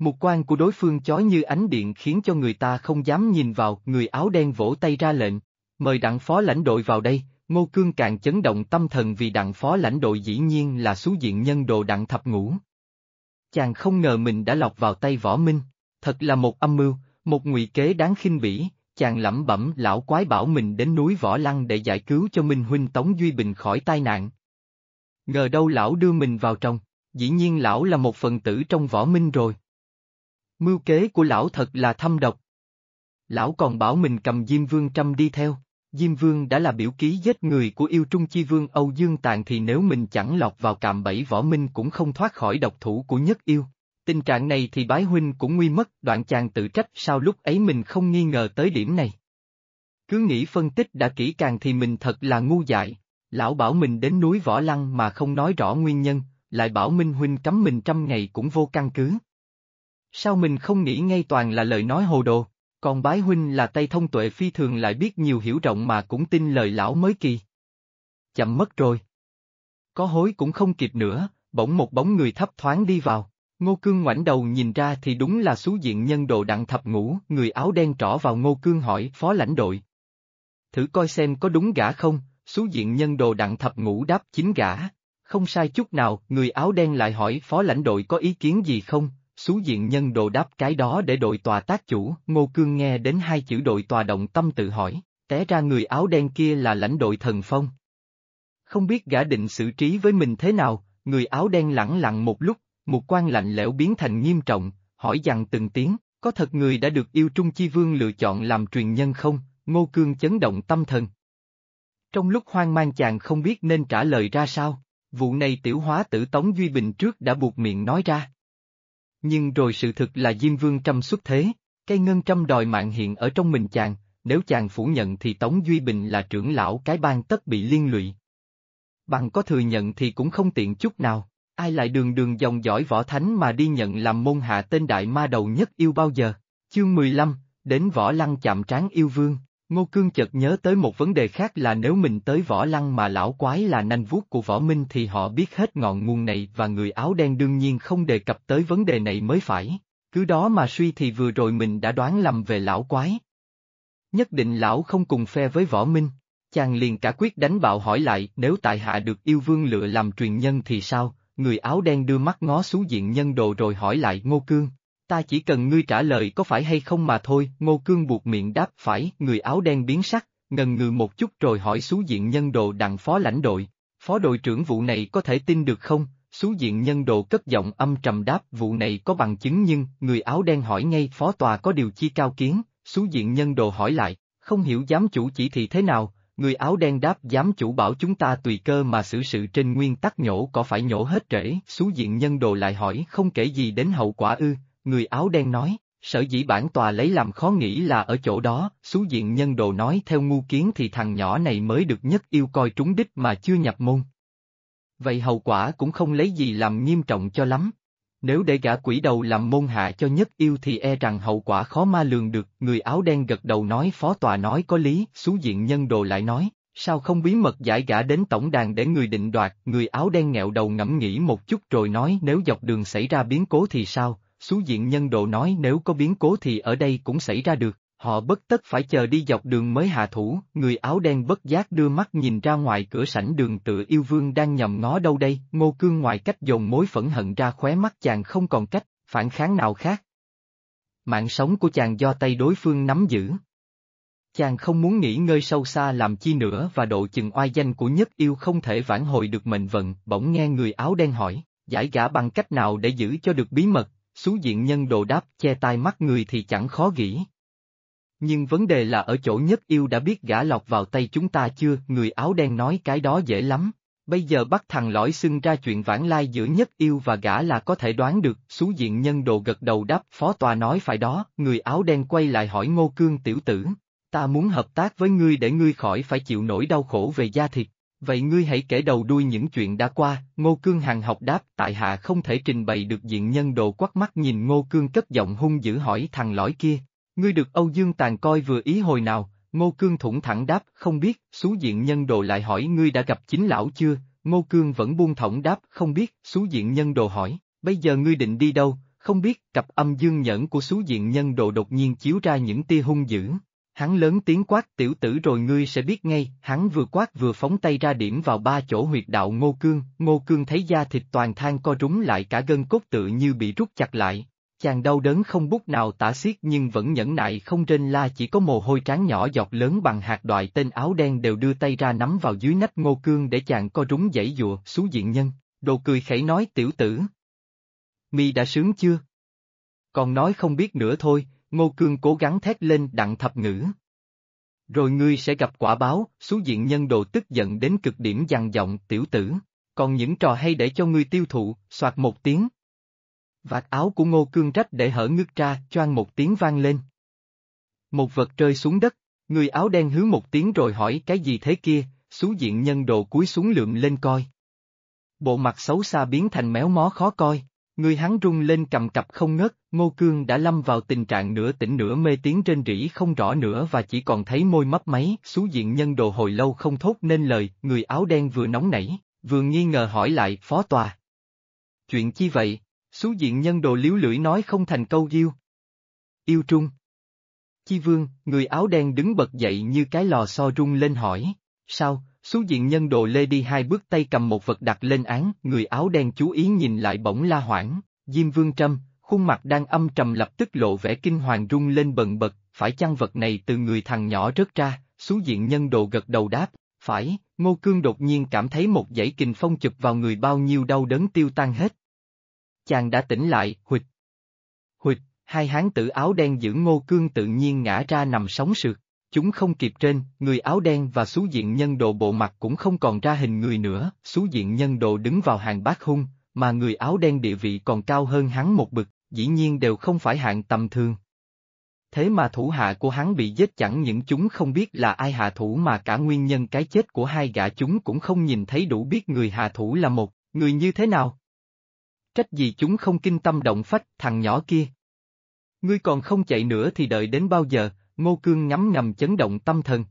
một quan của đối phương chói như ánh điện khiến cho người ta không dám nhìn vào, người áo đen vỗ tay ra lệnh. Mời đặng phó lãnh đội vào đây, Ngô Cương càng chấn động tâm thần vì đặng phó lãnh đội dĩ nhiên là số diện nhân đồ đặng thập ngũ. Chàng không ngờ mình đã lọc vào tay võ minh, thật là một âm mưu, một ngụy kế đáng khinh bỉ, chàng lẩm bẩm lão quái bảo mình đến núi Võ Lăng để giải cứu cho Minh Huynh Tống Duy Bình khỏi tai nạn. Ngờ đâu lão đưa mình vào trong, dĩ nhiên lão là một phần tử trong võ minh rồi. Mưu kế của lão thật là thâm độc. Lão còn bảo mình cầm Diêm Vương Trâm đi theo. Diêm Vương đã là biểu ký giết người của yêu trung chi vương Âu Dương Tàn thì nếu mình chẳng lọt vào cạm bẫy võ minh cũng không thoát khỏi độc thủ của nhất yêu. Tình trạng này thì bái huynh cũng nguy mất, đoạn chàng tự trách sao lúc ấy mình không nghi ngờ tới điểm này. Cứ nghĩ phân tích đã kỹ càng thì mình thật là ngu dại. Lão bảo mình đến núi Võ Lăng mà không nói rõ nguyên nhân, lại bảo Minh Huynh cấm mình trăm ngày cũng vô căn cứ. Sao mình không nghĩ ngay toàn là lời nói hồ đồ, còn bái huynh là tay thông tuệ phi thường lại biết nhiều hiểu rộng mà cũng tin lời lão mới kỳ. Chậm mất rồi. Có hối cũng không kịp nữa, bỗng một bóng người thấp thoáng đi vào. Ngô Cương ngoảnh đầu nhìn ra thì đúng là số diện nhân đồ đặng thập ngũ, người áo đen trỏ vào Ngô Cương hỏi phó lãnh đội. Thử coi xem có đúng gã không, số diện nhân đồ đặng thập ngũ đáp chính gã. Không sai chút nào, người áo đen lại hỏi phó lãnh đội có ý kiến gì không, Xú diện nhân đồ đáp cái đó để đội tòa tác chủ, Ngô Cương nghe đến hai chữ đội tòa động tâm tự hỏi, té ra người áo đen kia là lãnh đội thần phong. Không biết gã định xử trí với mình thế nào, người áo đen lẳng lặng một lúc, một quan lạnh lẽo biến thành nghiêm trọng, hỏi rằng từng tiếng, có thật người đã được yêu trung chi vương lựa chọn làm truyền nhân không, Ngô Cương chấn động tâm thần. Trong lúc hoang mang chàng không biết nên trả lời ra sao, vụ này tiểu hóa tử Tống Duy Bình trước đã buộc miệng nói ra. Nhưng rồi sự thực là Diêm Vương Trâm xuất thế, cây ngân trâm đòi mạng hiện ở trong mình chàng, nếu chàng phủ nhận thì Tống Duy Bình là trưởng lão cái bang tất bị liên lụy. Bằng có thừa nhận thì cũng không tiện chút nào, ai lại đường đường dòng dõi võ thánh mà đi nhận làm môn hạ tên đại ma đầu nhất yêu bao giờ. Chương 15, đến võ lăng chạm trán yêu vương. Ngô Cương chợt nhớ tới một vấn đề khác là nếu mình tới võ lăng mà lão quái là nanh vuốt của võ minh thì họ biết hết ngọn nguồn này và người áo đen đương nhiên không đề cập tới vấn đề này mới phải. Cứ đó mà suy thì vừa rồi mình đã đoán lầm về lão quái. Nhất định lão không cùng phe với võ minh. Chàng liền cả quyết đánh bạo hỏi lại nếu tại hạ được yêu vương lựa làm truyền nhân thì sao, người áo đen đưa mắt ngó xuống diện nhân đồ rồi hỏi lại Ngô Cương, Ta chỉ cần ngươi trả lời có phải hay không mà thôi, Ngô Cương buộc miệng đáp phải, người áo đen biến sắc, ngần ngừ một chút rồi hỏi xú diện nhân đồ đặng phó lãnh đội. Phó đội trưởng vụ này có thể tin được không? Xú diện nhân đồ cất giọng âm trầm đáp vụ này có bằng chứng nhưng, người áo đen hỏi ngay phó tòa có điều chi cao kiến, xú diện nhân đồ hỏi lại, không hiểu giám chủ chỉ thị thế nào, người áo đen đáp giám chủ bảo chúng ta tùy cơ mà xử sự trên nguyên tắc nhổ có phải nhổ hết rễ, xú diện nhân đồ lại hỏi không kể gì đến hậu quả ư, người áo đen nói, sở dĩ bản tòa lấy làm khó nghĩ là ở chỗ đó, xú diện nhân đồ nói theo ngu kiến thì thằng nhỏ này mới được nhất yêu coi trúng đích mà chưa nhập môn. Vậy hậu quả cũng không lấy gì làm nghiêm trọng cho lắm. Nếu để gã quỷ đầu làm môn hạ cho nhất yêu thì e rằng hậu quả khó ma lường được, người áo đen gật đầu nói phó tòa nói có lý, xú diện nhân đồ lại nói, sao không bí mật giải gã đến tổng đàn để người định đoạt, người áo đen nghẹo đầu ngẫm nghĩ một chút rồi nói nếu dọc đường xảy ra biến cố thì sao, xú diện nhân độ nói nếu có biến cố thì ở đây cũng xảy ra được, họ bất tất phải chờ đi dọc đường mới hạ thủ, người áo đen bất giác đưa mắt nhìn ra ngoài cửa sảnh đường tự yêu vương đang nhầm ngó đâu đây, ngô cương ngoài cách dồn mối phẫn hận ra khóe mắt chàng không còn cách, phản kháng nào khác. Mạng sống của chàng do tay đối phương nắm giữ. Chàng không muốn nghỉ ngơi sâu xa làm chi nữa và độ chừng oai danh của nhất yêu không thể vãn hồi được mệnh vận, bỗng nghe người áo đen hỏi, giải gã bằng cách nào để giữ cho được bí mật, xú diện nhân đồ đáp che tai mắt người thì chẳng khó nghĩ. Nhưng vấn đề là ở chỗ nhất yêu đã biết gã lọc vào tay chúng ta chưa, người áo đen nói cái đó dễ lắm. Bây giờ bắt thằng lõi xưng ra chuyện vãng lai giữa nhất yêu và gã là có thể đoán được, xú diện nhân đồ gật đầu đáp, phó tòa nói phải đó, người áo đen quay lại hỏi ngô cương tiểu tử. Ta muốn hợp tác với ngươi để ngươi khỏi phải chịu nỗi đau khổ về da thịt. Vậy ngươi hãy kể đầu đuôi những chuyện đã qua, Ngô Cương Hằng học đáp, tại hạ không thể trình bày được diện nhân đồ quắc mắt nhìn Ngô Cương cất giọng hung dữ hỏi thằng lõi kia, ngươi được Âu Dương Tàn coi vừa ý hồi nào, Ngô Cương thủng thẳng đáp, không biết, xú diện nhân đồ lại hỏi ngươi đã gặp chính lão chưa, Ngô Cương vẫn buông thõng đáp, không biết, xú diện nhân đồ hỏi, bây giờ ngươi định đi đâu, không biết, cặp âm dương nhẫn của xú diện nhân đồ đột nhiên chiếu ra những tia hung dữ, Hắn lớn tiếng quát tiểu tử rồi ngươi sẽ biết ngay, hắn vừa quát vừa phóng tay ra điểm vào ba chỗ huyệt đạo ngô cương, ngô cương thấy da thịt toàn than co rúng lại cả gân cốt tự như bị rút chặt lại. Chàng đau đớn không bút nào tả xiết nhưng vẫn nhẫn nại không trên la chỉ có mồ hôi trán nhỏ giọt lớn bằng hạt đoại tên áo đen đều đưa tay ra nắm vào dưới nách ngô cương để chàng co rúng dãy dụa, xú diện nhân, đồ cười khẩy nói tiểu tử. Mi đã sướng chưa? Còn nói không biết nữa thôi, Ngô Cương cố gắng thét lên đặng thập ngữ. Rồi ngươi sẽ gặp quả báo, số diện nhân đồ tức giận đến cực điểm dằn giọng tiểu tử, còn những trò hay để cho ngươi tiêu thụ, soạt một tiếng. Vạt áo của ngô cương rách để hở ngực ra, choang một tiếng vang lên. Một vật rơi xuống đất, người áo đen hứa một tiếng rồi hỏi cái gì thế kia, số diện nhân đồ cúi xuống lượm lên coi. Bộ mặt xấu xa biến thành méo mó khó coi. Người hắn rung lên cầm cập không ngớt, Ngô Cương đã lâm vào tình trạng nửa tỉnh nửa mê tiếng trên rỉ không rõ nữa và chỉ còn thấy môi mấp máy, xú diện nhân đồ hồi lâu không thốt nên lời, người áo đen vừa nóng nảy, vừa nghi ngờ hỏi lại, phó tòa. Chuyện chi vậy? Xú diện nhân đồ liếu lưỡi nói không thành câu yêu. Yêu trung. Chi vương, người áo đen đứng bật dậy như cái lò xo rung lên hỏi, sao, Xú diện nhân đồ lê đi hai bước tay cầm một vật đặt lên án, người áo đen chú ý nhìn lại bỗng la hoảng, Diêm Vương Trâm, khuôn mặt đang âm trầm lập tức lộ vẻ kinh hoàng rung lên bần bật, phải chăng vật này từ người thằng nhỏ rớt ra, xú diện nhân đồ gật đầu đáp, phải, Ngô Cương đột nhiên cảm thấy một dãy kình phong chụp vào người bao nhiêu đau đớn tiêu tan hết. Chàng đã tỉnh lại, huỵch. Huỵch, hai hán tử áo đen giữ Ngô Cương tự nhiên ngã ra nằm sóng sượt. Chúng không kịp trên, người áo đen và xú diện nhân đồ bộ mặt cũng không còn ra hình người nữa, xú diện nhân đồ đứng vào hàng bát hung, mà người áo đen địa vị còn cao hơn hắn một bực, dĩ nhiên đều không phải hạng tầm thường. Thế mà thủ hạ của hắn bị giết chẳng những chúng không biết là ai hạ thủ mà cả nguyên nhân cái chết của hai gã chúng cũng không nhìn thấy đủ biết người hạ thủ là một, người như thế nào. Trách gì chúng không kinh tâm động phách thằng nhỏ kia. Ngươi còn không chạy nữa thì đợi đến bao giờ, Ngô Cương ngắm ngầm chấn động tâm thần.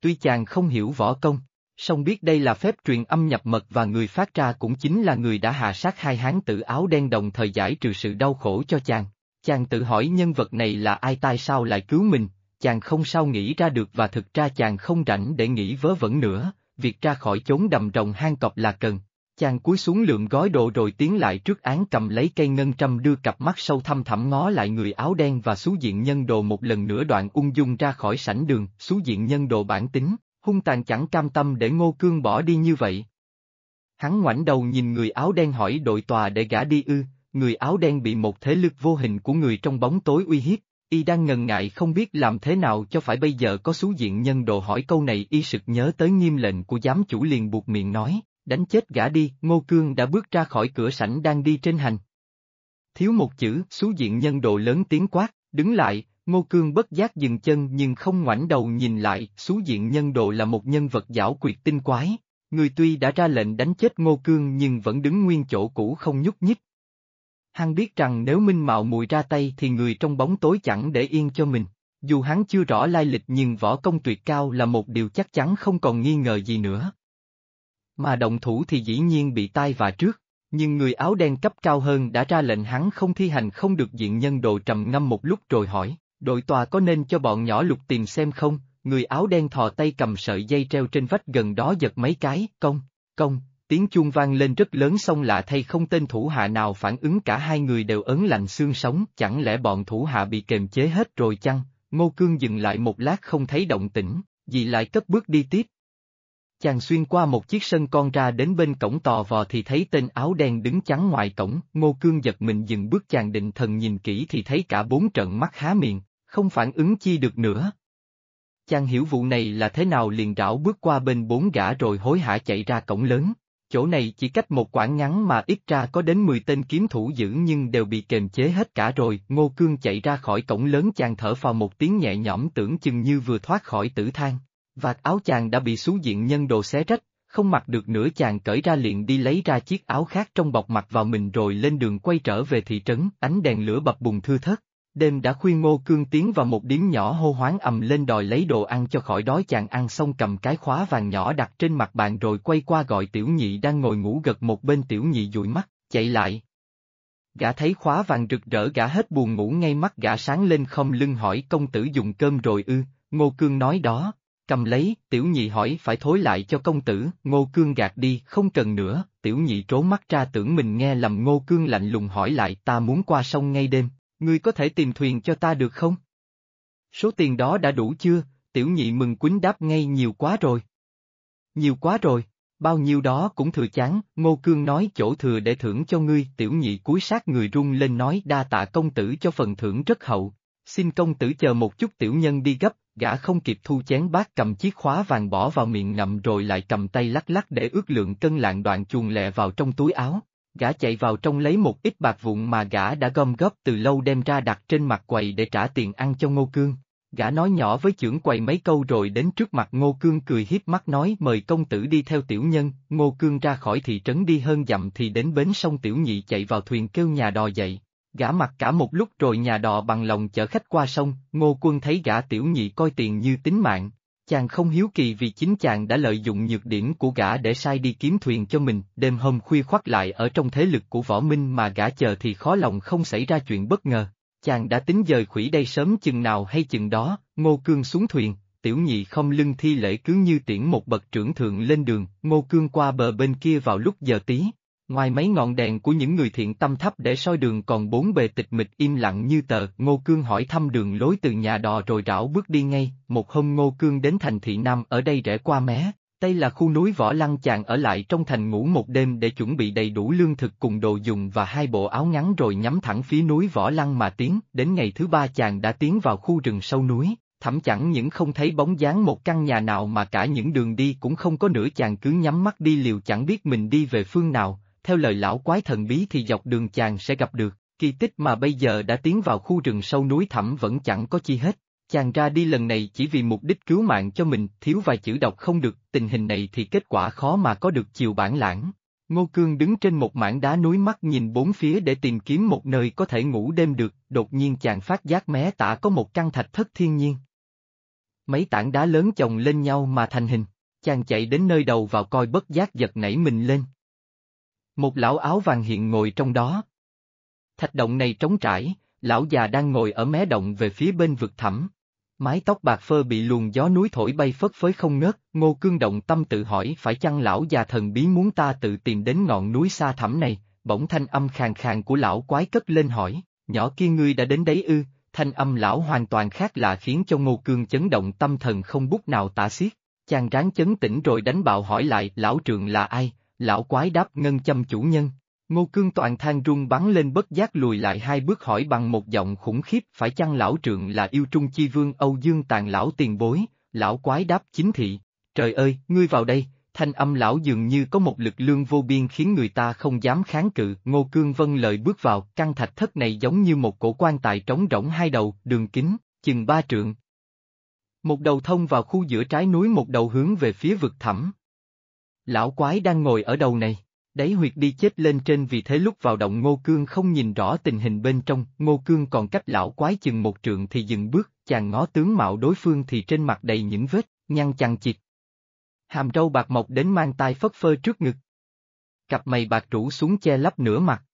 Tuy chàng không hiểu võ công, song biết đây là phép truyền âm nhập mật và người phát ra cũng chính là người đã hạ sát hai hán tử áo đen đồng thời giải trừ sự đau khổ cho chàng. Chàng tự hỏi nhân vật này là ai tai sao lại cứu mình, chàng không sao nghĩ ra được và thực ra chàng không rảnh để nghĩ vớ vẩn nữa, việc ra khỏi chốn đầm rồng hang cọp là cần. Chàng cúi xuống lượm gói đồ rồi tiến lại trước án cầm lấy cây ngân trăm đưa cặp mắt sâu thăm thẳm ngó lại người áo đen và xú diện nhân đồ một lần nữa đoạn ung dung ra khỏi sảnh đường, xú diện nhân đồ bản tính, hung tàn chẳng cam tâm để ngô cương bỏ đi như vậy. Hắn ngoảnh đầu nhìn người áo đen hỏi đội tòa để gã đi ư, người áo đen bị một thế lực vô hình của người trong bóng tối uy hiếp, y đang ngần ngại không biết làm thế nào cho phải bây giờ có xú diện nhân đồ hỏi câu này. Y sực nhớ tới nghiêm lệnh của giám chủ liền buộc miệng nói, đánh chết gã đi, Ngô Cương đã bước ra khỏi cửa sảnh đang đi trên hành. Thiếu một chữ, Xú diện nhân độ lớn tiếng quát, đứng lại, Ngô Cương bất giác dừng chân nhưng không ngoảnh đầu nhìn lại, Xú diện nhân độ là một nhân vật giảo quyệt tinh quái. Người tuy đã ra lệnh đánh chết Ngô Cương nhưng vẫn đứng nguyên chỗ cũ không nhúc nhích. Hắn biết rằng nếu Minh Mạo mùi ra tay thì người trong bóng tối chẳng để yên cho mình. Dù hắn chưa rõ lai lịch nhưng võ công tuyệt cao là một điều chắc chắn không còn nghi ngờ gì nữa. Mà động thủ thì dĩ nhiên bị tai và trước, nhưng người áo đen cấp cao hơn đã ra lệnh hắn không thi hành không được diện nhân đồ trầm ngâm một lúc rồi hỏi, đội tòa có nên cho bọn nhỏ lục tìm xem không, người áo đen thò tay cầm sợi dây treo trên vách gần đó giật mấy cái, công, công, tiếng chuông vang lên rất lớn xong lạ thay không tên thủ hạ nào phản ứng cả hai người đều ấn lạnh xương sống, chẳng lẽ bọn thủ hạ bị kềm chế hết rồi chăng, Ngô Cương dừng lại một lát không thấy động tĩnh, vì lại cất bước đi tiếp. Chàng xuyên qua một chiếc sân con ra đến bên cổng tò vò thì thấy tên áo đen đứng chắn ngoài cổng, Ngô Cương giật mình dừng bước chàng định thần nhìn kỹ thì thấy cả bốn trận mắt há miệng, không phản ứng chi được nữa. Chàng hiểu vụ này là thế nào liền rảo bước qua bên bốn gã rồi hối hả chạy ra cổng lớn. Chỗ này chỉ cách một quãng ngắn mà ít ra có đến 10 tên kiếm thủ giữ nhưng đều bị kềm chế hết cả rồi. Ngô Cương chạy ra khỏi cổng lớn chàng thở vào một tiếng nhẹ nhõm tưởng chừng như vừa thoát khỏi tử thang. Vạt áo chàng đã bị xuống diện nhân đồ xé rách, không mặc được nữa chàng cởi ra liền đi lấy ra chiếc áo khác trong bọc mặc vào mình rồi lên đường quay trở về thị trấn, ánh đèn lửa bập bùng thưa thớt. Đêm đã khuyên Ngô Cương tiến vào một điếm nhỏ hô hoáng ầm lên đòi lấy đồ ăn cho khỏi đói chàng ăn xong cầm cái khóa vàng nhỏ đặt trên mặt bàn rồi quay qua gọi tiểu nhị đang ngồi ngủ gật một bên tiểu nhị dụi mắt, chạy lại. Gã thấy khóa vàng rực rỡ gã hết buồn ngủ ngay mắt gã sáng lên không lưng hỏi công tử dùng cơm rồi ư, Ngô Cương nói đó, cầm lấy, tiểu nhị hỏi phải thối lại cho công tử, Ngô Cương gạt đi, không cần nữa, tiểu nhị trốn mắt ra tưởng mình nghe lầm Ngô Cương lạnh lùng hỏi lại ta muốn qua sông ngay đêm, Ngươi có thể tìm thuyền cho ta được không? Số tiền đó đã đủ chưa? Tiểu nhị mừng quýnh đáp ngay nhiều quá rồi. Nhiều quá rồi, bao nhiêu đó cũng thừa chán, Ngô Cương nói chỗ thừa để thưởng cho ngươi, tiểu nhị cúi sát người rung lên nói đa tạ công tử cho phần thưởng rất hậu, xin công tử chờ một chút tiểu nhân đi gấp, gã không kịp thu chén bát cầm chiếc khóa vàng bỏ vào miệng ngậm rồi lại cầm tay lắc lắc để ước lượng cân lạng đoạn chuồng lẹ vào trong túi áo gã chạy vào trong lấy một ít bạc vụn mà gã đã gom góp từ lâu đem ra đặt trên mặt quầy để trả tiền ăn cho Ngô Cương. Gã nói nhỏ với trưởng quầy mấy câu rồi đến trước mặt Ngô Cương cười hiếp mắt nói mời công tử đi theo tiểu nhân, Ngô Cương ra khỏi thị trấn đi hơn dặm thì đến bến sông tiểu nhị chạy vào thuyền kêu nhà đò dậy. Gã mặc cả một lúc rồi nhà đò bằng lòng chở khách qua sông, Ngô Quân thấy gã tiểu nhị coi tiền như tính mạng, Chàng không hiếu kỳ vì chính chàng đã lợi dụng nhược điểm của gã để sai đi kiếm thuyền cho mình, đêm hôm khuya khoắt lại ở trong thế lực của võ minh mà gã chờ thì khó lòng không xảy ra chuyện bất ngờ. Chàng đã tính dời khủy đây sớm chừng nào hay chừng đó, ngô cương xuống thuyền, tiểu nhị không lưng thi lễ cứ như tiễn một bậc trưởng thượng lên đường, ngô cương qua bờ bên kia vào lúc giờ tí, Ngoài mấy ngọn đèn của những người thiện tâm thấp để soi đường còn bốn bề tịch mịch im lặng như tờ, Ngô Cương hỏi thăm đường lối từ nhà đò rồi rảo bước đi ngay, một hôm Ngô Cương đến thành thị Nam ở đây rẽ qua mé, đây là khu núi Võ Lăng chàng ở lại trong thành ngủ một đêm để chuẩn bị đầy đủ lương thực cùng đồ dùng và hai bộ áo ngắn rồi nhắm thẳng phía núi Võ Lăng mà tiến, đến ngày thứ ba chàng đã tiến vào khu rừng sâu núi, thẳm chẳng những không thấy bóng dáng một căn nhà nào mà cả những đường đi cũng không có nữa chàng cứ nhắm mắt đi liều chẳng biết mình đi về phương nào, theo lời lão quái thần bí thì dọc đường chàng sẽ gặp được, kỳ tích mà bây giờ đã tiến vào khu rừng sâu núi thẳm vẫn chẳng có chi hết. Chàng ra đi lần này chỉ vì mục đích cứu mạng cho mình, thiếu vài chữ đọc không được, tình hình này thì kết quả khó mà có được chiều bản lãng. Ngô Cương đứng trên một mảng đá núi mắt nhìn bốn phía để tìm kiếm một nơi có thể ngủ đêm được, đột nhiên chàng phát giác mé tả có một căn thạch thất thiên nhiên. Mấy tảng đá lớn chồng lên nhau mà thành hình, chàng chạy đến nơi đầu vào coi bất giác giật nảy mình lên, một lão áo vàng hiện ngồi trong đó. Thạch động này trống trải, lão già đang ngồi ở mé động về phía bên vực thẳm. Mái tóc bạc phơ bị luồng gió núi thổi bay phất phới không ngớt, ngô cương động tâm tự hỏi phải chăng lão già thần bí muốn ta tự tìm đến ngọn núi xa thẳm này, bỗng thanh âm khàn khàn của lão quái cất lên hỏi, nhỏ kia ngươi đã đến đấy ư, thanh âm lão hoàn toàn khác lạ khiến cho ngô cương chấn động tâm thần không bút nào tả xiết, chàng ráng chấn tĩnh rồi đánh bạo hỏi lại lão trường là ai, lão quái đáp ngân châm chủ nhân. Ngô Cương toàn than run bắn lên bất giác lùi lại hai bước hỏi bằng một giọng khủng khiếp phải chăng lão trượng là yêu trung chi vương Âu Dương tàn lão tiền bối, lão quái đáp chính thị, trời ơi, ngươi vào đây, thanh âm lão dường như có một lực lương vô biên khiến người ta không dám kháng cự, Ngô Cương vân lời bước vào, căn thạch thất này giống như một cổ quan tài trống rỗng hai đầu, đường kính, chừng ba trượng. Một đầu thông vào khu giữa trái núi một đầu hướng về phía vực thẳm. Lão quái đang ngồi ở đầu này, đáy huyệt đi chết lên trên vì thế lúc vào động Ngô Cương không nhìn rõ tình hình bên trong, Ngô Cương còn cách lão quái chừng một trượng thì dừng bước, chàng ngó tướng mạo đối phương thì trên mặt đầy những vết, nhăn chằng chịt. Hàm râu bạc mọc đến mang tai phất phơ trước ngực. Cặp mày bạc rủ xuống che lấp nửa mặt.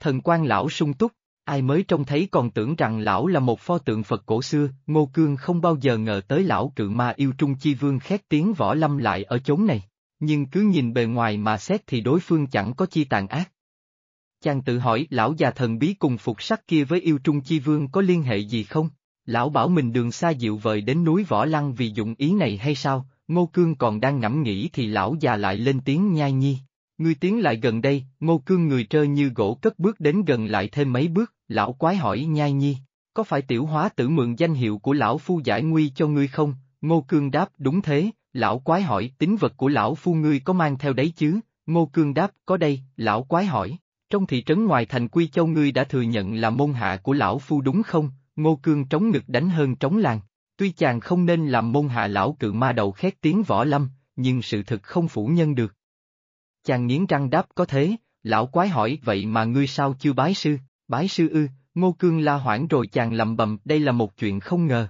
Thần quan lão sung túc, ai mới trông thấy còn tưởng rằng lão là một pho tượng Phật cổ xưa, Ngô Cương không bao giờ ngờ tới lão cự ma yêu trung chi vương khét tiếng võ lâm lại ở chốn này, nhưng cứ nhìn bề ngoài mà xét thì đối phương chẳng có chi tàn ác. Chàng tự hỏi lão già thần bí cùng phục sắc kia với yêu trung chi vương có liên hệ gì không? Lão bảo mình đường xa dịu vời đến núi Võ Lăng vì dụng ý này hay sao? Ngô Cương còn đang ngẫm nghĩ thì lão già lại lên tiếng nhai nhi. Ngươi tiến lại gần đây, Ngô Cương người trơ như gỗ cất bước đến gần lại thêm mấy bước, lão quái hỏi nhai nhi, có phải tiểu hóa tử mượn danh hiệu của lão phu giải nguy cho ngươi không? Ngô Cương đáp đúng thế, lão quái hỏi tính vật của lão phu ngươi có mang theo đấy chứ? Ngô Cương đáp có đây, lão quái hỏi, trong thị trấn ngoài thành Quy Châu ngươi đã thừa nhận là môn hạ của lão phu đúng không? Ngô Cương trống ngực đánh hơn trống làng. Tuy chàng không nên làm môn hạ lão cự ma đầu khét tiếng võ lâm, nhưng sự thực không phủ nhân được. Chàng nghiến răng đáp có thế, lão quái hỏi vậy mà ngươi sao chưa bái sư, bái sư ư, ngô cương la hoảng rồi chàng lầm bầm đây là một chuyện không ngờ.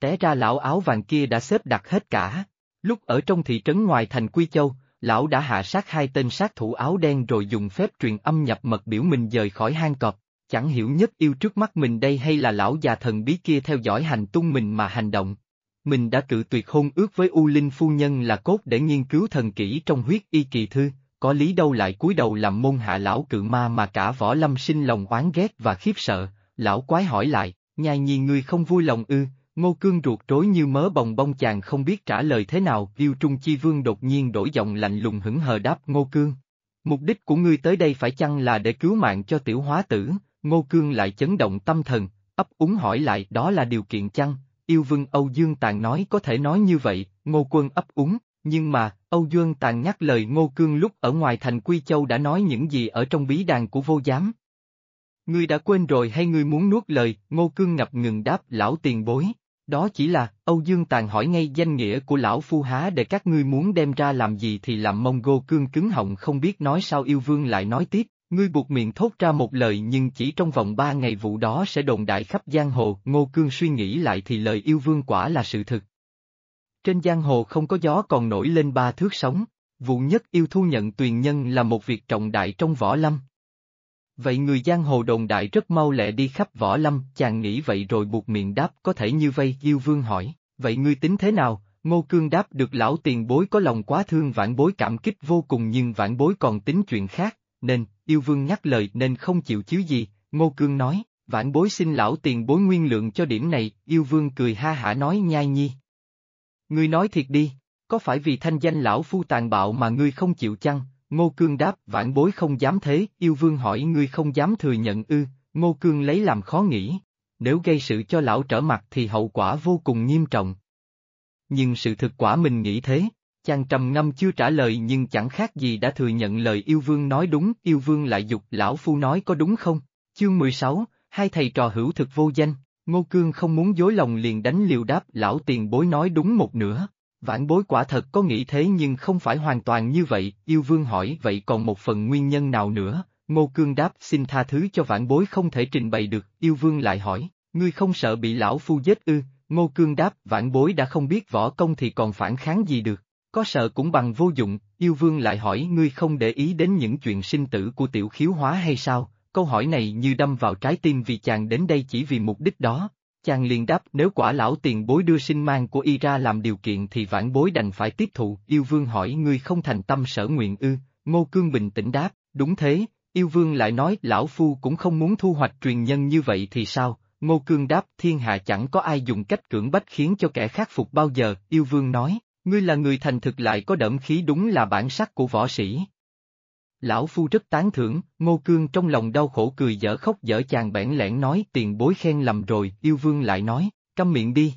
Té ra lão áo vàng kia đã xếp đặt hết cả. Lúc ở trong thị trấn ngoài thành Quy Châu, lão đã hạ sát hai tên sát thủ áo đen rồi dùng phép truyền âm nhập mật biểu mình rời khỏi hang cọp chẳng hiểu nhất yêu trước mắt mình đây hay là lão già thần bí kia theo dõi hành tung mình mà hành động. Mình đã cự tuyệt hôn ước với U Linh Phu Nhân là cốt để nghiên cứu thần kỹ trong huyết y kỳ thư, có lý đâu lại cúi đầu làm môn hạ lão cự ma mà cả võ lâm sinh lòng oán ghét và khiếp sợ, lão quái hỏi lại, nhai nhi ngươi không vui lòng ư, ngô cương ruột rối như mớ bồng bông chàng không biết trả lời thế nào, yêu trung chi vương đột nhiên đổi giọng lạnh lùng hững hờ đáp ngô cương. Mục đích của ngươi tới đây phải chăng là để cứu mạng cho tiểu hóa tử, Ngô Cương lại chấn động tâm thần, ấp úng hỏi lại đó là điều kiện chăng, yêu vương Âu Dương Tàn nói có thể nói như vậy, Ngô Quân ấp úng, nhưng mà, Âu Dương Tàn nhắc lời Ngô Cương lúc ở ngoài thành Quy Châu đã nói những gì ở trong bí đàn của vô giám. Ngươi đã quên rồi hay ngươi muốn nuốt lời, Ngô Cương ngập ngừng đáp lão tiền bối. Đó chỉ là, Âu Dương Tàn hỏi ngay danh nghĩa của lão phu há để các ngươi muốn đem ra làm gì thì làm mông gô Cương cứng họng không biết nói sao yêu vương lại nói tiếp. Ngươi buộc miệng thốt ra một lời nhưng chỉ trong vòng ba ngày vụ đó sẽ đồn đại khắp giang hồ, Ngô Cương suy nghĩ lại thì lời yêu vương quả là sự thực. Trên giang hồ không có gió còn nổi lên ba thước sóng, vụ nhất yêu thu nhận tuyền nhân là một việc trọng đại trong võ lâm. Vậy người giang hồ đồn đại rất mau lẹ đi khắp võ lâm, chàng nghĩ vậy rồi buộc miệng đáp có thể như vây, yêu vương hỏi, vậy ngươi tính thế nào? Ngô Cương đáp được lão tiền bối có lòng quá thương vãn bối cảm kích vô cùng nhưng vãn bối còn tính chuyện khác, nên, yêu vương nhắc lời nên không chịu chứ gì, Ngô Cương nói, vãn bối xin lão tiền bối nguyên lượng cho điểm này, yêu vương cười ha hả nói nhai nhi. Ngươi nói thiệt đi, có phải vì thanh danh lão phu tàn bạo mà ngươi không chịu chăng? Ngô Cương đáp vãn bối không dám thế, yêu vương hỏi ngươi không dám thừa nhận ư, Ngô Cương lấy làm khó nghĩ, nếu gây sự cho lão trở mặt thì hậu quả vô cùng nghiêm trọng. Nhưng sự thực quả mình nghĩ thế, Chàng trầm ngâm chưa trả lời nhưng chẳng khác gì đã thừa nhận lời yêu vương nói đúng, yêu vương lại dục lão phu nói có đúng không? Chương 16, hai thầy trò hữu thực vô danh, Ngô Cương không muốn dối lòng liền đánh liều đáp lão tiền bối nói đúng một nửa. Vãn bối quả thật có nghĩ thế nhưng không phải hoàn toàn như vậy, yêu vương hỏi vậy còn một phần nguyên nhân nào nữa, Ngô Cương đáp xin tha thứ cho vãn bối không thể trình bày được, yêu vương lại hỏi, ngươi không sợ bị lão phu giết ư, Ngô Cương đáp vãn bối đã không biết võ công thì còn phản kháng gì được. Có sợ cũng bằng vô dụng, yêu vương lại hỏi ngươi không để ý đến những chuyện sinh tử của tiểu khiếu hóa hay sao, câu hỏi này như đâm vào trái tim vì chàng đến đây chỉ vì mục đích đó. Chàng liền đáp nếu quả lão tiền bối đưa sinh mang của y ra làm điều kiện thì vãn bối đành phải tiếp thụ, yêu vương hỏi ngươi không thành tâm sở nguyện ư, ngô cương bình tĩnh đáp, đúng thế, yêu vương lại nói lão phu cũng không muốn thu hoạch truyền nhân như vậy thì sao, ngô cương đáp thiên hạ chẳng có ai dùng cách cưỡng bách khiến cho kẻ khác phục bao giờ, yêu vương nói, Ngươi là người thành thực lại có đẫm khí đúng là bản sắc của võ sĩ. Lão Phu rất tán thưởng, Ngô Cương trong lòng đau khổ cười dở khóc dở chàng bẽn lẽn nói tiền bối khen lầm rồi, yêu vương lại nói, câm miệng đi.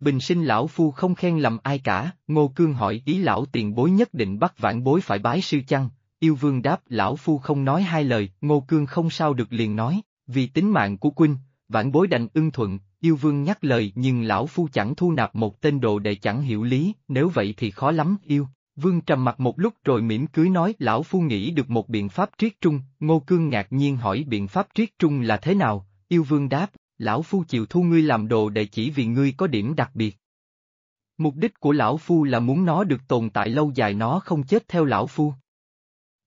Bình sinh lão Phu không khen lầm ai cả, Ngô Cương hỏi ý lão tiền bối nhất định bắt vãn bối phải bái sư chăng, yêu vương đáp lão Phu không nói hai lời, Ngô Cương không sao được liền nói, vì tính mạng của Quynh, vãn bối đành ưng thuận, yêu vương nhắc lời nhưng lão Phu chẳng thu nạp một tên đồ để chẳng hiểu lý, nếu vậy thì khó lắm, yêu. Vương trầm mặt một lúc rồi mỉm cưới nói lão phu nghĩ được một biện pháp triết trung, ngô cương ngạc nhiên hỏi biện pháp triết trung là thế nào, yêu vương đáp, lão phu chịu thu ngươi làm đồ để chỉ vì ngươi có điểm đặc biệt. Mục đích của lão phu là muốn nó được tồn tại lâu dài nó không chết theo lão phu.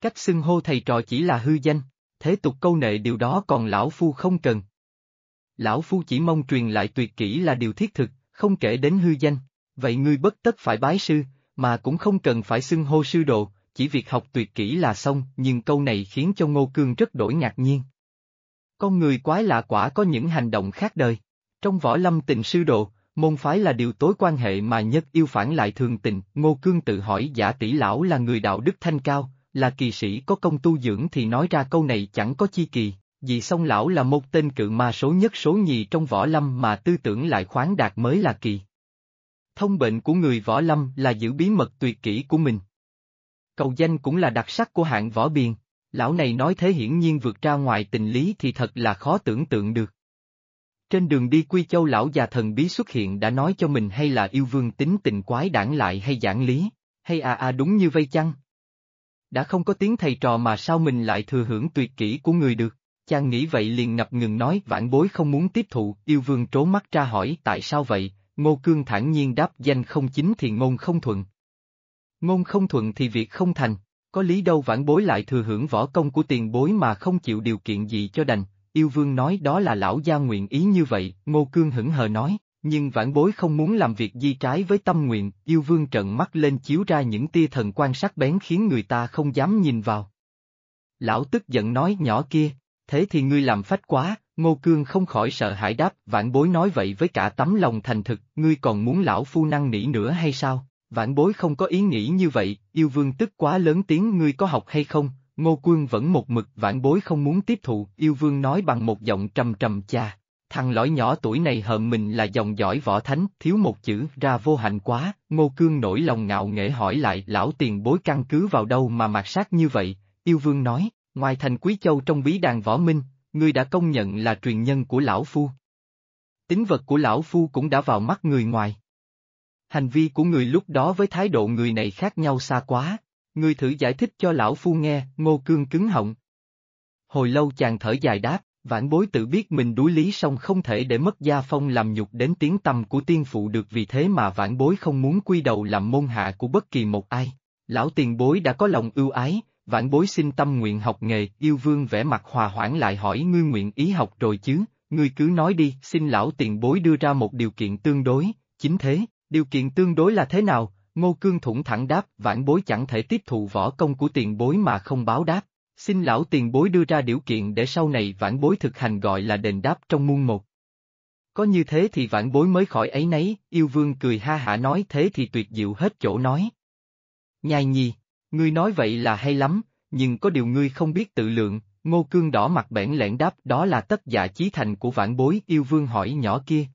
Cách xưng hô thầy trò chỉ là hư danh, thế tục câu nệ điều đó còn lão phu không cần. Lão phu chỉ mong truyền lại tuyệt kỹ là điều thiết thực, không kể đến hư danh, vậy ngươi bất tất phải bái sư, mà cũng không cần phải xưng hô sư đồ, chỉ việc học tuyệt kỹ là xong, nhưng câu này khiến cho Ngô Cương rất đổi ngạc nhiên. Con người quái lạ quả có những hành động khác đời. Trong võ lâm tình sư đồ, môn phái là điều tối quan hệ mà nhất yêu phản lại thường tình, Ngô Cương tự hỏi giả tỷ lão là người đạo đức thanh cao, là kỳ sĩ có công tu dưỡng thì nói ra câu này chẳng có chi kỳ, vì song lão là một tên cự ma số nhất số nhì trong võ lâm mà tư tưởng lại khoáng đạt mới là kỳ. Thông bệnh của người võ lâm là giữ bí mật tuyệt kỹ của mình. Cầu danh cũng là đặc sắc của hạng võ biền, lão này nói thế hiển nhiên vượt ra ngoài tình lý thì thật là khó tưởng tượng được. Trên đường đi Quy Châu lão già thần bí xuất hiện đã nói cho mình hay là yêu vương tính tình quái đản lại hay giảng lý, hay à à đúng như vây chăng? Đã không có tiếng thầy trò mà sao mình lại thừa hưởng tuyệt kỹ của người được, chàng nghĩ vậy liền ngập ngừng nói vãn bối không muốn tiếp thụ, yêu vương trố mắt ra hỏi tại sao vậy, Ngô Cương thản nhiên đáp danh không chính thì ngôn không thuận. Ngôn không thuận thì việc không thành, có lý đâu vãn bối lại thừa hưởng võ công của tiền bối mà không chịu điều kiện gì cho đành, yêu vương nói đó là lão gia nguyện ý như vậy, Ngô Cương hững hờ nói, nhưng vãn bối không muốn làm việc di trái với tâm nguyện, yêu vương trợn mắt lên chiếu ra những tia thần quan sắc bén khiến người ta không dám nhìn vào. Lão tức giận nói nhỏ kia, thế thì ngươi làm phách quá, Ngô Cương không khỏi sợ hãi đáp, vãn bối nói vậy với cả tấm lòng thành thực, ngươi còn muốn lão phu năng nỉ nữa hay sao? Vãn bối không có ý nghĩ như vậy, yêu vương tức quá lớn tiếng ngươi có học hay không? Ngô Cương vẫn một mực vãn bối không muốn tiếp thụ, yêu vương nói bằng một giọng trầm trầm cha. Thằng lõi nhỏ tuổi này hợm mình là dòng giỏi võ thánh, thiếu một chữ, ra vô hạnh quá, Ngô Cương nổi lòng ngạo nghễ hỏi lại lão tiền bối căn cứ vào đâu mà mạt sát như vậy, yêu vương nói, ngoài thành Quý Châu trong bí đàn võ minh, ngươi đã công nhận là truyền nhân của lão phu. Tính vật của lão phu cũng đã vào mắt người ngoài. Hành vi của người lúc đó với thái độ người này khác nhau xa quá, ngươi thử giải thích cho lão phu nghe, ngô cương cứng họng. Hồi lâu chàng thở dài đáp, vãn bối tự biết mình đuối lý song không thể để mất gia phong làm nhục đến tiếng tâm của tiên phụ được vì thế mà vãn bối không muốn quy đầu làm môn hạ của bất kỳ một ai. Lão tiền bối đã có lòng ưu ái, vãn bối xin tâm nguyện học nghề, yêu vương vẽ mặt hòa hoãn lại hỏi ngươi nguyện ý học rồi chứ, ngươi cứ nói đi, xin lão tiền bối đưa ra một điều kiện tương đối, chính thế, điều kiện tương đối là thế nào, ngô cương thủng thẳng đáp, vãn bối chẳng thể tiếp thụ võ công của tiền bối mà không báo đáp, xin lão tiền bối đưa ra điều kiện để sau này vãn bối thực hành gọi là đền đáp trong muôn một. Có như thế thì vãn bối mới khỏi ấy nấy, yêu vương cười ha hả nói thế thì tuyệt diệu hết chỗ nói. Nhai nhi, Ngươi nói vậy là hay lắm, nhưng có điều ngươi không biết tự lượng, ngô cương đỏ mặt bẽn lẽn đáp đó là tất dạ chí thành của vãn bối yêu vương hỏi nhỏ kia.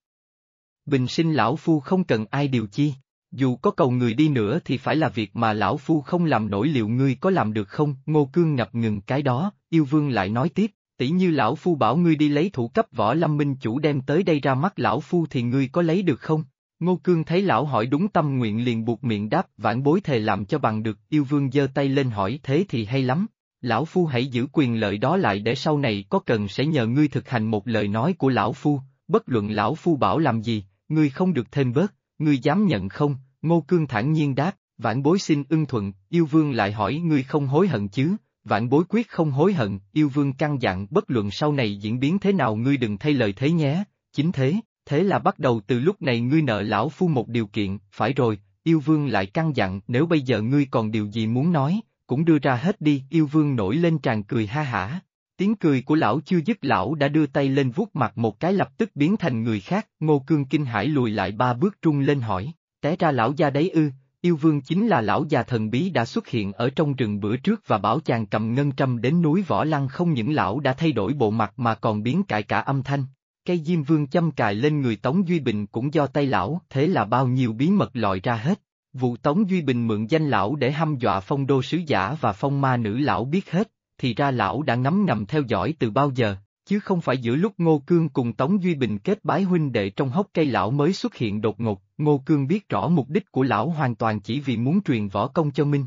Bình sinh lão phu không cần ai điều chi, dù có cầu người đi nữa thì phải là việc mà lão phu không làm nổi liệu ngươi có làm được không, ngô cương ngập ngừng cái đó, yêu vương lại nói tiếp, tỷ như lão phu bảo ngươi đi lấy thủ cấp võ lâm minh chủ đem tới đây ra mắt lão phu thì ngươi có lấy được không? Ngô Cương thấy lão hỏi đúng tâm nguyện liền buộc miệng đáp vãn bối thề làm cho bằng được yêu vương giơ tay lên hỏi thế thì hay lắm. Lão Phu hãy giữ quyền lợi đó lại để sau này có cần sẽ nhờ ngươi thực hành một lời nói của Lão Phu, bất luận Lão Phu bảo làm gì, ngươi không được thêm bớt, ngươi dám nhận không, Ngô Cương thản nhiên đáp, vãn bối xin ưng thuận, yêu vương lại hỏi ngươi không hối hận chứ, vãn bối quyết không hối hận, yêu vương căng dặn bất luận sau này diễn biến thế nào ngươi đừng thay lời thế nhé, chính thế, thế là bắt đầu từ lúc này ngươi nợ lão phu một điều kiện, phải rồi, yêu vương lại căng dặn nếu bây giờ ngươi còn điều gì muốn nói, cũng đưa ra hết đi, yêu vương nổi lên tràn cười ha hả. Tiếng cười của lão chưa dứt lão đã đưa tay lên vuốt mặt một cái lập tức biến thành người khác, ngô cương kinh hãi lùi lại ba bước trung lên hỏi, té ra lão gia đấy ư, yêu vương chính là lão già thần bí đã xuất hiện ở trong rừng bữa trước và bảo chàng cầm ngân trăm đến núi Võ Lăng không những lão đã thay đổi bộ mặt mà còn biến cải cả âm thanh. Cây diêm vương châm cài lên người Tống Duy Bình cũng do tay lão, thế là bao nhiêu bí mật lòi ra hết. Vụ Tống Duy Bình mượn danh lão để hăm dọa phong đô sứ giả và phong ma nữ lão biết hết, thì ra lão đã ngấm ngầm theo dõi từ bao giờ, chứ không phải giữa lúc Ngô Cương cùng Tống Duy Bình kết bái huynh đệ trong hốc cây lão mới xuất hiện đột ngột, Ngô Cương biết rõ mục đích của lão hoàn toàn chỉ vì muốn truyền võ công cho Minh.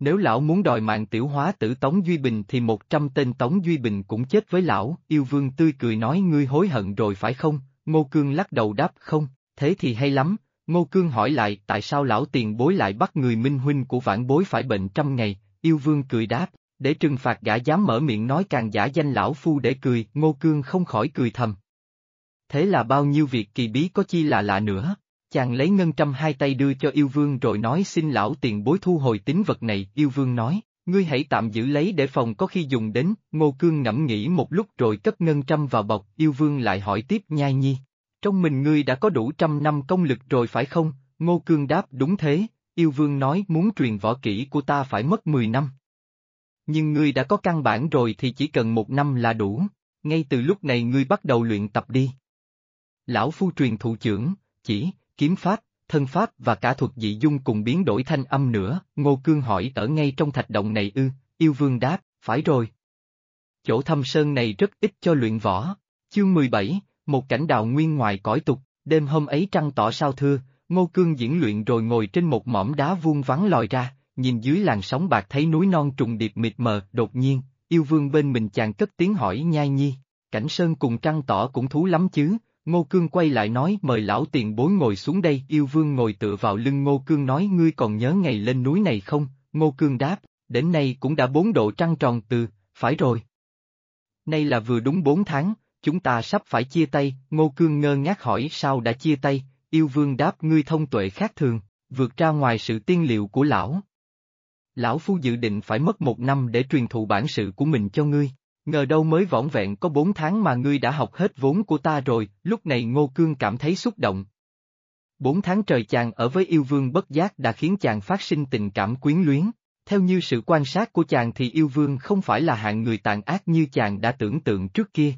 Nếu lão muốn đòi mạng tiểu hóa tử Tống Duy Bình thì một trăm tên Tống Duy Bình cũng chết với lão, yêu vương tươi cười nói ngươi hối hận rồi phải không, Ngô Cương lắc đầu đáp không, thế thì hay lắm, Ngô Cương hỏi lại tại sao lão tiền bối lại bắt người minh huynh của vãn bối phải bệnh trăm ngày, yêu vương cười đáp, để trừng phạt gã dám mở miệng nói càng giả danh lão phu để cười, Ngô Cương không khỏi cười thầm. Thế là bao nhiêu việc kỳ bí có chi là lạ nữa, chàng lấy ngân trăm hai tay đưa cho yêu vương rồi nói xin lão tiền bối thu hồi tín vật này, yêu vương nói, ngươi hãy tạm giữ lấy để phòng có khi dùng đến, Ngô Cương ngẫm nghĩ một lúc rồi cất ngân trăm vào bọc, yêu vương lại hỏi tiếp nhai nhi. Trong mình ngươi đã có đủ trăm năm công lực rồi phải không? Ngô Cương đáp đúng thế, yêu vương nói muốn truyền võ kỹ của ta phải mất 10 năm. Nhưng ngươi đã có căn bản rồi thì chỉ cần một năm là đủ, ngay từ lúc này ngươi bắt đầu luyện tập đi. Lão Phu truyền thụ trưởng, chỉ, kiếm pháp, thân pháp và cả thuật dị dung cùng biến đổi thanh âm nữa, Ngô Cương hỏi ở ngay trong thạch động này ư, yêu vương đáp, phải rồi. Chỗ thâm sơn này rất ít cho luyện võ. Chương 17, một cảnh đào nguyên ngoài cõi tục, đêm hôm ấy trăng tỏ sao thưa, Ngô Cương diễn luyện rồi ngồi trên một mỏm đá vuông vắng lòi ra, nhìn dưới làn sóng bạc thấy núi non trùng điệp mịt mờ, đột nhiên, yêu vương bên mình chàng cất tiếng hỏi nhai nhi, cảnh sơn cùng trăng tỏ cũng thú lắm chứ, Ngô Cương quay lại nói mời lão tiền bối ngồi xuống đây, yêu vương ngồi tựa vào lưng Ngô Cương nói ngươi còn nhớ ngày lên núi này không, Ngô Cương đáp, đến nay cũng đã bốn độ trăng tròn từ, phải rồi. Nay là vừa đúng bốn tháng, chúng ta sắp phải chia tay, Ngô Cương ngơ ngác hỏi sao đã chia tay, yêu vương đáp ngươi thông tuệ khác thường, vượt ra ngoài sự tiên liệu của lão. Lão Phu dự định phải mất một năm để truyền thụ bản sự của mình cho ngươi, ngờ đâu mới võn vẹn có bốn tháng mà ngươi đã học hết vốn của ta rồi, lúc này Ngô Cương cảm thấy xúc động. Bốn tháng trời chàng ở với yêu vương bất giác đã khiến chàng phát sinh tình cảm quyến luyến. Theo như sự quan sát của chàng thì yêu vương không phải là hạng người tàn ác như chàng đã tưởng tượng trước kia.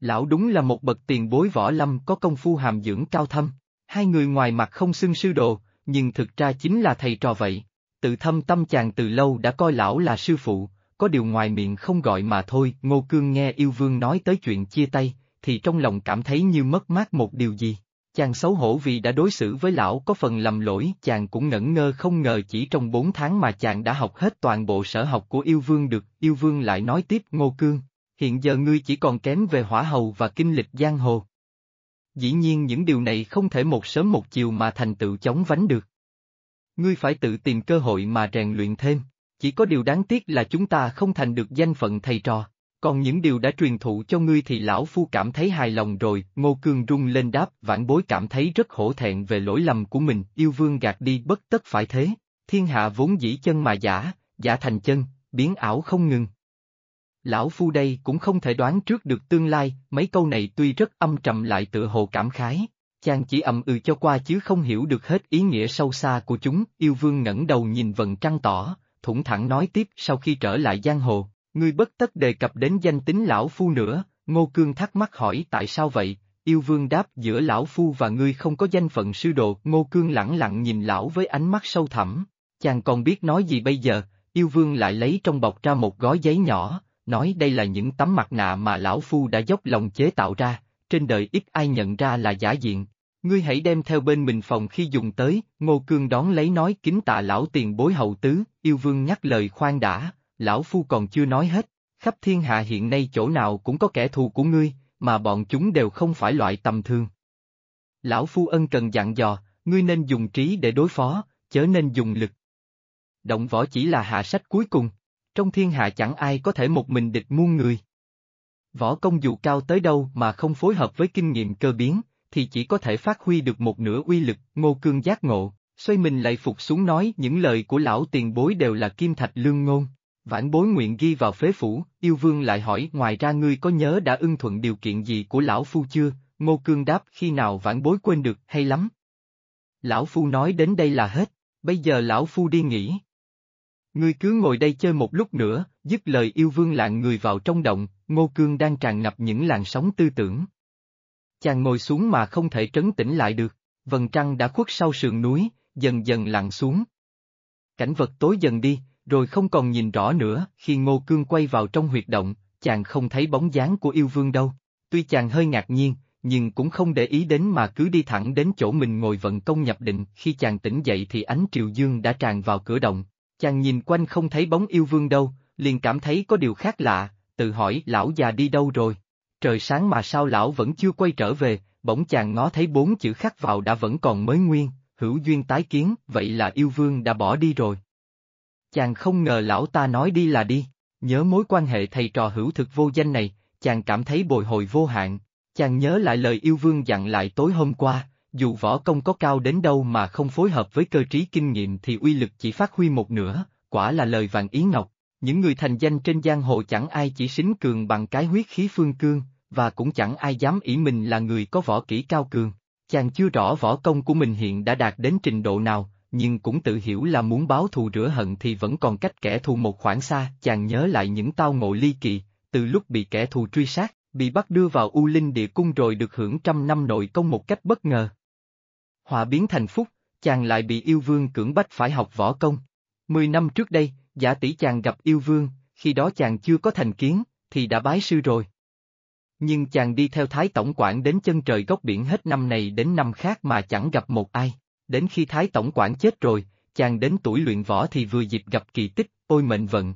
Lão đúng là một bậc tiền bối võ lâm có công phu hàm dưỡng cao thâm, hai người ngoài mặt không xưng sư đồ, nhưng thực ra chính là thầy trò vậy. Tự thâm tâm chàng từ lâu đã coi lão là sư phụ, có điều ngoài miệng không gọi mà thôi, Ngô Cương nghe yêu vương nói tới chuyện chia tay, thì trong lòng cảm thấy như mất mát một điều gì. Chàng xấu hổ vì đã đối xử với lão có phần lầm lỗi, chàng cũng ngẩn ngơ không ngờ chỉ trong bốn tháng mà chàng đã học hết toàn bộ sở học của yêu vương được, yêu vương lại nói tiếp Ngô Cương, hiện giờ ngươi chỉ còn kém về hỏa hầu và kinh lịch giang hồ. Dĩ nhiên những điều này không thể một sớm một chiều mà thành tựu chóng vánh được. Ngươi phải tự tìm cơ hội mà rèn luyện thêm, chỉ có điều đáng tiếc là chúng ta không thành được danh phận thầy trò. Còn những điều đã truyền thụ cho ngươi thì lão phu cảm thấy hài lòng rồi, ngô cương rung lên đáp, vãn bối cảm thấy rất hổ thẹn về lỗi lầm của mình, yêu vương gạt đi bất tất phải thế, thiên hạ vốn dĩ chân mà giả, giả thành chân, biến ảo không ngừng. Lão phu đây cũng không thể đoán trước được tương lai, mấy câu này tuy rất âm trầm lại tựa hồ cảm khái. Chàng chỉ ậm ừ cho qua chứ không hiểu được hết ý nghĩa sâu xa của chúng, yêu vương ngẩng đầu nhìn vần trăng tỏ, thủng thẳng nói tiếp sau khi trở lại giang hồ, ngươi bất tất đề cập đến danh tính lão phu nữa, ngô cương thắc mắc hỏi tại sao vậy, yêu vương đáp giữa lão phu và ngươi không có danh phận sư đồ, ngô cương lẳng lặng nhìn lão với ánh mắt sâu thẳm, chàng còn biết nói gì bây giờ, yêu vương lại lấy trong bọc ra một gói giấy nhỏ, nói đây là những tấm mặt nạ mà lão phu đã dốc lòng chế tạo ra, trên đời ít ai nhận ra là giả diện. Ngươi hãy đem theo bên mình phòng khi dùng tới, Ngô Cương đón lấy nói kính tạ lão tiền bối hậu tứ, yêu vương nhắc lời khoan đã, lão phu còn chưa nói hết, khắp thiên hạ hiện nay chỗ nào cũng có kẻ thù của ngươi, mà bọn chúng đều không phải loại tầm thường. Lão phu ân cần dặn dò, ngươi nên dùng trí để đối phó, chớ nên dùng lực. Động võ chỉ là hạ sách cuối cùng. Trong thiên hạ chẳng ai có thể một mình địch muôn người. Võ công dù cao tới đâu mà không phối hợp với kinh nghiệm cơ biến, thì chỉ có thể phát huy được một nửa uy lực, ngô cương giác ngộ, xoay mình lại phục xuống nói những lời của lão tiền bối đều là kim thạch lương ngôn. Vãn bối nguyện ghi vào phế phủ, yêu vương lại hỏi ngoài ra ngươi có nhớ đã ưng thuận điều kiện gì của lão phu chưa, ngô cương đáp khi nào vãn bối quên được hay lắm. Lão phu nói đến đây là hết, bây giờ lão phu đi nghỉ. Ngươi cứ ngồi đây chơi một lúc nữa, dứt lời yêu vương lạng người vào trong động, Ngô Cương đang tràn ngập những làn sóng tư tưởng. Chàng ngồi xuống mà không thể trấn tĩnh lại được, vầng trăng đã khuất sau sườn núi, dần dần lặn xuống. Cảnh vật tối dần đi, rồi không còn nhìn rõ nữa, khi Ngô Cương quay vào trong huyệt động, chàng không thấy bóng dáng của yêu vương đâu. Tuy chàng hơi ngạc nhiên, nhưng cũng không để ý đến mà cứ đi thẳng đến chỗ mình ngồi vận công nhập định. Khi chàng tỉnh dậy thì ánh triều dương đã tràn vào cửa động. Chàng nhìn quanh không thấy bóng yêu vương đâu, liền cảm thấy có điều khác lạ, tự hỏi lão già đi đâu rồi. Trời sáng mà sao lão vẫn chưa quay trở về, bỗng chàng ngó thấy bốn chữ khắc vào đã vẫn còn mới nguyên, hữu duyên tái kiến, vậy là yêu vương đã bỏ đi rồi. Chàng không ngờ lão ta nói đi là đi, nhớ mối quan hệ thầy trò hữu thực vô danh này, chàng cảm thấy bồi hồi vô hạn, chàng nhớ lại lời yêu vương dặn lại tối hôm qua, dù võ công có cao đến đâu mà không phối hợp với cơ trí kinh nghiệm thì uy lực chỉ phát huy một nửa, quả là lời vàng ý ngọc. Những người thành danh trên giang hồ chẳng ai chỉ xính cường bằng cái huyết khí phương cương, và cũng chẳng ai dám ý mình là người có võ kỹ cao cường. Chàng chưa rõ võ công của mình hiện đã đạt đến trình độ nào, nhưng cũng tự hiểu là muốn báo thù rửa hận thì vẫn còn cách kẻ thù một khoảng xa. Chàng nhớ lại những tao ngộ ly kỳ, từ lúc bị kẻ thù truy sát, bị bắt đưa vào U Linh địa cung rồi được hưởng trăm năm nội công một cách bất ngờ. Họa biến thành phúc, chàng lại bị yêu vương cưỡng bách phải học võ công. Mười năm trước đây, giả tỷ chàng gặp yêu vương, khi đó chàng chưa có thành kiến, thì đã bái sư rồi. Nhưng chàng đi theo Thái Tổng quản đến chân trời góc biển hết năm này đến năm khác mà chẳng gặp một ai. Đến khi Thái Tổng quản chết rồi, chàng đến tuổi luyện võ thì vừa dịp gặp kỳ tích, ôi mệnh vận.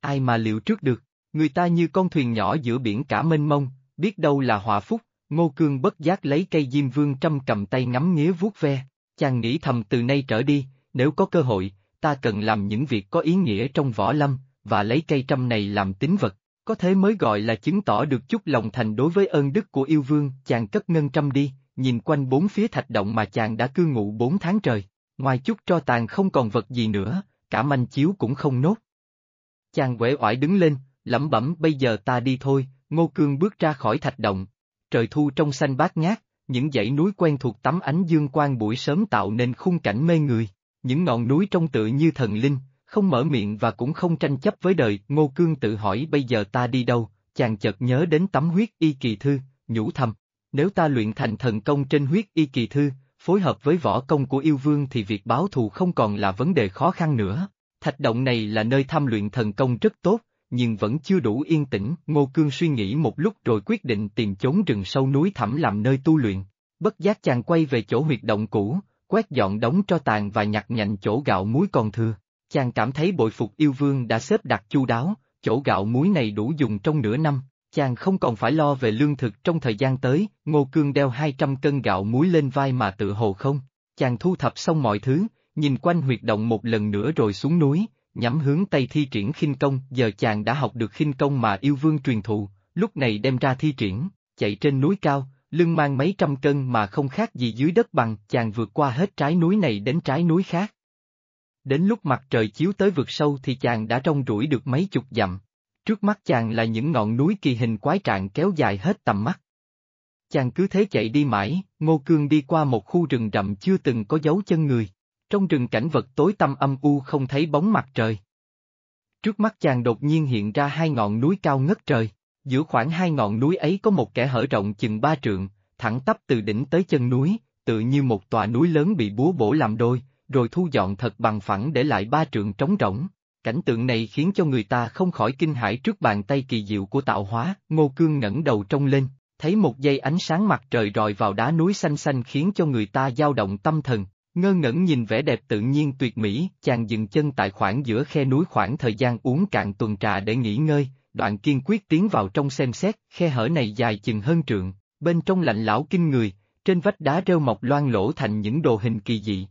Ai mà liệu trước được, người ta như con thuyền nhỏ giữa biển cả mênh mông, biết đâu là họa phúc, Ngô Cương bất giác lấy cây diêm vương trăm cầm tay ngắm nghía vuốt ve, chàng nghĩ thầm từ nay trở đi, nếu có cơ hội, ta cần làm những việc có ý nghĩa trong võ lâm, và lấy cây trăm này làm tín vật, có thế mới gọi là chứng tỏ được chút lòng thành đối với ơn đức của yêu vương, chàng cất ngân trăm đi, nhìn quanh bốn phía thạch động mà chàng đã cư ngụ bốn tháng trời, ngoài chút tro tàn không còn vật gì nữa, cả manh chiếu cũng không nốt. Chàng quể oải đứng lên, lẩm bẩm bây giờ ta đi thôi, Ngô Cương bước ra khỏi thạch động. Trời thu trong xanh bát ngát, những dãy núi quen thuộc tắm ánh dương quang buổi sớm tạo nên khung cảnh mê người, những ngọn núi trông tự như thần linh, không mở miệng và cũng không tranh chấp với đời, Ngô Cương tự hỏi bây giờ ta đi đâu, chàng chợt nhớ đến tấm huyết y kỳ thư, nhủ thầm, nếu ta luyện thành thần công trên huyết y kỳ thư, phối hợp với võ công của yêu vương thì việc báo thù không còn là vấn đề khó khăn nữa. Thạch động này là nơi tham luyện thần công rất tốt, nhưng vẫn chưa đủ yên tĩnh, Ngô Cương suy nghĩ một lúc rồi quyết định tìm chốn rừng sâu núi thẳm làm nơi tu luyện. Bất giác chàng quay về chỗ huyệt động cũ, quét dọn đống tro tàn và nhặt nhạnh chỗ gạo muối còn thừa. Chàng cảm thấy bội phục yêu vương đã xếp đặt chu đáo, chỗ gạo muối này đủ dùng trong nửa năm, chàng không còn phải lo về lương thực trong thời gian tới, Ngô Cương đeo 200 cân gạo muối lên vai mà tự hồ không. Chàng thu thập xong mọi thứ, nhìn quanh huyệt động một lần nữa rồi xuống núi, nhắm hướng Tây thi triển khinh công, giờ chàng đã học được khinh công mà yêu vương truyền thụ, lúc này đem ra thi triển, chạy trên núi cao, lưng mang mấy trăm cân mà không khác gì dưới đất bằng, chàng vượt qua hết trái núi này đến trái núi khác. Đến lúc mặt trời chiếu tới vực sâu thì chàng đã trong rủi được mấy chục dặm. Trước mắt chàng là những ngọn núi kỳ hình quái trạng kéo dài hết tầm mắt. Chàng cứ thế chạy đi mãi, Ngô Cương đi qua một khu rừng rậm chưa từng có dấu chân người. Trong rừng cảnh vật tối tăm âm u không thấy bóng mặt trời. Trước mắt chàng đột nhiên hiện ra hai ngọn núi cao ngất trời. Giữa khoảng hai ngọn núi ấy có một kẻ hở rộng chừng ba trượng, thẳng tắp từ đỉnh tới chân núi, tự như một tòa núi lớn bị búa bổ làm đôi, rồi thu dọn thật bằng phẳng để lại ba trượng trống rỗng. Cảnh tượng này khiến cho người ta không khỏi kinh hãi trước bàn tay kỳ diệu của tạo hóa, Ngô Cương ngẩng đầu trông lên, thấy một dây ánh sáng mặt trời rọi vào đá núi xanh xanh khiến cho người ta dao động tâm thần, ngơ ngẩn nhìn vẻ đẹp tự nhiên tuyệt mỹ, chàng dừng chân tại khoảng giữa khe núi khoảng thời gian uống cạn tuần trà để nghỉ ngơi, đoạn kiên quyết tiến vào trong xem xét, khe hở này dài chừng hơn trượng, bên trong lạnh lão kinh người, trên vách đá rêu mọc loang lỗ thành những đồ hình kỳ dị.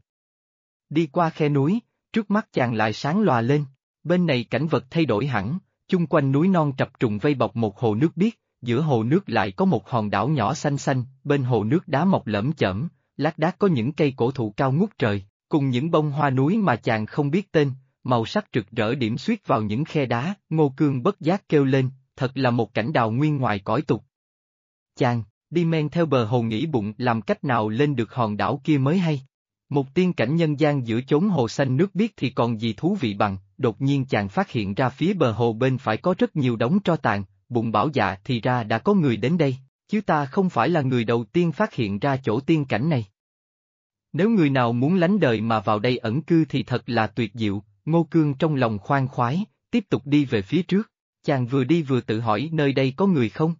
Đi qua khe núi, trước mắt chàng lại sáng lòa lên, bên này cảnh vật thay đổi hẳn, chung quanh núi non trập trùng vây bọc một hồ nước biếc, giữa hồ nước lại có một hòn đảo nhỏ xanh xanh, bên hồ nước đá mọc lẫm chởm, lác đác có những cây cổ thụ cao ngút trời, cùng những bông hoa núi mà chàng không biết tên, màu sắc rực rỡ điểm xuyết vào những khe đá, ngô cương bất giác kêu lên, thật là một cảnh đào nguyên ngoài cõi tục. Chàng, đi men theo bờ hồ nghĩ bụng làm cách nào lên được hòn đảo kia mới hay. Một tiên cảnh nhân gian giữa chốn hồ xanh nước biếc thì còn gì thú vị bằng, đột nhiên chàng phát hiện ra phía bờ hồ bên phải có rất nhiều đống tro tàn, bụng bảo dạ thì ra đã có người đến đây, chứ ta không phải là người đầu tiên phát hiện ra chỗ tiên cảnh này. Nếu người nào muốn lánh đời mà vào đây ẩn cư thì thật là tuyệt diệu, Ngô Cương trong lòng khoan khoái, tiếp tục đi về phía trước, chàng vừa đi vừa tự hỏi nơi đây có người không?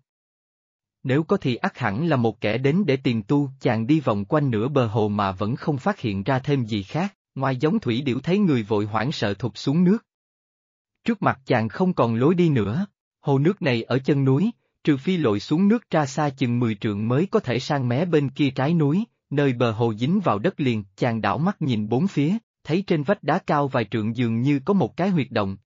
Nếu có thì ắt hẳn là một kẻ đến để tìm tu, chàng đi vòng quanh nửa bờ hồ mà vẫn không phát hiện ra thêm gì khác, ngoài giống thủy điểu thấy người vội hoảng sợ thụt xuống nước. Trước mặt chàng không còn lối đi nữa, hồ nước này ở chân núi, trừ phi lội xuống nước ra xa chừng 10 trượng mới có thể sang mé bên kia trái núi, nơi bờ hồ dính vào đất liền, chàng đảo mắt nhìn bốn phía, thấy trên vách đá cao vài trượng dường như có một cái huyệt động.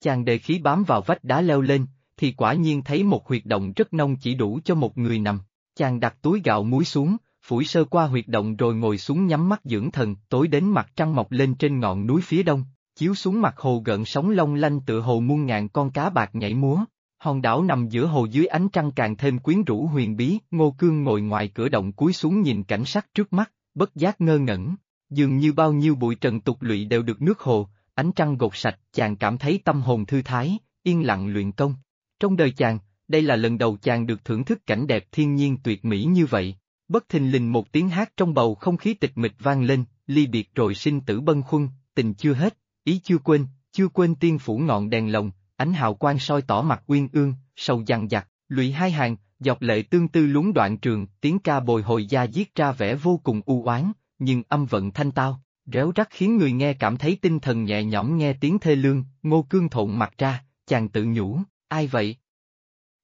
Chàng đề khí bám vào vách đá leo lên, thì quả nhiên thấy một huyệt động rất nông chỉ đủ cho một người nằm. Chàng đặt túi gạo muối xuống, phủi sơ qua huyệt động rồi ngồi xuống nhắm mắt dưỡng thần, tối đến mặt trăng mọc lên trên ngọn núi phía đông, chiếu xuống mặt hồ gợn sóng long lanh tựa hồ muôn ngàn con cá bạc nhảy múa. Hòn đảo nằm giữa hồ dưới ánh trăng càng thêm quyến rũ huyền bí, Ngô Cương ngồi ngoài cửa động cúi xuống nhìn cảnh sắc trước mắt, bất giác ngơ ngẩn. Dường như bao nhiêu bụi trần tục lụy đều được nước hồ, ánh trăng gột sạch, chàng cảm thấy tâm hồn thư thái, yên lặng luyện công. Trong đời chàng, đây là lần đầu chàng được thưởng thức cảnh đẹp thiên nhiên tuyệt mỹ như vậy. Bất thình lình một tiếng hát trong bầu không khí tịch mịch vang lên, ly biệt rồi sinh tử bân khuân, tình chưa hết, ý chưa quên, chưa quên tiên phủ ngọn đèn lồng, ánh hào quang soi tỏ mặt uyên ương, sầu dằn dặt, lụy hai hàng, dọc lệ tương tư lúng đoạn trường, tiếng ca bồi hồi da giết ra vẻ vô cùng u oán, nhưng âm vận thanh tao, réo rắt khiến người nghe cảm thấy tinh thần nhẹ nhõm nghe tiếng thê lương, ngô cương thộn mặt ra, chàng tự nhủ, ai vậy?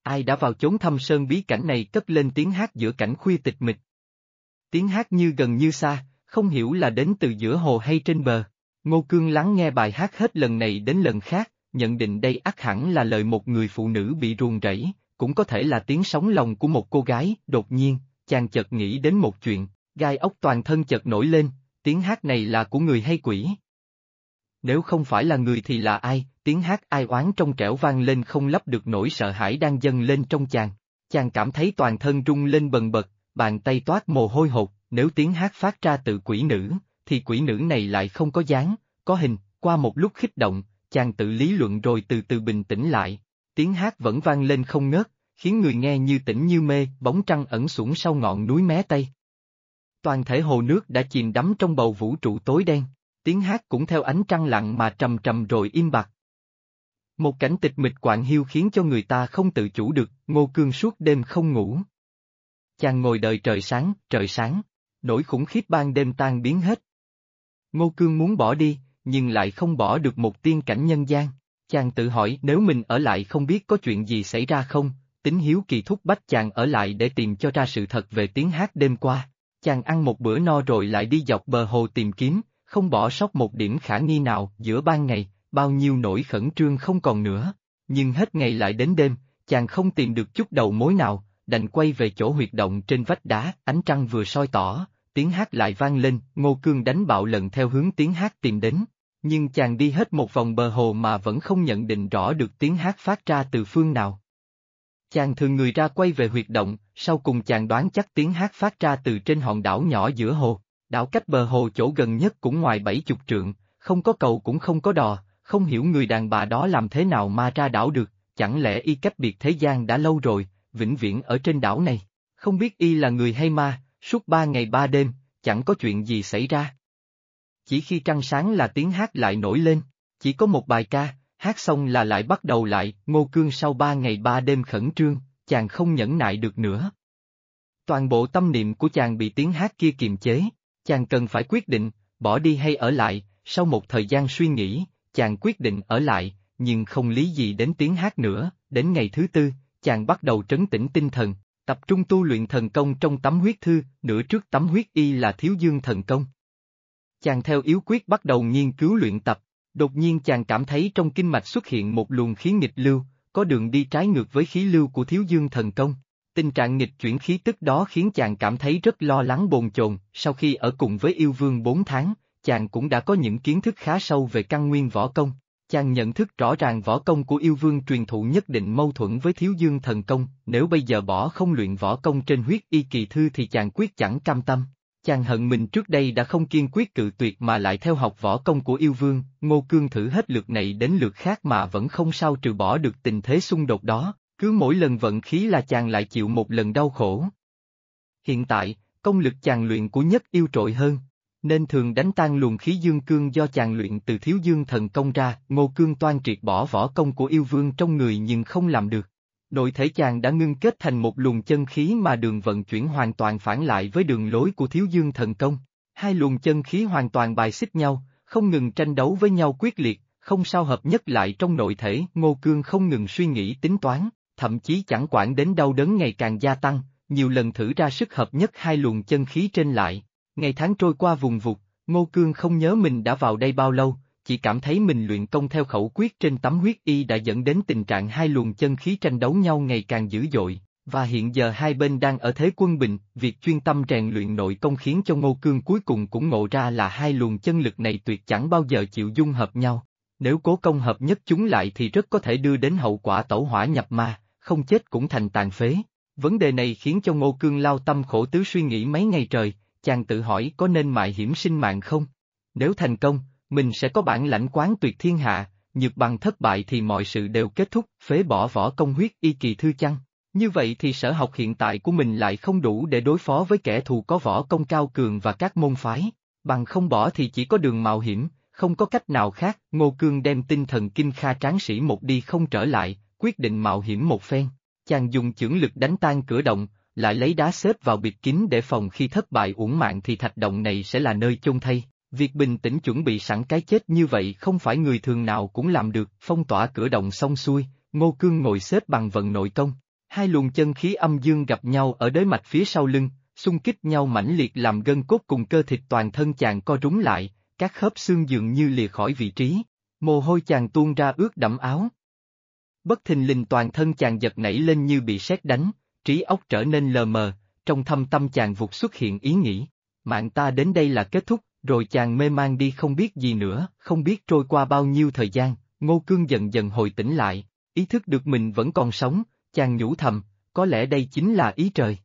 Ai đã vào chốn thâm sơn bí cảnh này cất lên tiếng hát giữa cảnh khuya tịch mịch? Tiếng hát như gần như xa, không hiểu là đến từ giữa hồ hay trên bờ. Ngô Cương lắng nghe bài hát hết lần này đến lần khác, nhận định đây ắt hẳn là lời một người phụ nữ bị ruồng rẫy, cũng có thể là tiếng sóng lòng của một cô gái, đột nhiên, chàng chợt nghĩ đến một chuyện, gai ốc toàn thân chợt nổi lên, tiếng hát này là của người hay quỷ? Nếu không phải là người thì là ai, tiếng hát ai oán trong trẻo vang lên không lấp được nỗi sợ hãi đang dâng lên trong chàng. Chàng cảm thấy toàn thân rung lên bần bật, bàn tay toát mồ hôi hột, nếu tiếng hát phát ra từ quỷ nữ, thì quỷ nữ này lại không có dáng, có hình, qua một lúc khích động, chàng tự lý luận rồi từ từ bình tĩnh lại. Tiếng hát vẫn vang lên không ngớt, khiến người nghe như tỉnh như mê, bóng trăng ẩn sủng sau ngọn núi mé tây. Toàn thể hồ nước đã chìm đắm trong bầu vũ trụ tối đen, tiếng hát cũng theo ánh trăng lặng mà trầm trầm rồi im bặt. Một cảnh tịch mịch quạng hiu khiến cho người ta không tự chủ được, ngô cương suốt đêm không ngủ. Chàng ngồi đợi trời sáng, trời sáng, nỗi khủng khiếp ban đêm tan biến hết. Ngô cương muốn bỏ đi, nhưng lại không bỏ được một tiên cảnh nhân gian. Chàng tự hỏi nếu mình ở lại không biết có chuyện gì xảy ra không, tính hiếu kỳ thúc bách chàng ở lại để tìm cho ra sự thật về tiếng hát đêm qua. Chàng ăn một bữa no rồi lại đi dọc bờ hồ tìm kiếm, không bỏ sót một điểm khả nghi nào giữa ban ngày, bao nhiêu nỗi khẩn trương không còn nữa. Nhưng hết ngày lại đến đêm, chàng không tìm được chút đầu mối nào, đành quay về chỗ huyệt động trên vách đá, ánh trăng vừa soi tỏ, tiếng hát lại vang lên, Ngô Cương đánh bạo lần theo hướng tiếng hát tìm đến. Nhưng chàng đi hết một vòng bờ hồ mà vẫn không nhận định rõ được tiếng hát phát ra từ phương nào. Chàng thường người ra quay về huyệt động, sau cùng chàng đoán chắc tiếng hát phát ra từ trên hòn đảo nhỏ giữa hồ. Đảo cách bờ hồ chỗ gần nhất cũng ngoài bảy chục trượng, không có cầu cũng không có đò, không hiểu người đàn bà đó làm thế nào mà ra đảo được, chẳng lẽ y cách biệt thế gian đã lâu rồi, vĩnh viễn ở trên đảo này. Không biết y là người hay ma, suốt ba ngày ba đêm, chẳng có chuyện gì xảy ra. Chỉ khi trăng sáng là tiếng hát lại nổi lên, chỉ có một bài ca, hát xong là lại bắt đầu lại, ngô cương sau ba ngày ba đêm khẩn trương, chàng không nhẫn nại được nữa. Toàn bộ tâm niệm của chàng bị tiếng hát kia kiềm chế, chàng cần phải quyết định, bỏ đi hay ở lại, sau một thời gian suy nghĩ, chàng quyết định ở lại, nhưng không lý gì đến tiếng hát nữa, đến ngày thứ tư, chàng bắt đầu trấn tĩnh tinh thần, tập trung tu luyện thần công trong tấm huyết thư, nửa trước tấm huyết y là thiếu dương thần công. Chàng theo yếu quyết bắt đầu nghiên cứu luyện tập, đột nhiên chàng cảm thấy trong kinh mạch xuất hiện một luồng khí nghịch lưu, có đường đi trái ngược với khí lưu của thiếu dương thần công. Tình trạng nghịch chuyển khí tức đó khiến chàng cảm thấy rất lo lắng bồn chồn, sau khi ở cùng với yêu vương 4 tháng, chàng cũng đã có những kiến thức khá sâu về căn nguyên võ công. Chàng nhận thức rõ ràng võ công của yêu vương truyền thụ nhất định mâu thuẫn với thiếu dương thần công, nếu bây giờ bỏ không luyện võ công trên huyết y kỳ thư thì chàng quyết chẳng cam tâm. Chàng hận mình trước đây đã không kiên quyết cự tuyệt mà lại theo học võ công của yêu vương, ngô cương thử hết lượt này đến lượt khác mà vẫn không sao trừ bỏ được tình thế xung đột đó, cứ mỗi lần vận khí là chàng lại chịu một lần đau khổ. Hiện tại, công lực chàng luyện của nhất yêu trội hơn, nên thường đánh tan luồng khí dương cương do chàng luyện từ thiếu dương thần công ra, ngô cương toan triệt bỏ võ công của yêu vương trong người nhưng không làm được. Nội thể chàng đã ngưng kết thành một luồng chân khí mà đường vận chuyển hoàn toàn phản lại với đường lối của thiếu dương thần công. Hai luồng chân khí hoàn toàn bài xích nhau, không ngừng tranh đấu với nhau quyết liệt, không sao hợp nhất lại trong nội thể, Ngô Cương không ngừng suy nghĩ tính toán, thậm chí chẳng quản đến đau đớn ngày càng gia tăng, nhiều lần thử ra sức hợp nhất hai luồng chân khí trên lại. Ngày tháng trôi qua vùng vụt, Ngô Cương không nhớ mình đã vào đây bao lâu, chỉ cảm thấy mình luyện công theo khẩu quyết trên tấm huyết y đã dẫn đến tình trạng hai luồng chân khí tranh đấu nhau ngày càng dữ dội, và hiện giờ hai bên đang ở thế quân bình, việc chuyên tâm rèn luyện nội công khiến cho Ngô Cương cuối cùng cũng ngộ ra là hai luồng chân lực này tuyệt chẳng bao giờ chịu dung hợp nhau. Nếu cố công hợp nhất chúng lại thì rất có thể đưa đến hậu quả tẩu hỏa nhập ma, không chết cũng thành tàn phế. Vấn đề này khiến cho Ngô Cương lao tâm khổ tứ suy nghĩ mấy ngày trời, chàng tự hỏi có nên mại hiểm sinh mạng không? Nếu thành công, mình sẽ có bản lãnh quán tuyệt thiên hạ, nhược bằng thất bại thì mọi sự đều kết thúc, phế bỏ võ công huyết y kỳ thư chăng? Như vậy thì sở học hiện tại của mình lại không đủ để đối phó với kẻ thù có võ công cao cường và các môn phái, bằng không bỏ thì chỉ có đường mạo hiểm, không có cách nào khác, Ngô Cương đem tinh thần kinh kha tráng sĩ một đi không trở lại, quyết định mạo hiểm một phen. Chàng dùng chưởng lực đánh tan cửa động, lại lấy đá xếp vào bịt kín để phòng khi thất bại uổng mạng thì thạch động này sẽ là nơi chôn thay. Việc bình tĩnh chuẩn bị sẵn cái chết như vậy không phải người thường nào cũng làm được, phong tỏa cửa động xong xuôi, Ngô Cương ngồi xếp bằng vận nội công. Hai luồng chân khí âm dương gặp nhau ở đới mạch phía sau lưng, xung kích nhau mãnh liệt làm gân cốt cùng cơ thịt toàn thân chàng co rúng lại, các khớp xương dường như lìa khỏi vị trí, mồ hôi chàng tuôn ra ướt đẫm áo. Bất thình lình toàn thân chàng giật nảy lên như bị sét đánh, trí óc trở nên lờ mờ, trong thâm tâm chàng vụt xuất hiện ý nghĩ, mạng ta đến đây là kết thúc, rồi chàng mê man đi không biết gì nữa, không biết trôi qua bao nhiêu thời gian, Ngô Cương dần dần hồi tỉnh lại, ý thức được mình vẫn còn sống, chàng nhủ thầm, có lẽ đây chính là ý trời.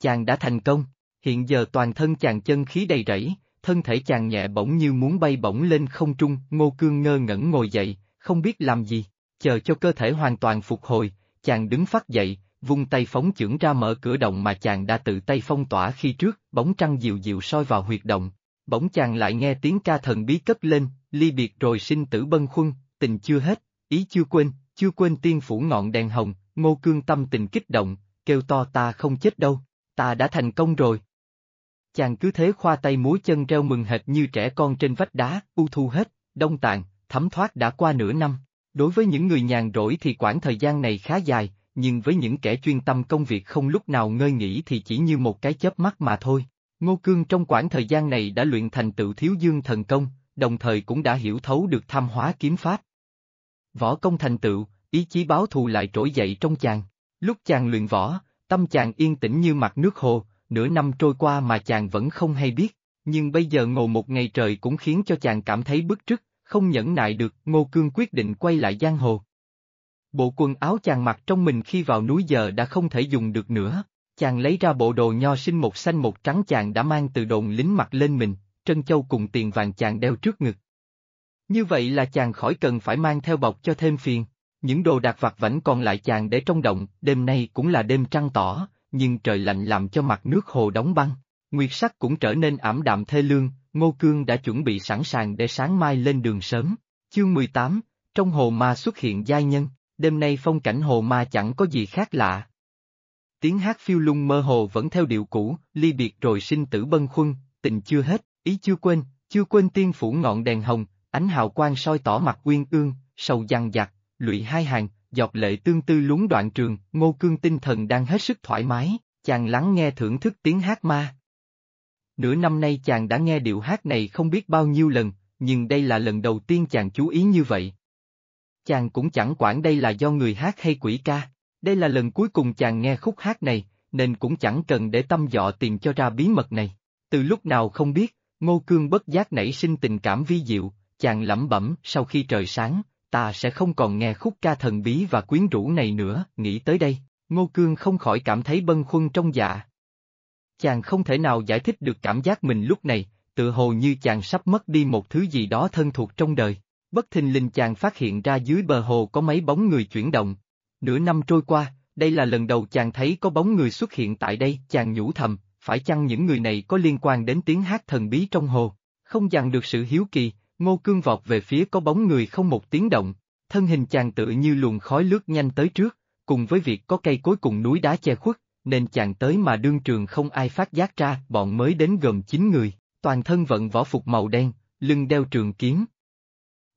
Chàng đã thành công, hiện giờ toàn thân chàng chân khí đầy rẫy, thân thể chàng nhẹ bỗng như muốn bay bổng lên không trung, Ngô Cương ngơ ngẩn ngồi dậy, không biết làm gì, chờ cho cơ thể hoàn toàn phục hồi, chàng đứng phát dậy, vung tay phóng chưởng ra mở cửa động mà chàng đã tự tay phong tỏa khi trước, bóng trăng dịu dịu soi vào huyệt động, bỗng chàng lại nghe tiếng ca thần bí cất lên, ly biệt rồi sinh tử bân khuân, tình chưa hết, ý chưa quên, chưa quên tiên phủ ngọn đèn hồng, ngô cương tâm tình kích động, kêu to ta không chết đâu, ta đã thành công rồi. Chàng cứ thế khoa tay múa chân reo mừng hệt như trẻ con trên vách đá, u thu hết, đông tạng, thấm thoát đã qua nửa năm. Đối với những người nhàn rỗi thì quãng thời gian này khá dài, nhưng với những kẻ chuyên tâm công việc không lúc nào ngơi nghỉ thì chỉ như một cái chớp mắt mà thôi. Ngô Cương trong quãng thời gian này đã luyện thành tựu thiếu dương thần công, đồng thời cũng đã hiểu thấu được tham hóa kiếm pháp. Võ công thành tựu, ý chí báo thù lại trỗi dậy trong chàng. Lúc chàng luyện võ, tâm chàng yên tĩnh như mặt nước hồ, nửa năm trôi qua mà chàng vẫn không hay biết, nhưng bây giờ ngồi một ngày trời cũng khiến cho chàng cảm thấy bức trức, không nhẫn nại được, Ngô Cương quyết định quay lại giang hồ. Bộ quần áo chàng mặc trong mình khi vào núi giờ đã không thể dùng được nữa, chàng lấy ra bộ đồ nho sinh một xanh một trắng chàng đã mang từ đồn lính mặc lên mình, trân châu cùng tiền vàng chàng đeo trước ngực. Như vậy là chàng khỏi cần phải mang theo bọc cho thêm phiền, những đồ đạc vặt vảnh còn lại chàng để trong động, đêm nay cũng là đêm trăng tỏ, nhưng trời lạnh làm cho mặt nước hồ đóng băng, nguyệt sắc cũng trở nên ảm đạm thê lương, Ngô Cương đã chuẩn bị sẵn sàng để sáng mai lên đường sớm. Chương 18, trong hồ ma xuất hiện giai nhân, đêm nay phong cảnh hồ ma chẳng có gì khác lạ. Tiếng hát phiêu lung mơ hồ vẫn theo điệu cũ, ly biệt rồi sinh tử bân khuân, tình chưa hết, ý chưa quên, chưa quên tiên phủ ngọn đèn hồng, ánh hào quang soi tỏ mặt uyên ương, sầu dằn dặt, lụy hai hàng, giọt lệ tương tư lúng đoạn trường, ngô cương tinh thần đang hết sức thoải mái, chàng lắng nghe thưởng thức tiếng hát ma. Nửa năm nay chàng đã nghe điệu hát này không biết bao nhiêu lần, nhưng đây là lần đầu tiên chàng chú ý như vậy. Chàng cũng chẳng quản đây là do người hát hay quỷ ca, đây là lần cuối cùng chàng nghe khúc hát này, nên cũng chẳng cần để tâm dọ tìm cho ra bí mật này. Từ lúc nào không biết, Ngô Cương bất giác nảy sinh tình cảm vi diệu, chàng lẩm bẩm sau khi trời sáng, ta sẽ không còn nghe khúc ca thần bí và quyến rũ này nữa, nghĩ tới đây, Ngô Cương không khỏi cảm thấy bâng khuâng trong dạ. Chàng không thể nào giải thích được cảm giác mình lúc này, tự hồ như chàng sắp mất đi một thứ gì đó thân thuộc trong đời. Bất thình lình chàng phát hiện ra dưới bờ hồ có mấy bóng người chuyển động. Nửa năm trôi qua, đây là lần đầu chàng thấy có bóng người xuất hiện tại đây, chàng nhủ thầm, phải chăng những người này có liên quan đến tiếng hát thần bí trong hồ? Không dằn được sự hiếu kỳ, Ngô Cương vọt về phía có bóng người không một tiếng động, thân hình chàng tự như luồng khói lướt nhanh tới trước, cùng với việc có cây cối cùng núi đá che khuất, nên chàng tới mà đương trường không ai phát giác ra, bọn mới đến gồm 9 người, toàn thân vận võ phục màu đen, lưng đeo trường kiếm.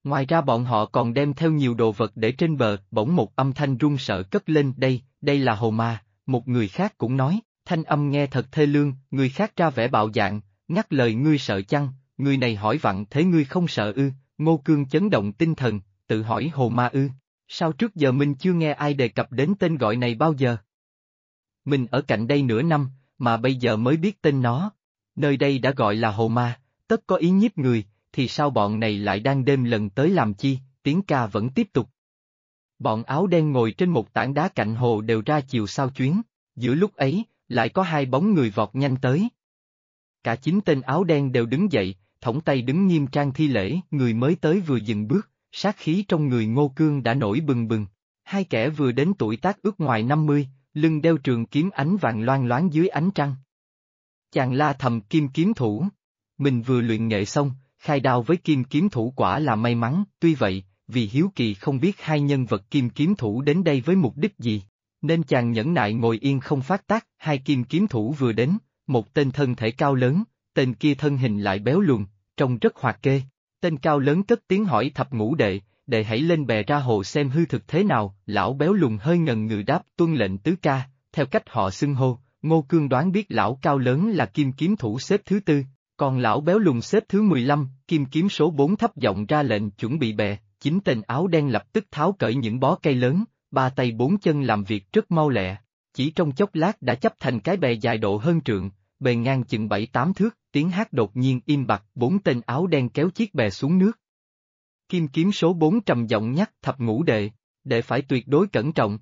Ngoài ra bọn họ còn đem theo nhiều đồ vật để trên bờ, bỗng một âm thanh run sợ cất lên đây, đây là hồ ma, một người khác cũng nói, thanh âm nghe thật thê lương, người khác ra vẻ bạo dạng, ngắt lời ngươi sợ chăng, người này hỏi vặn thế ngươi không sợ ư, ngô cương chấn động tinh thần, tự hỏi hồ ma ư, sao trước giờ mình chưa nghe ai đề cập đến tên gọi này bao giờ? Mình ở cạnh đây nửa năm, mà bây giờ mới biết tên nó. Nơi đây đã gọi là hồ ma, tất có ý nhiếp người, thì sao bọn này lại đang đêm lần tới làm chi, tiếng ca vẫn tiếp tục. Bọn áo đen ngồi trên một tảng đá cạnh hồ đều ra chiều sao chuyến, giữa lúc ấy, lại có hai bóng người vọt nhanh tới. Cả chín tên áo đen đều đứng dậy, thõng tay đứng nghiêm trang thi lễ, người mới tới vừa dừng bước, sát khí trong người ngô cương đã nổi bừng bừng. Hai kẻ vừa đến tuổi tác ước ngoài 50, lưng đeo trường kiếm ánh vàng loan loáng dưới ánh trăng. Chàng la thầm kim kiếm thủ. Mình vừa luyện nghệ xong, khai đao với kim kiếm thủ quả là may mắn, tuy vậy, vì hiếu kỳ không biết hai nhân vật kim kiếm thủ đến đây với mục đích gì, nên chàng nhẫn nại ngồi yên không phát tác, hai kim kiếm thủ vừa đến, một tên thân thể cao lớn, tên kia thân hình lại béo luồn, trông rất hoạt kê. Tên cao lớn cất tiếng hỏi thập ngũ đệ, đệ hãy lên bè ra hồ xem hư thực thế nào, lão béo lùn hơi ngần ngừ đáp tuân lệnh tứ ca, theo cách họ xưng hô, Ngô Cương đoán biết lão cao lớn là kim kiếm thủ xếp thứ tư, còn lão béo lùng xếp thứ 15, kim kiếm số 4 thấp giọng ra lệnh chuẩn bị bè, chính tên áo đen lập tức tháo cởi những bó cây lớn, ba tay bốn chân làm việc rất mau lẹ, chỉ trong chốc lát đã chấp thành cái bè dài độ hơn trượng, bề ngang chừng bảy tám thước, tiếng hát đột nhiên im bặt, bốn tên áo đen kéo chiếc bè xuống nước. Kim kiếm số 4 trầm giọng nhắc thập ngũ đệ, đệ phải tuyệt đối cẩn trọng.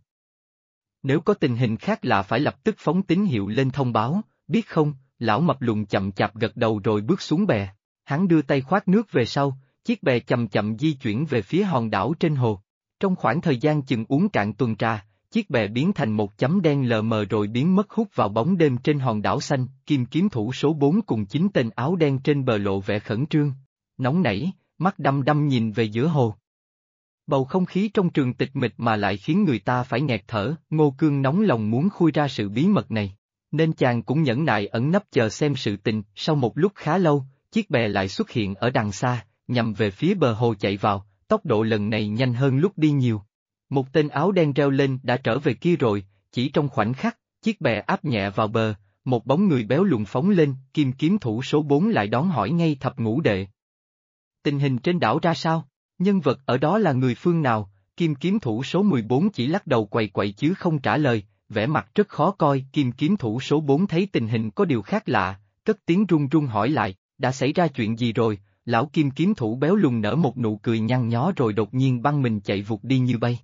Nếu có tình hình khác là phải lập tức phóng tín hiệu lên thông báo, biết không, lão mập lùn chậm chạp gật đầu rồi bước xuống bè, hắn đưa tay khoát nước về sau, chiếc bè chậm chậm di chuyển về phía hòn đảo trên hồ. Trong khoảng thời gian chừng uống cạn tuần trà, chiếc bè biến thành một chấm đen lờ mờ rồi biến mất hút vào bóng đêm trên hòn đảo xanh, kim kiếm thủ số 4 cùng chín tên áo đen trên bờ lộ vẻ khẩn trương. Nóng nảy, mắt đăm đăm nhìn về giữa hồ. Bầu không khí trong trường tịch mịch mà lại khiến người ta phải nghẹt thở, Ngô Cương nóng lòng muốn khui ra sự bí mật này. Nên chàng cũng nhẫn nại ẩn nấp chờ xem sự tình, sau một lúc khá lâu, chiếc bè lại xuất hiện ở đằng xa, nhằm về phía bờ hồ chạy vào, tốc độ lần này nhanh hơn lúc đi nhiều. Một tên áo đen reo lên đã trở về kia rồi, chỉ trong khoảnh khắc, chiếc bè áp nhẹ vào bờ, một bóng người béo lùn phóng lên, kim kiếm thủ số 4 lại đón hỏi ngay thập ngũ đệ. Tình hình trên đảo ra sao? Nhân vật ở đó là người phương nào? Kim kiếm thủ số 14 chỉ lắc đầu quầy quậy chứ không trả lời, vẻ mặt rất khó coi. Kim kiếm thủ số 4 thấy tình hình có điều khác lạ, cất tiếng run run hỏi lại, đã xảy ra chuyện gì rồi? Lão kim kiếm thủ béo lùn nở một nụ cười nhăn nhó rồi đột nhiên băng mình chạy vụt đi như bay.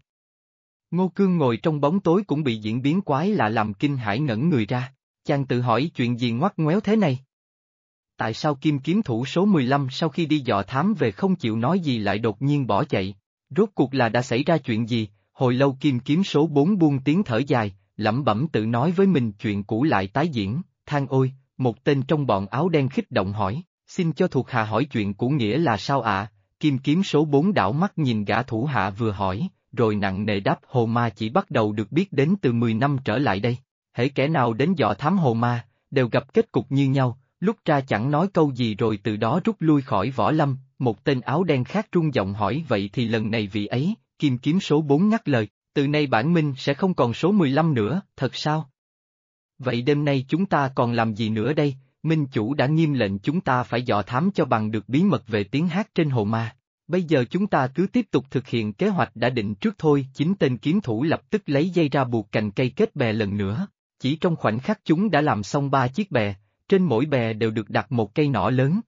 Ngô Cương ngồi trong bóng tối cũng bị diễn biến quái lạ làm kinh hãi ngẩn người ra, chàng tự hỏi chuyện gì ngoắt ngoéo thế này. Tại sao kim kiếm thủ số 15 sau khi đi dò thám về không chịu nói gì lại đột nhiên bỏ chạy? Rốt cuộc là đã xảy ra chuyện gì? Hồi lâu kim kiếm số 4 buông tiếng thở dài, lẩm bẩm tự nói với mình chuyện cũ lại tái diễn, than ôi, một tên trong bọn áo đen khích động hỏi, xin cho thuộc hạ hỏi chuyện cũ nghĩa là sao ạ? Kim kiếm số 4 đảo mắt nhìn gã thủ hạ vừa hỏi, rồi nặng nề đáp hồ ma chỉ bắt đầu được biết đến từ 10 năm trở lại đây. Hễ kẻ nào đến dọ thám hồ ma, đều gặp kết cục như nhau, lúc ra chẳng nói câu gì rồi từ đó rút lui khỏi võ lâm, một tên áo đen khác trung giọng hỏi vậy thì lần này vị ấy, kim kiếm số 4 ngắt lời, từ nay bản minh sẽ không còn số 15 nữa, thật sao? Vậy đêm nay chúng ta còn làm gì nữa đây? Minh chủ đã nghiêm lệnh chúng ta phải dò thám cho bằng được bí mật về tiếng hát trên hồ ma. Bây giờ chúng ta cứ tiếp tục thực hiện kế hoạch đã định trước thôi. Chính tên kiếm thủ lập tức lấy dây ra buộc cành cây kết bè lần nữa. Chỉ trong khoảnh khắc chúng đã làm xong ba chiếc bè, trên mỗi bè đều được đặt một cây nỏ lớn.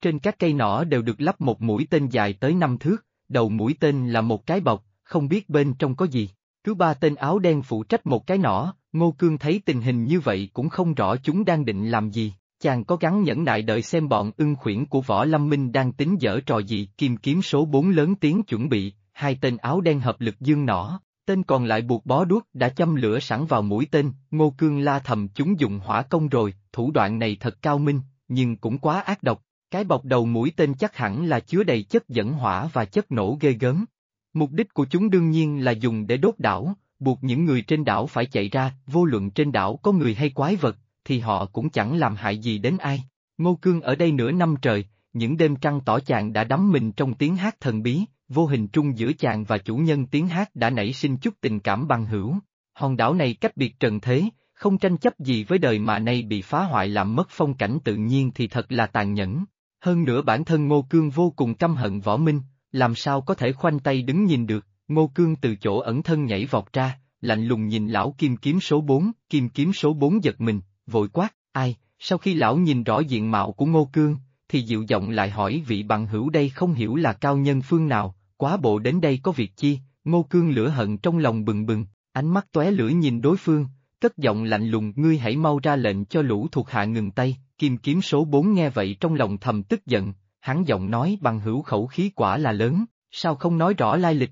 Trên các cây nỏ đều được lắp một mũi tên dài tới năm thước, đầu mũi tên là một cái bọc, không biết bên trong có gì. Cứ ba tên áo đen phụ trách một cái nỏ, Ngô Cương thấy tình hình như vậy cũng không rõ chúng đang định làm gì, chàng có gắng nhẫn nại đợi xem bọn ưng khuyển của Võ Lâm Minh đang tính dở trò gì kim kiếm số 4 lớn tiếng chuẩn bị, hai tên áo đen hợp lực dương nỏ, tên còn lại buộc bó đuốc đã châm lửa sẵn vào mũi tên, Ngô Cương la thầm chúng dùng hỏa công rồi, thủ đoạn này thật cao minh, nhưng cũng quá ác độc, cái bọc đầu mũi tên chắc hẳn là chứa đầy chất dẫn hỏa và chất nổ ghê gớm. Mục đích của chúng đương nhiên là dùng để đốt đảo, buộc những người trên đảo phải chạy ra, vô luận trên đảo có người hay quái vật, thì họ cũng chẳng làm hại gì đến ai. Ngô Cương ở đây nửa năm trời, những đêm trăng tỏ chàng đã đắm mình trong tiếng hát thần bí, vô hình trung giữa chàng và chủ nhân tiếng hát đã nảy sinh chút tình cảm bằng hữu. Hòn đảo này cách biệt trần thế, không tranh chấp gì với đời mà nay bị phá hoại làm mất phong cảnh tự nhiên thì thật là tàn nhẫn. Hơn nữa bản thân Ngô Cương vô cùng căm hận võ minh, làm sao có thể khoanh tay đứng nhìn được, Ngô Cương từ chỗ ẩn thân nhảy vọt ra, lạnh lùng nhìn lão kim kiếm số 4, kim kiếm số 4 giật mình, vội quát, ai, sau khi lão nhìn rõ diện mạo của Ngô Cương, thì dịu giọng lại hỏi vị bằng hữu đây không hiểu là cao nhân phương nào, quá bộ đến đây có việc chi, Ngô Cương lửa hận trong lòng bừng bừng, ánh mắt tóe lửa nhìn đối phương, cất giọng lạnh lùng ngươi hãy mau ra lệnh cho lũ thuộc hạ ngừng tay, kim kiếm số 4 nghe vậy trong lòng thầm tức giận, hắn giọng nói bằng hữu khẩu khí quả là lớn, sao không nói rõ lai lịch.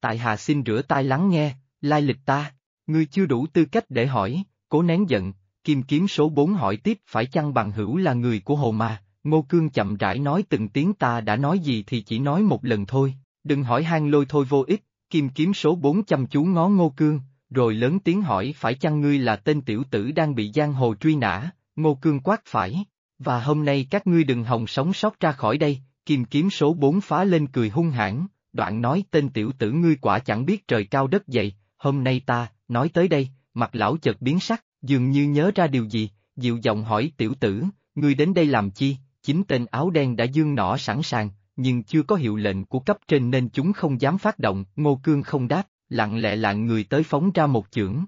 Tại hạ xin rửa tai lắng nghe, lai lịch ta, ngươi chưa đủ tư cách để hỏi, cố nén giận, kim kiếm số 4 hỏi tiếp phải chăng bằng hữu là người của hồ mà? Ngô Cương chậm rãi nói từng tiếng ta đã nói gì thì chỉ nói một lần thôi, đừng hỏi hang lôi thôi vô ích, kim kiếm số 4 chăm chú ngó Ngô Cương, rồi lớn tiếng hỏi phải chăng ngươi là tên tiểu tử đang bị giang hồ truy nã, Ngô Cương quát phải, và hôm nay các ngươi đừng hòng sống sót ra khỏi đây, kim kiếm số 4 phá lên cười hung hãn, đoạn nói tên tiểu tử ngươi quả chẳng biết trời cao đất dày, hôm nay ta, nói tới đây, mặt lão chợt biến sắc, dường như nhớ ra điều gì, dịu giọng hỏi tiểu tử, ngươi đến đây làm chi, chính tên áo đen đã dương nỏ sẵn sàng, nhưng chưa có hiệu lệnh của cấp trên nên chúng không dám phát động, Ngô Cương không đáp, lặng lẽ lạng người tới phóng ra một chưởng.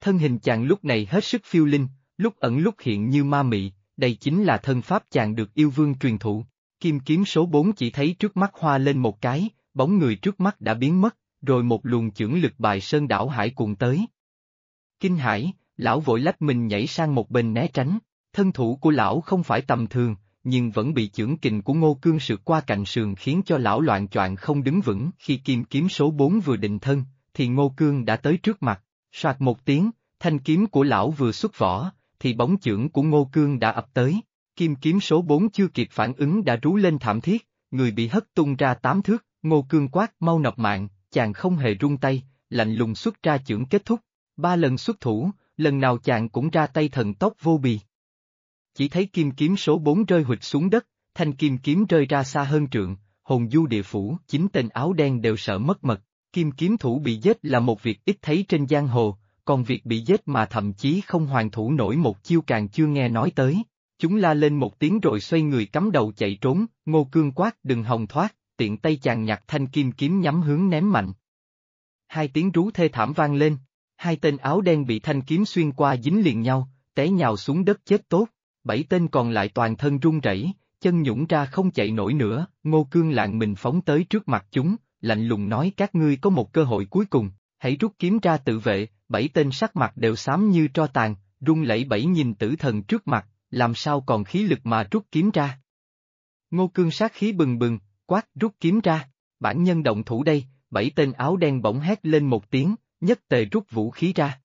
Thân hình chàng lúc này hết sức phiêu linh, lúc ẩn lúc hiện như ma mị, đây chính là thân pháp chàng được yêu vương truyền thụ. Kim kiếm số 4 chỉ thấy trước mắt hoa lên một cái, bóng người trước mắt đã biến mất, rồi một luồng chưởng lực bài sơn đảo hải cùng tới. Kinh hải, lão vội lách mình nhảy sang một bên né tránh, thân thủ của lão không phải tầm thường, nhưng vẫn bị chưởng kình của ngô cương sượt qua cạnh sườn khiến cho lão loạn choạng không đứng vững khi kim kiếm số 4 vừa định thân, thì ngô cương đã tới trước mặt, soạt một tiếng, thanh kiếm của lão vừa xuất vỏ, thì bóng chưởng của ngô cương đã ập tới, kim kiếm số 4 chưa kịp phản ứng đã rú lên thảm thiết, người bị hất tung ra tám thước, ngô cương quát mau nọc mạng, chàng không hề rung tay, lạnh lùng xuất ra chưởng kết thúc, ba lần xuất thủ, lần nào chàng cũng ra tay thần tốc vô bì. Chỉ thấy kim kiếm số 4 rơi hụt xuống đất, thanh kim kiếm rơi ra xa hơn trượng, hồn du địa phủ, chính tên áo đen đều sợ mất mật, kim kiếm thủ bị giết là một việc ít thấy trên giang hồ, còn việc bị giết mà thậm chí không hoàn thủ nổi một chiêu càng chưa nghe nói tới. Chúng la lên một tiếng rồi xoay người cắm đầu chạy trốn, ngô cương quát đừng hòng thoát, tiện tay chàng nhặt thanh kim kiếm nhắm hướng ném mạnh. Hai tiếng rú thê thảm vang lên, hai tên áo đen bị thanh kiếm xuyên qua dính liền nhau, té nhào xuống đất chết tốt, bảy tên còn lại toàn thân run rẩy, chân nhũng ra không chạy nổi nữa, ngô cương lạng mình phóng tới trước mặt chúng, lạnh lùng nói các ngươi có một cơ hội cuối cùng, hãy rút kiếm ra tự vệ, bảy tên sắc mặt đều xám như tro tàn, run lẩy bẩy nhìn tử thần trước mặt, làm sao còn khí lực mà rút kiếm ra. Ngô cương sát khí bừng bừng, quát rút kiếm ra, bản nhân động thủ đây, bảy tên áo đen bỗng hét lên một tiếng, nhất tề rút vũ khí ra.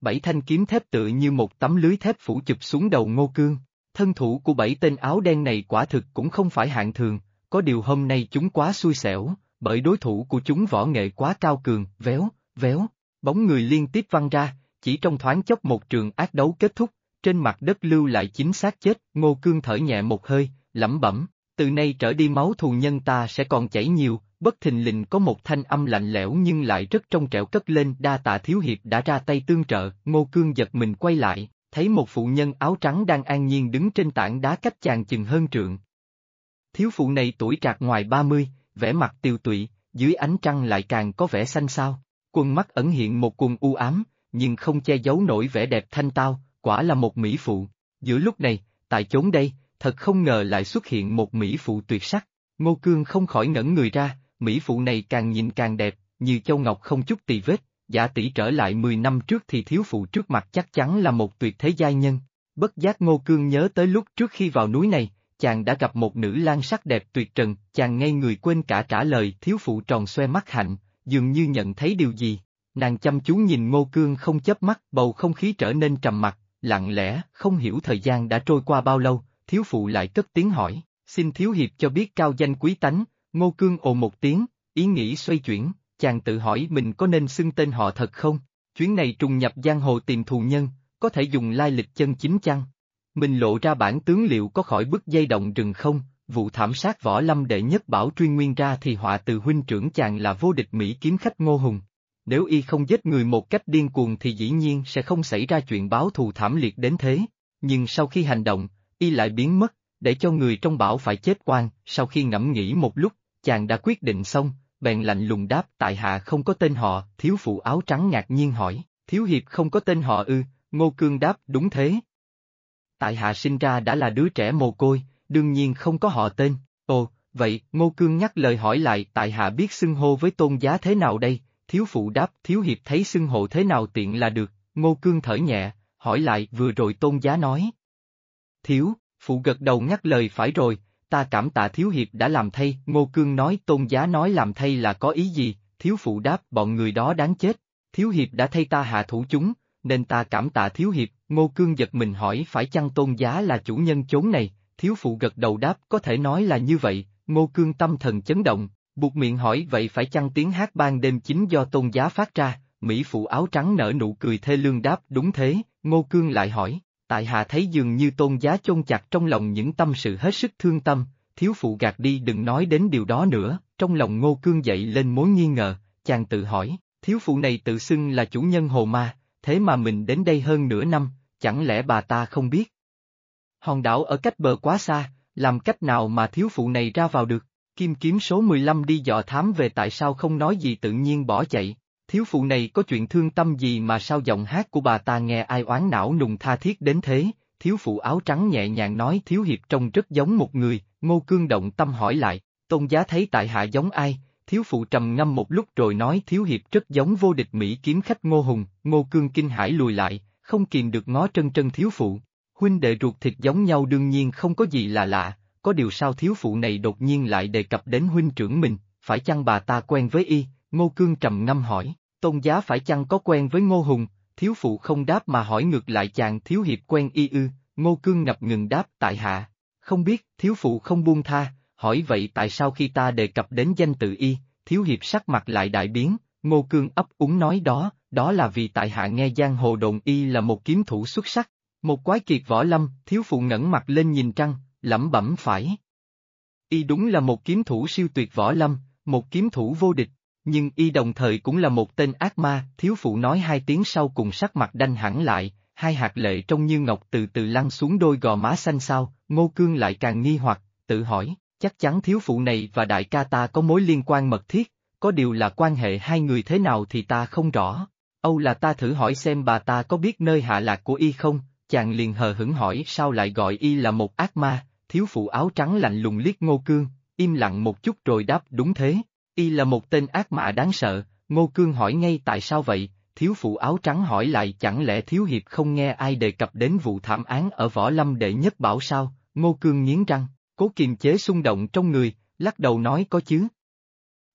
Bảy thanh kiếm thép tự như một tấm lưới thép phủ chụp xuống đầu ngô cương, thân thủ của bảy tên áo đen này quả thực cũng không phải hạng thường, có điều hôm nay chúng quá xui xẻo, bởi đối thủ của chúng võ nghệ quá cao cường, véo, véo, bóng người liên tiếp văng ra, chỉ trong thoáng chốc một trường ác đấu kết thúc, trên mặt đất lưu lại chính xác chết, ngô cương thở nhẹ một hơi, lẩm bẩm, từ nay trở đi máu thù nhân ta sẽ còn chảy nhiều, bất thình lình có một thanh âm lạnh lẽo nhưng lại rất trong trẻo cất lên đa tạ thiếu hiệp đã ra tay tương trợ, ngô cương giật mình quay lại, thấy một phụ nhân áo trắng đang an nhiên đứng trên tảng đá cách chàng chừng hơn trượng. Thiếu phụ này tuổi trạc ngoài 30, vẻ mặt tiêu tụy, dưới ánh trăng lại càng có vẻ xanh xao, Quân mắt ẩn hiện một quần u ám, nhưng không che giấu nổi vẻ đẹp thanh tao, quả là một mỹ phụ. Giữa lúc này, tại chốn đây, thật không ngờ lại xuất hiện một mỹ phụ tuyệt sắc. Ngô Cương không khỏi ngẩn người ra, mỹ phụ này càng nhìn càng đẹp, như châu ngọc không chút tì vết, giả tỷ trở lại 10 năm trước thì thiếu phụ trước mặt chắc chắn là một tuyệt thế giai nhân. Bất giác Ngô Cương nhớ tới lúc trước khi vào núi này, chàng đã gặp một nữ lang sắc đẹp tuyệt trần, chàng ngay người quên cả trả lời thiếu phụ tròn xoe mắt hạnh, dường như nhận thấy điều gì. Nàng chăm chú nhìn Ngô Cương không chớp mắt, bầu không khí trở nên trầm mặc, lặng lẽ, không hiểu thời gian đã trôi qua bao lâu, thiếu phụ lại cất tiếng hỏi, xin thiếu hiệp cho biết cao danh quý tánh, Ngô Cương ồ một tiếng, ý nghĩ xoay chuyển, chàng tự hỏi mình có nên xưng tên họ thật không? Chuyến này trùng nhập giang hồ tìm thù nhân, có thể dùng lai lịch chân chính chăng? Mình lộ ra bản tướng liệu có khỏi bức dây động rừng không? Vụ thảm sát võ lâm đệ nhất bảo truy nguyên ra thì họa từ huynh trưởng chàng là vô địch Mỹ kiếm khách Ngô Hùng. Nếu y không giết người một cách điên cuồng thì dĩ nhiên sẽ không xảy ra chuyện báo thù thảm liệt đến thế. Nhưng sau khi hành động, y lại biến mất, để cho người trong bảo phải chết quan, sau khi ngẫm nghĩ một lúc, chàng đã quyết định xong, bèn lạnh lùng đáp tại hạ không có tên họ, thiếu phụ áo trắng ngạc nhiên hỏi, thiếu hiệp không có tên họ ư, ngô cương đáp đúng thế. Tại hạ sinh ra đã là đứa trẻ mồ côi, đương nhiên không có họ tên, ồ, vậy, ngô cương nhắc lời hỏi lại tại hạ biết xưng hô với tôn giá thế nào đây, thiếu phụ đáp thiếu hiệp thấy xưng hô thế nào tiện là được, ngô cương thở nhẹ, hỏi lại vừa rồi tôn giá nói. Thiếu, phụ gật đầu nhắc lời phải rồi, ta cảm tạ thiếu hiệp đã làm thay, ngô cương nói tôn giá nói làm thay là có ý gì, thiếu phụ đáp bọn người đó đáng chết, thiếu hiệp đã thay ta hạ thủ chúng, nên ta cảm tạ thiếu hiệp, ngô cương giật mình hỏi phải chăng tôn giá là chủ nhân chốn này, thiếu phụ gật đầu đáp có thể nói là như vậy, ngô cương tâm thần chấn động, buộc miệng hỏi vậy phải chăng tiếng hát ban đêm chính do tôn giá phát ra, Mỹ phụ áo trắng nở nụ cười thê lương đáp đúng thế, ngô cương lại hỏi, tại hạ thấy dường như tôn giá chôn chặt trong lòng những tâm sự hết sức thương tâm, thiếu phụ gạt đi đừng nói đến điều đó nữa, trong lòng ngô cương dậy lên mối nghi ngờ, chàng tự hỏi, thiếu phụ này tự xưng là chủ nhân hồ ma, thế mà mình đến đây hơn nửa năm, chẳng lẽ bà ta không biết? Hòn đảo ở cách bờ quá xa, làm cách nào mà thiếu phụ này ra vào được? Kim kiếm số 15 đi dò thám về tại sao không nói gì tự nhiên bỏ chạy, thiếu phụ này có chuyện thương tâm gì mà sao giọng hát của bà ta nghe ai oán não nùng tha thiết đến thế, thiếu phụ áo trắng nhẹ nhàng nói thiếu hiệp trông rất giống một người, ngô cương động tâm hỏi lại, tôn giá thấy tại hạ giống ai, thiếu phụ trầm ngâm một lúc rồi nói thiếu hiệp rất giống vô địch Mỹ kiếm khách ngô hùng, ngô cương kinh hãi lùi lại, không kìm được ngó trân trân thiếu phụ, huynh đệ ruột thịt giống nhau đương nhiên không có gì là lạ, có điều sao thiếu phụ này đột nhiên lại đề cập đến huynh trưởng mình, phải chăng bà ta quen với y, ngô cương trầm ngâm hỏi, tôn giá phải chăng có quen với ngô hùng, thiếu phụ không đáp mà hỏi ngược lại chàng thiếu hiệp quen y ư, ngô cương ngập ngừng đáp tại hạ, không biết, thiếu phụ không buông tha, hỏi vậy tại sao khi ta đề cập đến danh tự y, thiếu hiệp sắc mặt lại đại biến, ngô cương ấp úng nói đó, đó là vì tại hạ nghe giang hồ đồn y là một kiếm thủ xuất sắc, một quái kiệt võ lâm, thiếu phụ ngẩng mặt lên nhìn trăng, lẩm bẩm phải. Y đúng là một kiếm thủ siêu tuyệt võ lâm, một kiếm thủ vô địch, nhưng y đồng thời cũng là một tên ác ma, thiếu phụ nói hai tiếng sau cùng sắc mặt đanh hẳn lại, hai hạt lệ trông như ngọc từ từ lăn xuống đôi gò má xanh xao, ngô cương lại càng nghi hoặc, tự hỏi, chắc chắn thiếu phụ này và đại ca ta có mối liên quan mật thiết, có điều là quan hệ hai người thế nào thì ta không rõ. Âu là ta thử hỏi xem bà ta có biết nơi hạ lạc của y không, chàng liền hờ hững hỏi sao lại gọi y là một ác ma, thiếu phụ áo trắng lạnh lùng liếc ngô cương, im lặng một chút rồi đáp đúng thế, y là một tên ác mã đáng sợ, ngô cương hỏi ngay tại sao vậy, thiếu phụ áo trắng hỏi lại chẳng lẽ thiếu hiệp không nghe ai đề cập đến vụ thảm án ở võ lâm đệ nhất bảo sao, ngô cương nghiến răng, cố kiềm chế xung động trong người, lắc đầu nói có chứ.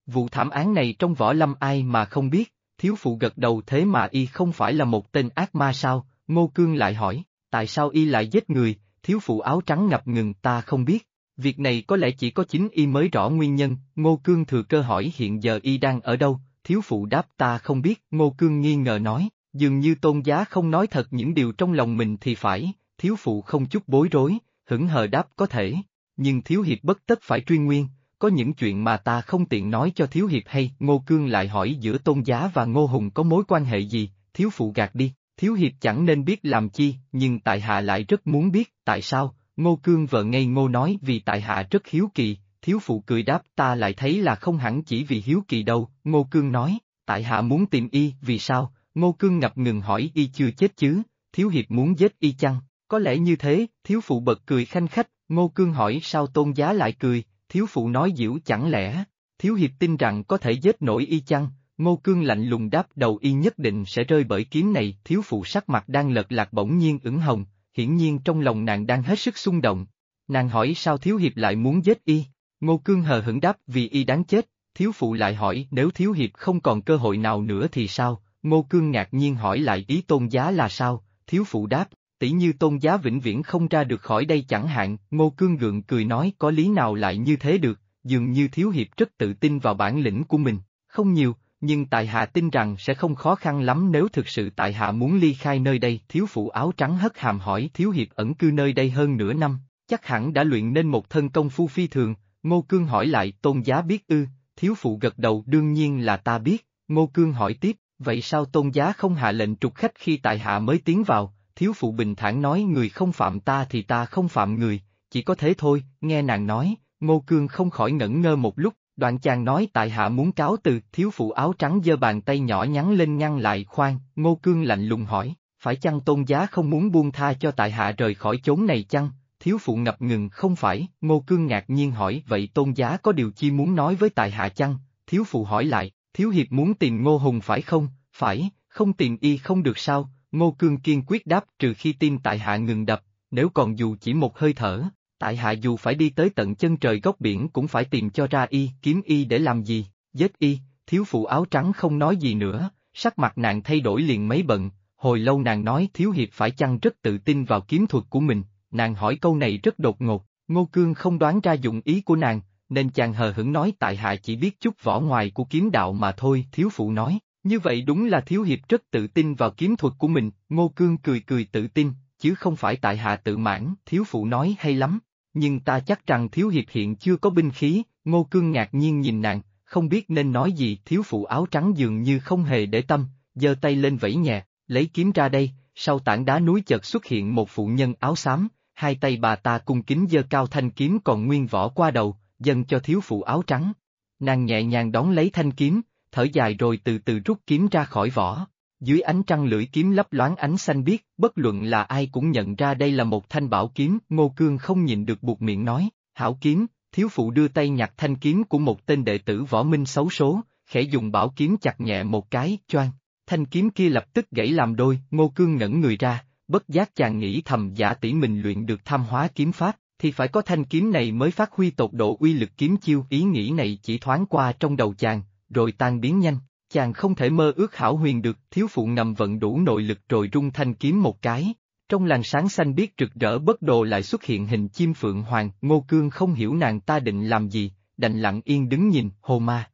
Vụ thảm án này trong võ lâm ai mà không biết, thiếu phụ gật đầu thế mà y không phải là một tên ác ma sao, ngô cương lại hỏi, tại sao y lại giết người, thiếu phụ áo trắng ngập ngừng ta không biết. Việc này có lẽ chỉ có chính y mới rõ nguyên nhân, Ngô Cương thừa cơ hỏi hiện giờ y đang ở đâu, thiếu phụ đáp ta không biết, Ngô Cương nghi ngờ nói, dường như tôn giá không nói thật những điều trong lòng mình thì phải, thiếu phụ không chút bối rối, hững hờ đáp có thể, nhưng thiếu hiệp bất tất phải truy nguyên, có những chuyện mà ta không tiện nói cho thiếu hiệp hay, Ngô Cương lại hỏi giữa tôn giá và Ngô Hùng có mối quan hệ gì, thiếu phụ gạt đi, thiếu hiệp chẳng nên biết làm chi, nhưng tại hạ lại rất muốn biết, tại sao, Ngô Cương vợ ngây ngô nói vì tại hạ rất hiếu kỳ, thiếu phụ cười đáp ta lại thấy là không hẳn chỉ vì hiếu kỳ đâu, Ngô Cương nói, tại hạ muốn tìm y, vì sao, Ngô Cương ngập ngừng hỏi y chưa chết chứ, thiếu hiệp muốn giết y chăng, có lẽ như thế, thiếu phụ bật cười khanh khách, Ngô Cương hỏi sao tôn giá lại cười, thiếu phụ nói diễu chẳng lẽ, thiếu hiệp tin rằng có thể giết nổi y chăng, Ngô Cương lạnh lùng đáp đầu y nhất định sẽ rơi bởi kiếm này, thiếu phụ sắc mặt đang lật lạc bỗng nhiên ửng hồng, hiển nhiên trong lòng nàng đang hết sức xung động. Nàng hỏi sao thiếu hiệp lại muốn giết y, Ngô Cương hờ hững đáp vì y đáng chết, thiếu phụ lại hỏi nếu thiếu hiệp không còn cơ hội nào nữa thì sao, Ngô Cương ngạc nhiên hỏi lại ý tôn giá là sao, thiếu phụ đáp, tỷ như tôn giá vĩnh viễn không ra được khỏi đây chẳng hạn, Ngô Cương gượng cười nói có lý nào lại như thế được, dường như thiếu hiệp rất tự tin vào bản lĩnh của mình, không nhiều, nhưng tại hạ tin rằng sẽ không khó khăn lắm nếu thực sự tại hạ muốn ly khai nơi đây. Thiếu phụ áo trắng hất hàm hỏi thiếu hiệp ẩn cư nơi đây hơn nửa năm, chắc hẳn đã luyện nên một thân công phu phi thường, Ngô Cương hỏi lại tôn giá biết ư, thiếu phụ gật đầu đương nhiên là ta biết, Ngô Cương hỏi tiếp, vậy sao tôn giá không hạ lệnh trục khách khi tại hạ mới tiến vào, thiếu phụ bình thản nói người không phạm ta thì ta không phạm người, chỉ có thế thôi, nghe nàng nói, Ngô Cương không khỏi ngẩn ngơ một lúc, đoạn chàng nói tại hạ muốn cáo từ, thiếu phụ áo trắng giơ bàn tay nhỏ nhắn lên ngăn lại khoan, Ngô Cương lạnh lùng hỏi, phải chăng tôn giá không muốn buông tha cho tại hạ rời khỏi chốn này chăng? Thiếu phụ ngập ngừng không phải, Ngô Cương ngạc nhiên hỏi vậy tôn giá có điều chi muốn nói với tại hạ chăng? Thiếu phụ hỏi lại, thiếu hiệp muốn tìm Ngô Hùng phải không? Phải, không tìm y không được sao? Ngô Cương kiên quyết đáp trừ khi tim tại hạ ngừng đập, nếu còn dù chỉ một hơi thở, tại hạ dù phải đi tới tận chân trời góc biển cũng phải tìm cho ra y, kiếm y để làm gì, giết y, thiếu phụ áo trắng không nói gì nữa, sắc mặt nàng thay đổi liền mấy bận, hồi lâu nàng nói thiếu hiệp phải chăng rất tự tin vào kiếm thuật của mình, nàng hỏi câu này rất đột ngột, Ngô Cương không đoán ra dụng ý của nàng, nên chàng hờ hững nói tại hạ chỉ biết chút võ ngoài của kiếm đạo mà thôi, thiếu phụ nói, như vậy đúng là thiếu hiệp rất tự tin vào kiếm thuật của mình, Ngô Cương cười cười tự tin, chứ không phải tại hạ tự mãn, thiếu phụ nói hay lắm, nhưng ta chắc rằng thiếu hiệp hiện chưa có binh khí, Ngô Cương ngạc nhiên nhìn nàng, không biết nên nói gì, thiếu phụ áo trắng dường như không hề để tâm, giơ tay lên vẫy nhẹ, lấy kiếm ra đây, sau tảng đá núi chợt xuất hiện một phụ nhân áo xám, hai tay bà ta cung kính giơ cao thanh kiếm còn nguyên vỏ qua đầu, dâng cho thiếu phụ áo trắng. Nàng nhẹ nhàng đón lấy thanh kiếm, thở dài rồi từ từ rút kiếm ra khỏi vỏ. Dưới ánh trăng lưỡi kiếm lấp loáng ánh xanh biếc, bất luận là ai cũng nhận ra đây là một thanh bảo kiếm, Ngô Cương không nhìn được buộc miệng nói, hảo kiếm, thiếu phụ đưa tay nhặt thanh kiếm của một tên đệ tử võ minh xấu số, khẽ dùng bảo kiếm chặt nhẹ một cái, choang. Thanh kiếm kia lập tức gãy làm đôi, Ngô Cương ngẩn người ra, bất giác chàng nghĩ thầm giả tỷ mình luyện được tham hóa kiếm pháp, thì phải có thanh kiếm này mới phát huy tột độ uy lực kiếm chiêu. Ý nghĩ này chỉ thoáng qua trong đầu chàng, rồi tan biến nhanh. Chàng không thể mơ ước hảo huyền được, thiếu phụ ngầm vận đủ nội lực rồi rung thanh kiếm một cái. Trong làn sáng xanh biết rực rỡ bất đồ lại xuất hiện hình chim phượng hoàng, ngô cương không hiểu nàng ta định làm gì, đành lặng yên đứng nhìn, hồ ma.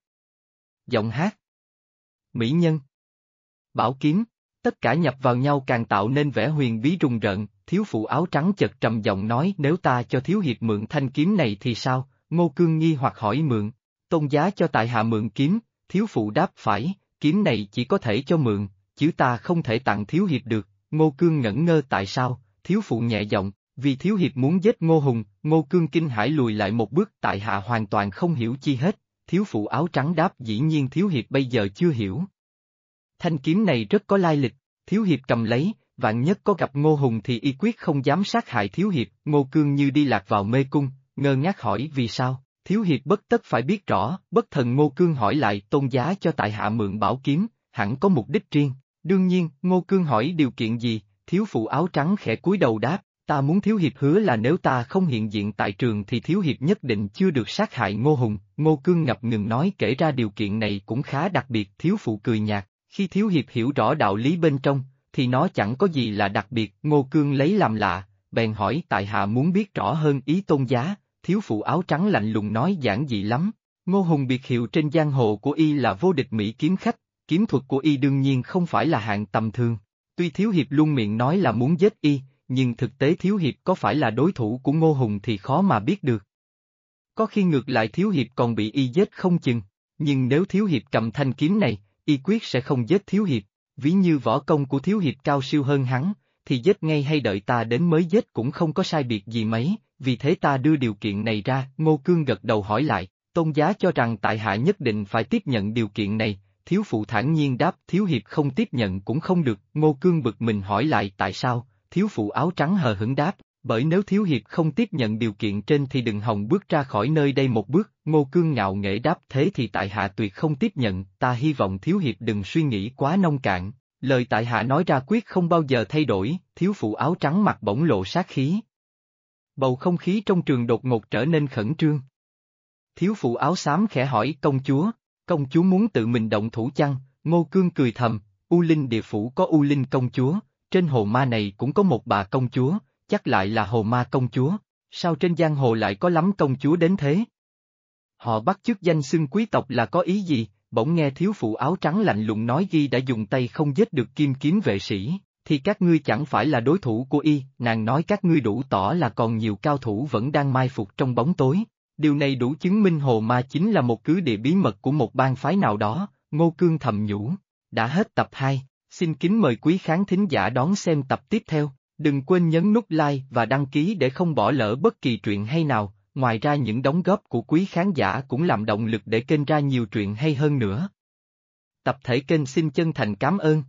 Giọng hát. Mỹ nhân. Bảo kiếm, tất cả nhập vào nhau càng tạo nên vẻ huyền bí rùng rợn, thiếu phụ áo trắng chật trầm giọng nói nếu ta cho thiếu hiệp mượn thanh kiếm này thì sao, ngô cương nghi hoặc hỏi mượn, tôn giá cho tại hạ mượn kiếm, thiếu phụ đáp phải, kiếm này chỉ có thể cho mượn, chứ ta không thể tặng thiếu hiệp được, ngô cương ngẩn ngơ tại sao, thiếu phụ nhẹ giọng, vì thiếu hiệp muốn giết ngô hùng, ngô cương kinh hãi lùi lại một bước tại hạ hoàn toàn không hiểu chi hết, thiếu phụ áo trắng đáp dĩ nhiên thiếu hiệp bây giờ chưa hiểu. Thanh kiếm này rất có lai lịch, thiếu hiệp cầm lấy, vạn nhất có gặp ngô hùng thì y quyết không dám sát hại thiếu hiệp, ngô cương như đi lạc vào mê cung, ngơ ngác hỏi vì sao, Thiếu hiệp bất tất phải biết rõ, bất thần Ngô Cương hỏi lại tôn giá cho tại hạ mượn bảo kiếm, hẳn có mục đích riêng. Đương nhiên, Ngô Cương hỏi điều kiện gì, thiếu phụ áo trắng khẽ cúi đầu đáp, ta muốn thiếu hiệp hứa là nếu ta không hiện diện tại trường thì thiếu hiệp nhất định chưa được sát hại Ngô Hùng. Ngô Cương ngập ngừng nói kể ra điều kiện này cũng khá đặc biệt, thiếu phụ cười nhạt, khi thiếu hiệp hiểu rõ đạo lý bên trong, thì nó chẳng có gì là đặc biệt, Ngô Cương lấy làm lạ, bèn hỏi tại hạ muốn biết rõ hơn ý tôn giá, thiếu phụ áo trắng lạnh lùng nói giản dị lắm. Ngô Hùng biệt hiệu trên giang hồ của y là vô địch Mỹ kiếm khách, kiếm thuật của y đương nhiên không phải là hạng tầm thường. Tuy Thiếu Hiệp luôn miệng nói là muốn giết y, nhưng thực tế Thiếu Hiệp có phải là đối thủ của Ngô Hùng thì khó mà biết được. Có khi ngược lại Thiếu Hiệp còn bị y giết không chừng, nhưng nếu Thiếu Hiệp cầm thanh kiếm này, y quyết sẽ không giết Thiếu Hiệp, ví như võ công của Thiếu Hiệp cao siêu hơn hắn, thì giết ngay hay đợi ta đến mới giết cũng không có sai biệt gì mấy, vì thế ta đưa điều kiện này ra, Ngô Cương gật đầu hỏi lại, tôn giá cho rằng tại hạ nhất định phải tiếp nhận điều kiện này, thiếu phụ thản nhiên đáp thiếu hiệp không tiếp nhận cũng không được, Ngô Cương bực mình hỏi lại tại sao, thiếu phụ áo trắng hờ hững đáp, Bởi nếu Thiếu Hiệp không tiếp nhận điều kiện trên thì đừng hòng bước ra khỏi nơi đây một bước, Ngô Cương ngạo nghễ đáp thế thì tại hạ tuyệt không tiếp nhận, ta hy vọng Thiếu Hiệp đừng suy nghĩ quá nông cạn. Lời tại hạ nói ra quyết không bao giờ thay đổi, thiếu phụ áo trắng mặt bỗng lộ sát khí. Bầu không khí trong trường đột ngột trở nên khẩn trương. Thiếu phụ áo xám khẽ hỏi công chúa, công chúa muốn tự mình động thủ chăng, Ngô Cương cười thầm, U Linh địa phủ có U Linh công chúa, trên hồ ma này cũng có một bà công chúa, chắc lại là hồ ma công chúa, sao trên giang hồ lại có lắm công chúa đến thế? Họ bắt chước danh xưng quý tộc là có ý gì, bỗng nghe thiếu phụ áo trắng lạnh lùng nói ghi đã dùng tay không giết được kim kiếm vệ sĩ, thì các ngươi chẳng phải là đối thủ của y, nàng nói các ngươi đủ tỏ là còn nhiều cao thủ vẫn đang mai phục trong bóng tối. Điều này đủ chứng minh hồ ma chính là một cứ địa bí mật của một bang phái nào đó, Ngô Cương thầm nhủ. Đã hết tập 2, xin kính mời quý khán thính giả đón xem tập tiếp theo. Đừng quên nhấn nút like và đăng ký để không bỏ lỡ bất kỳ truyện hay nào, ngoài ra những đóng góp của quý khán giả cũng làm động lực để kênh ra nhiều truyện hay hơn nữa. Tập thể kênh xin chân thành cảm ơn.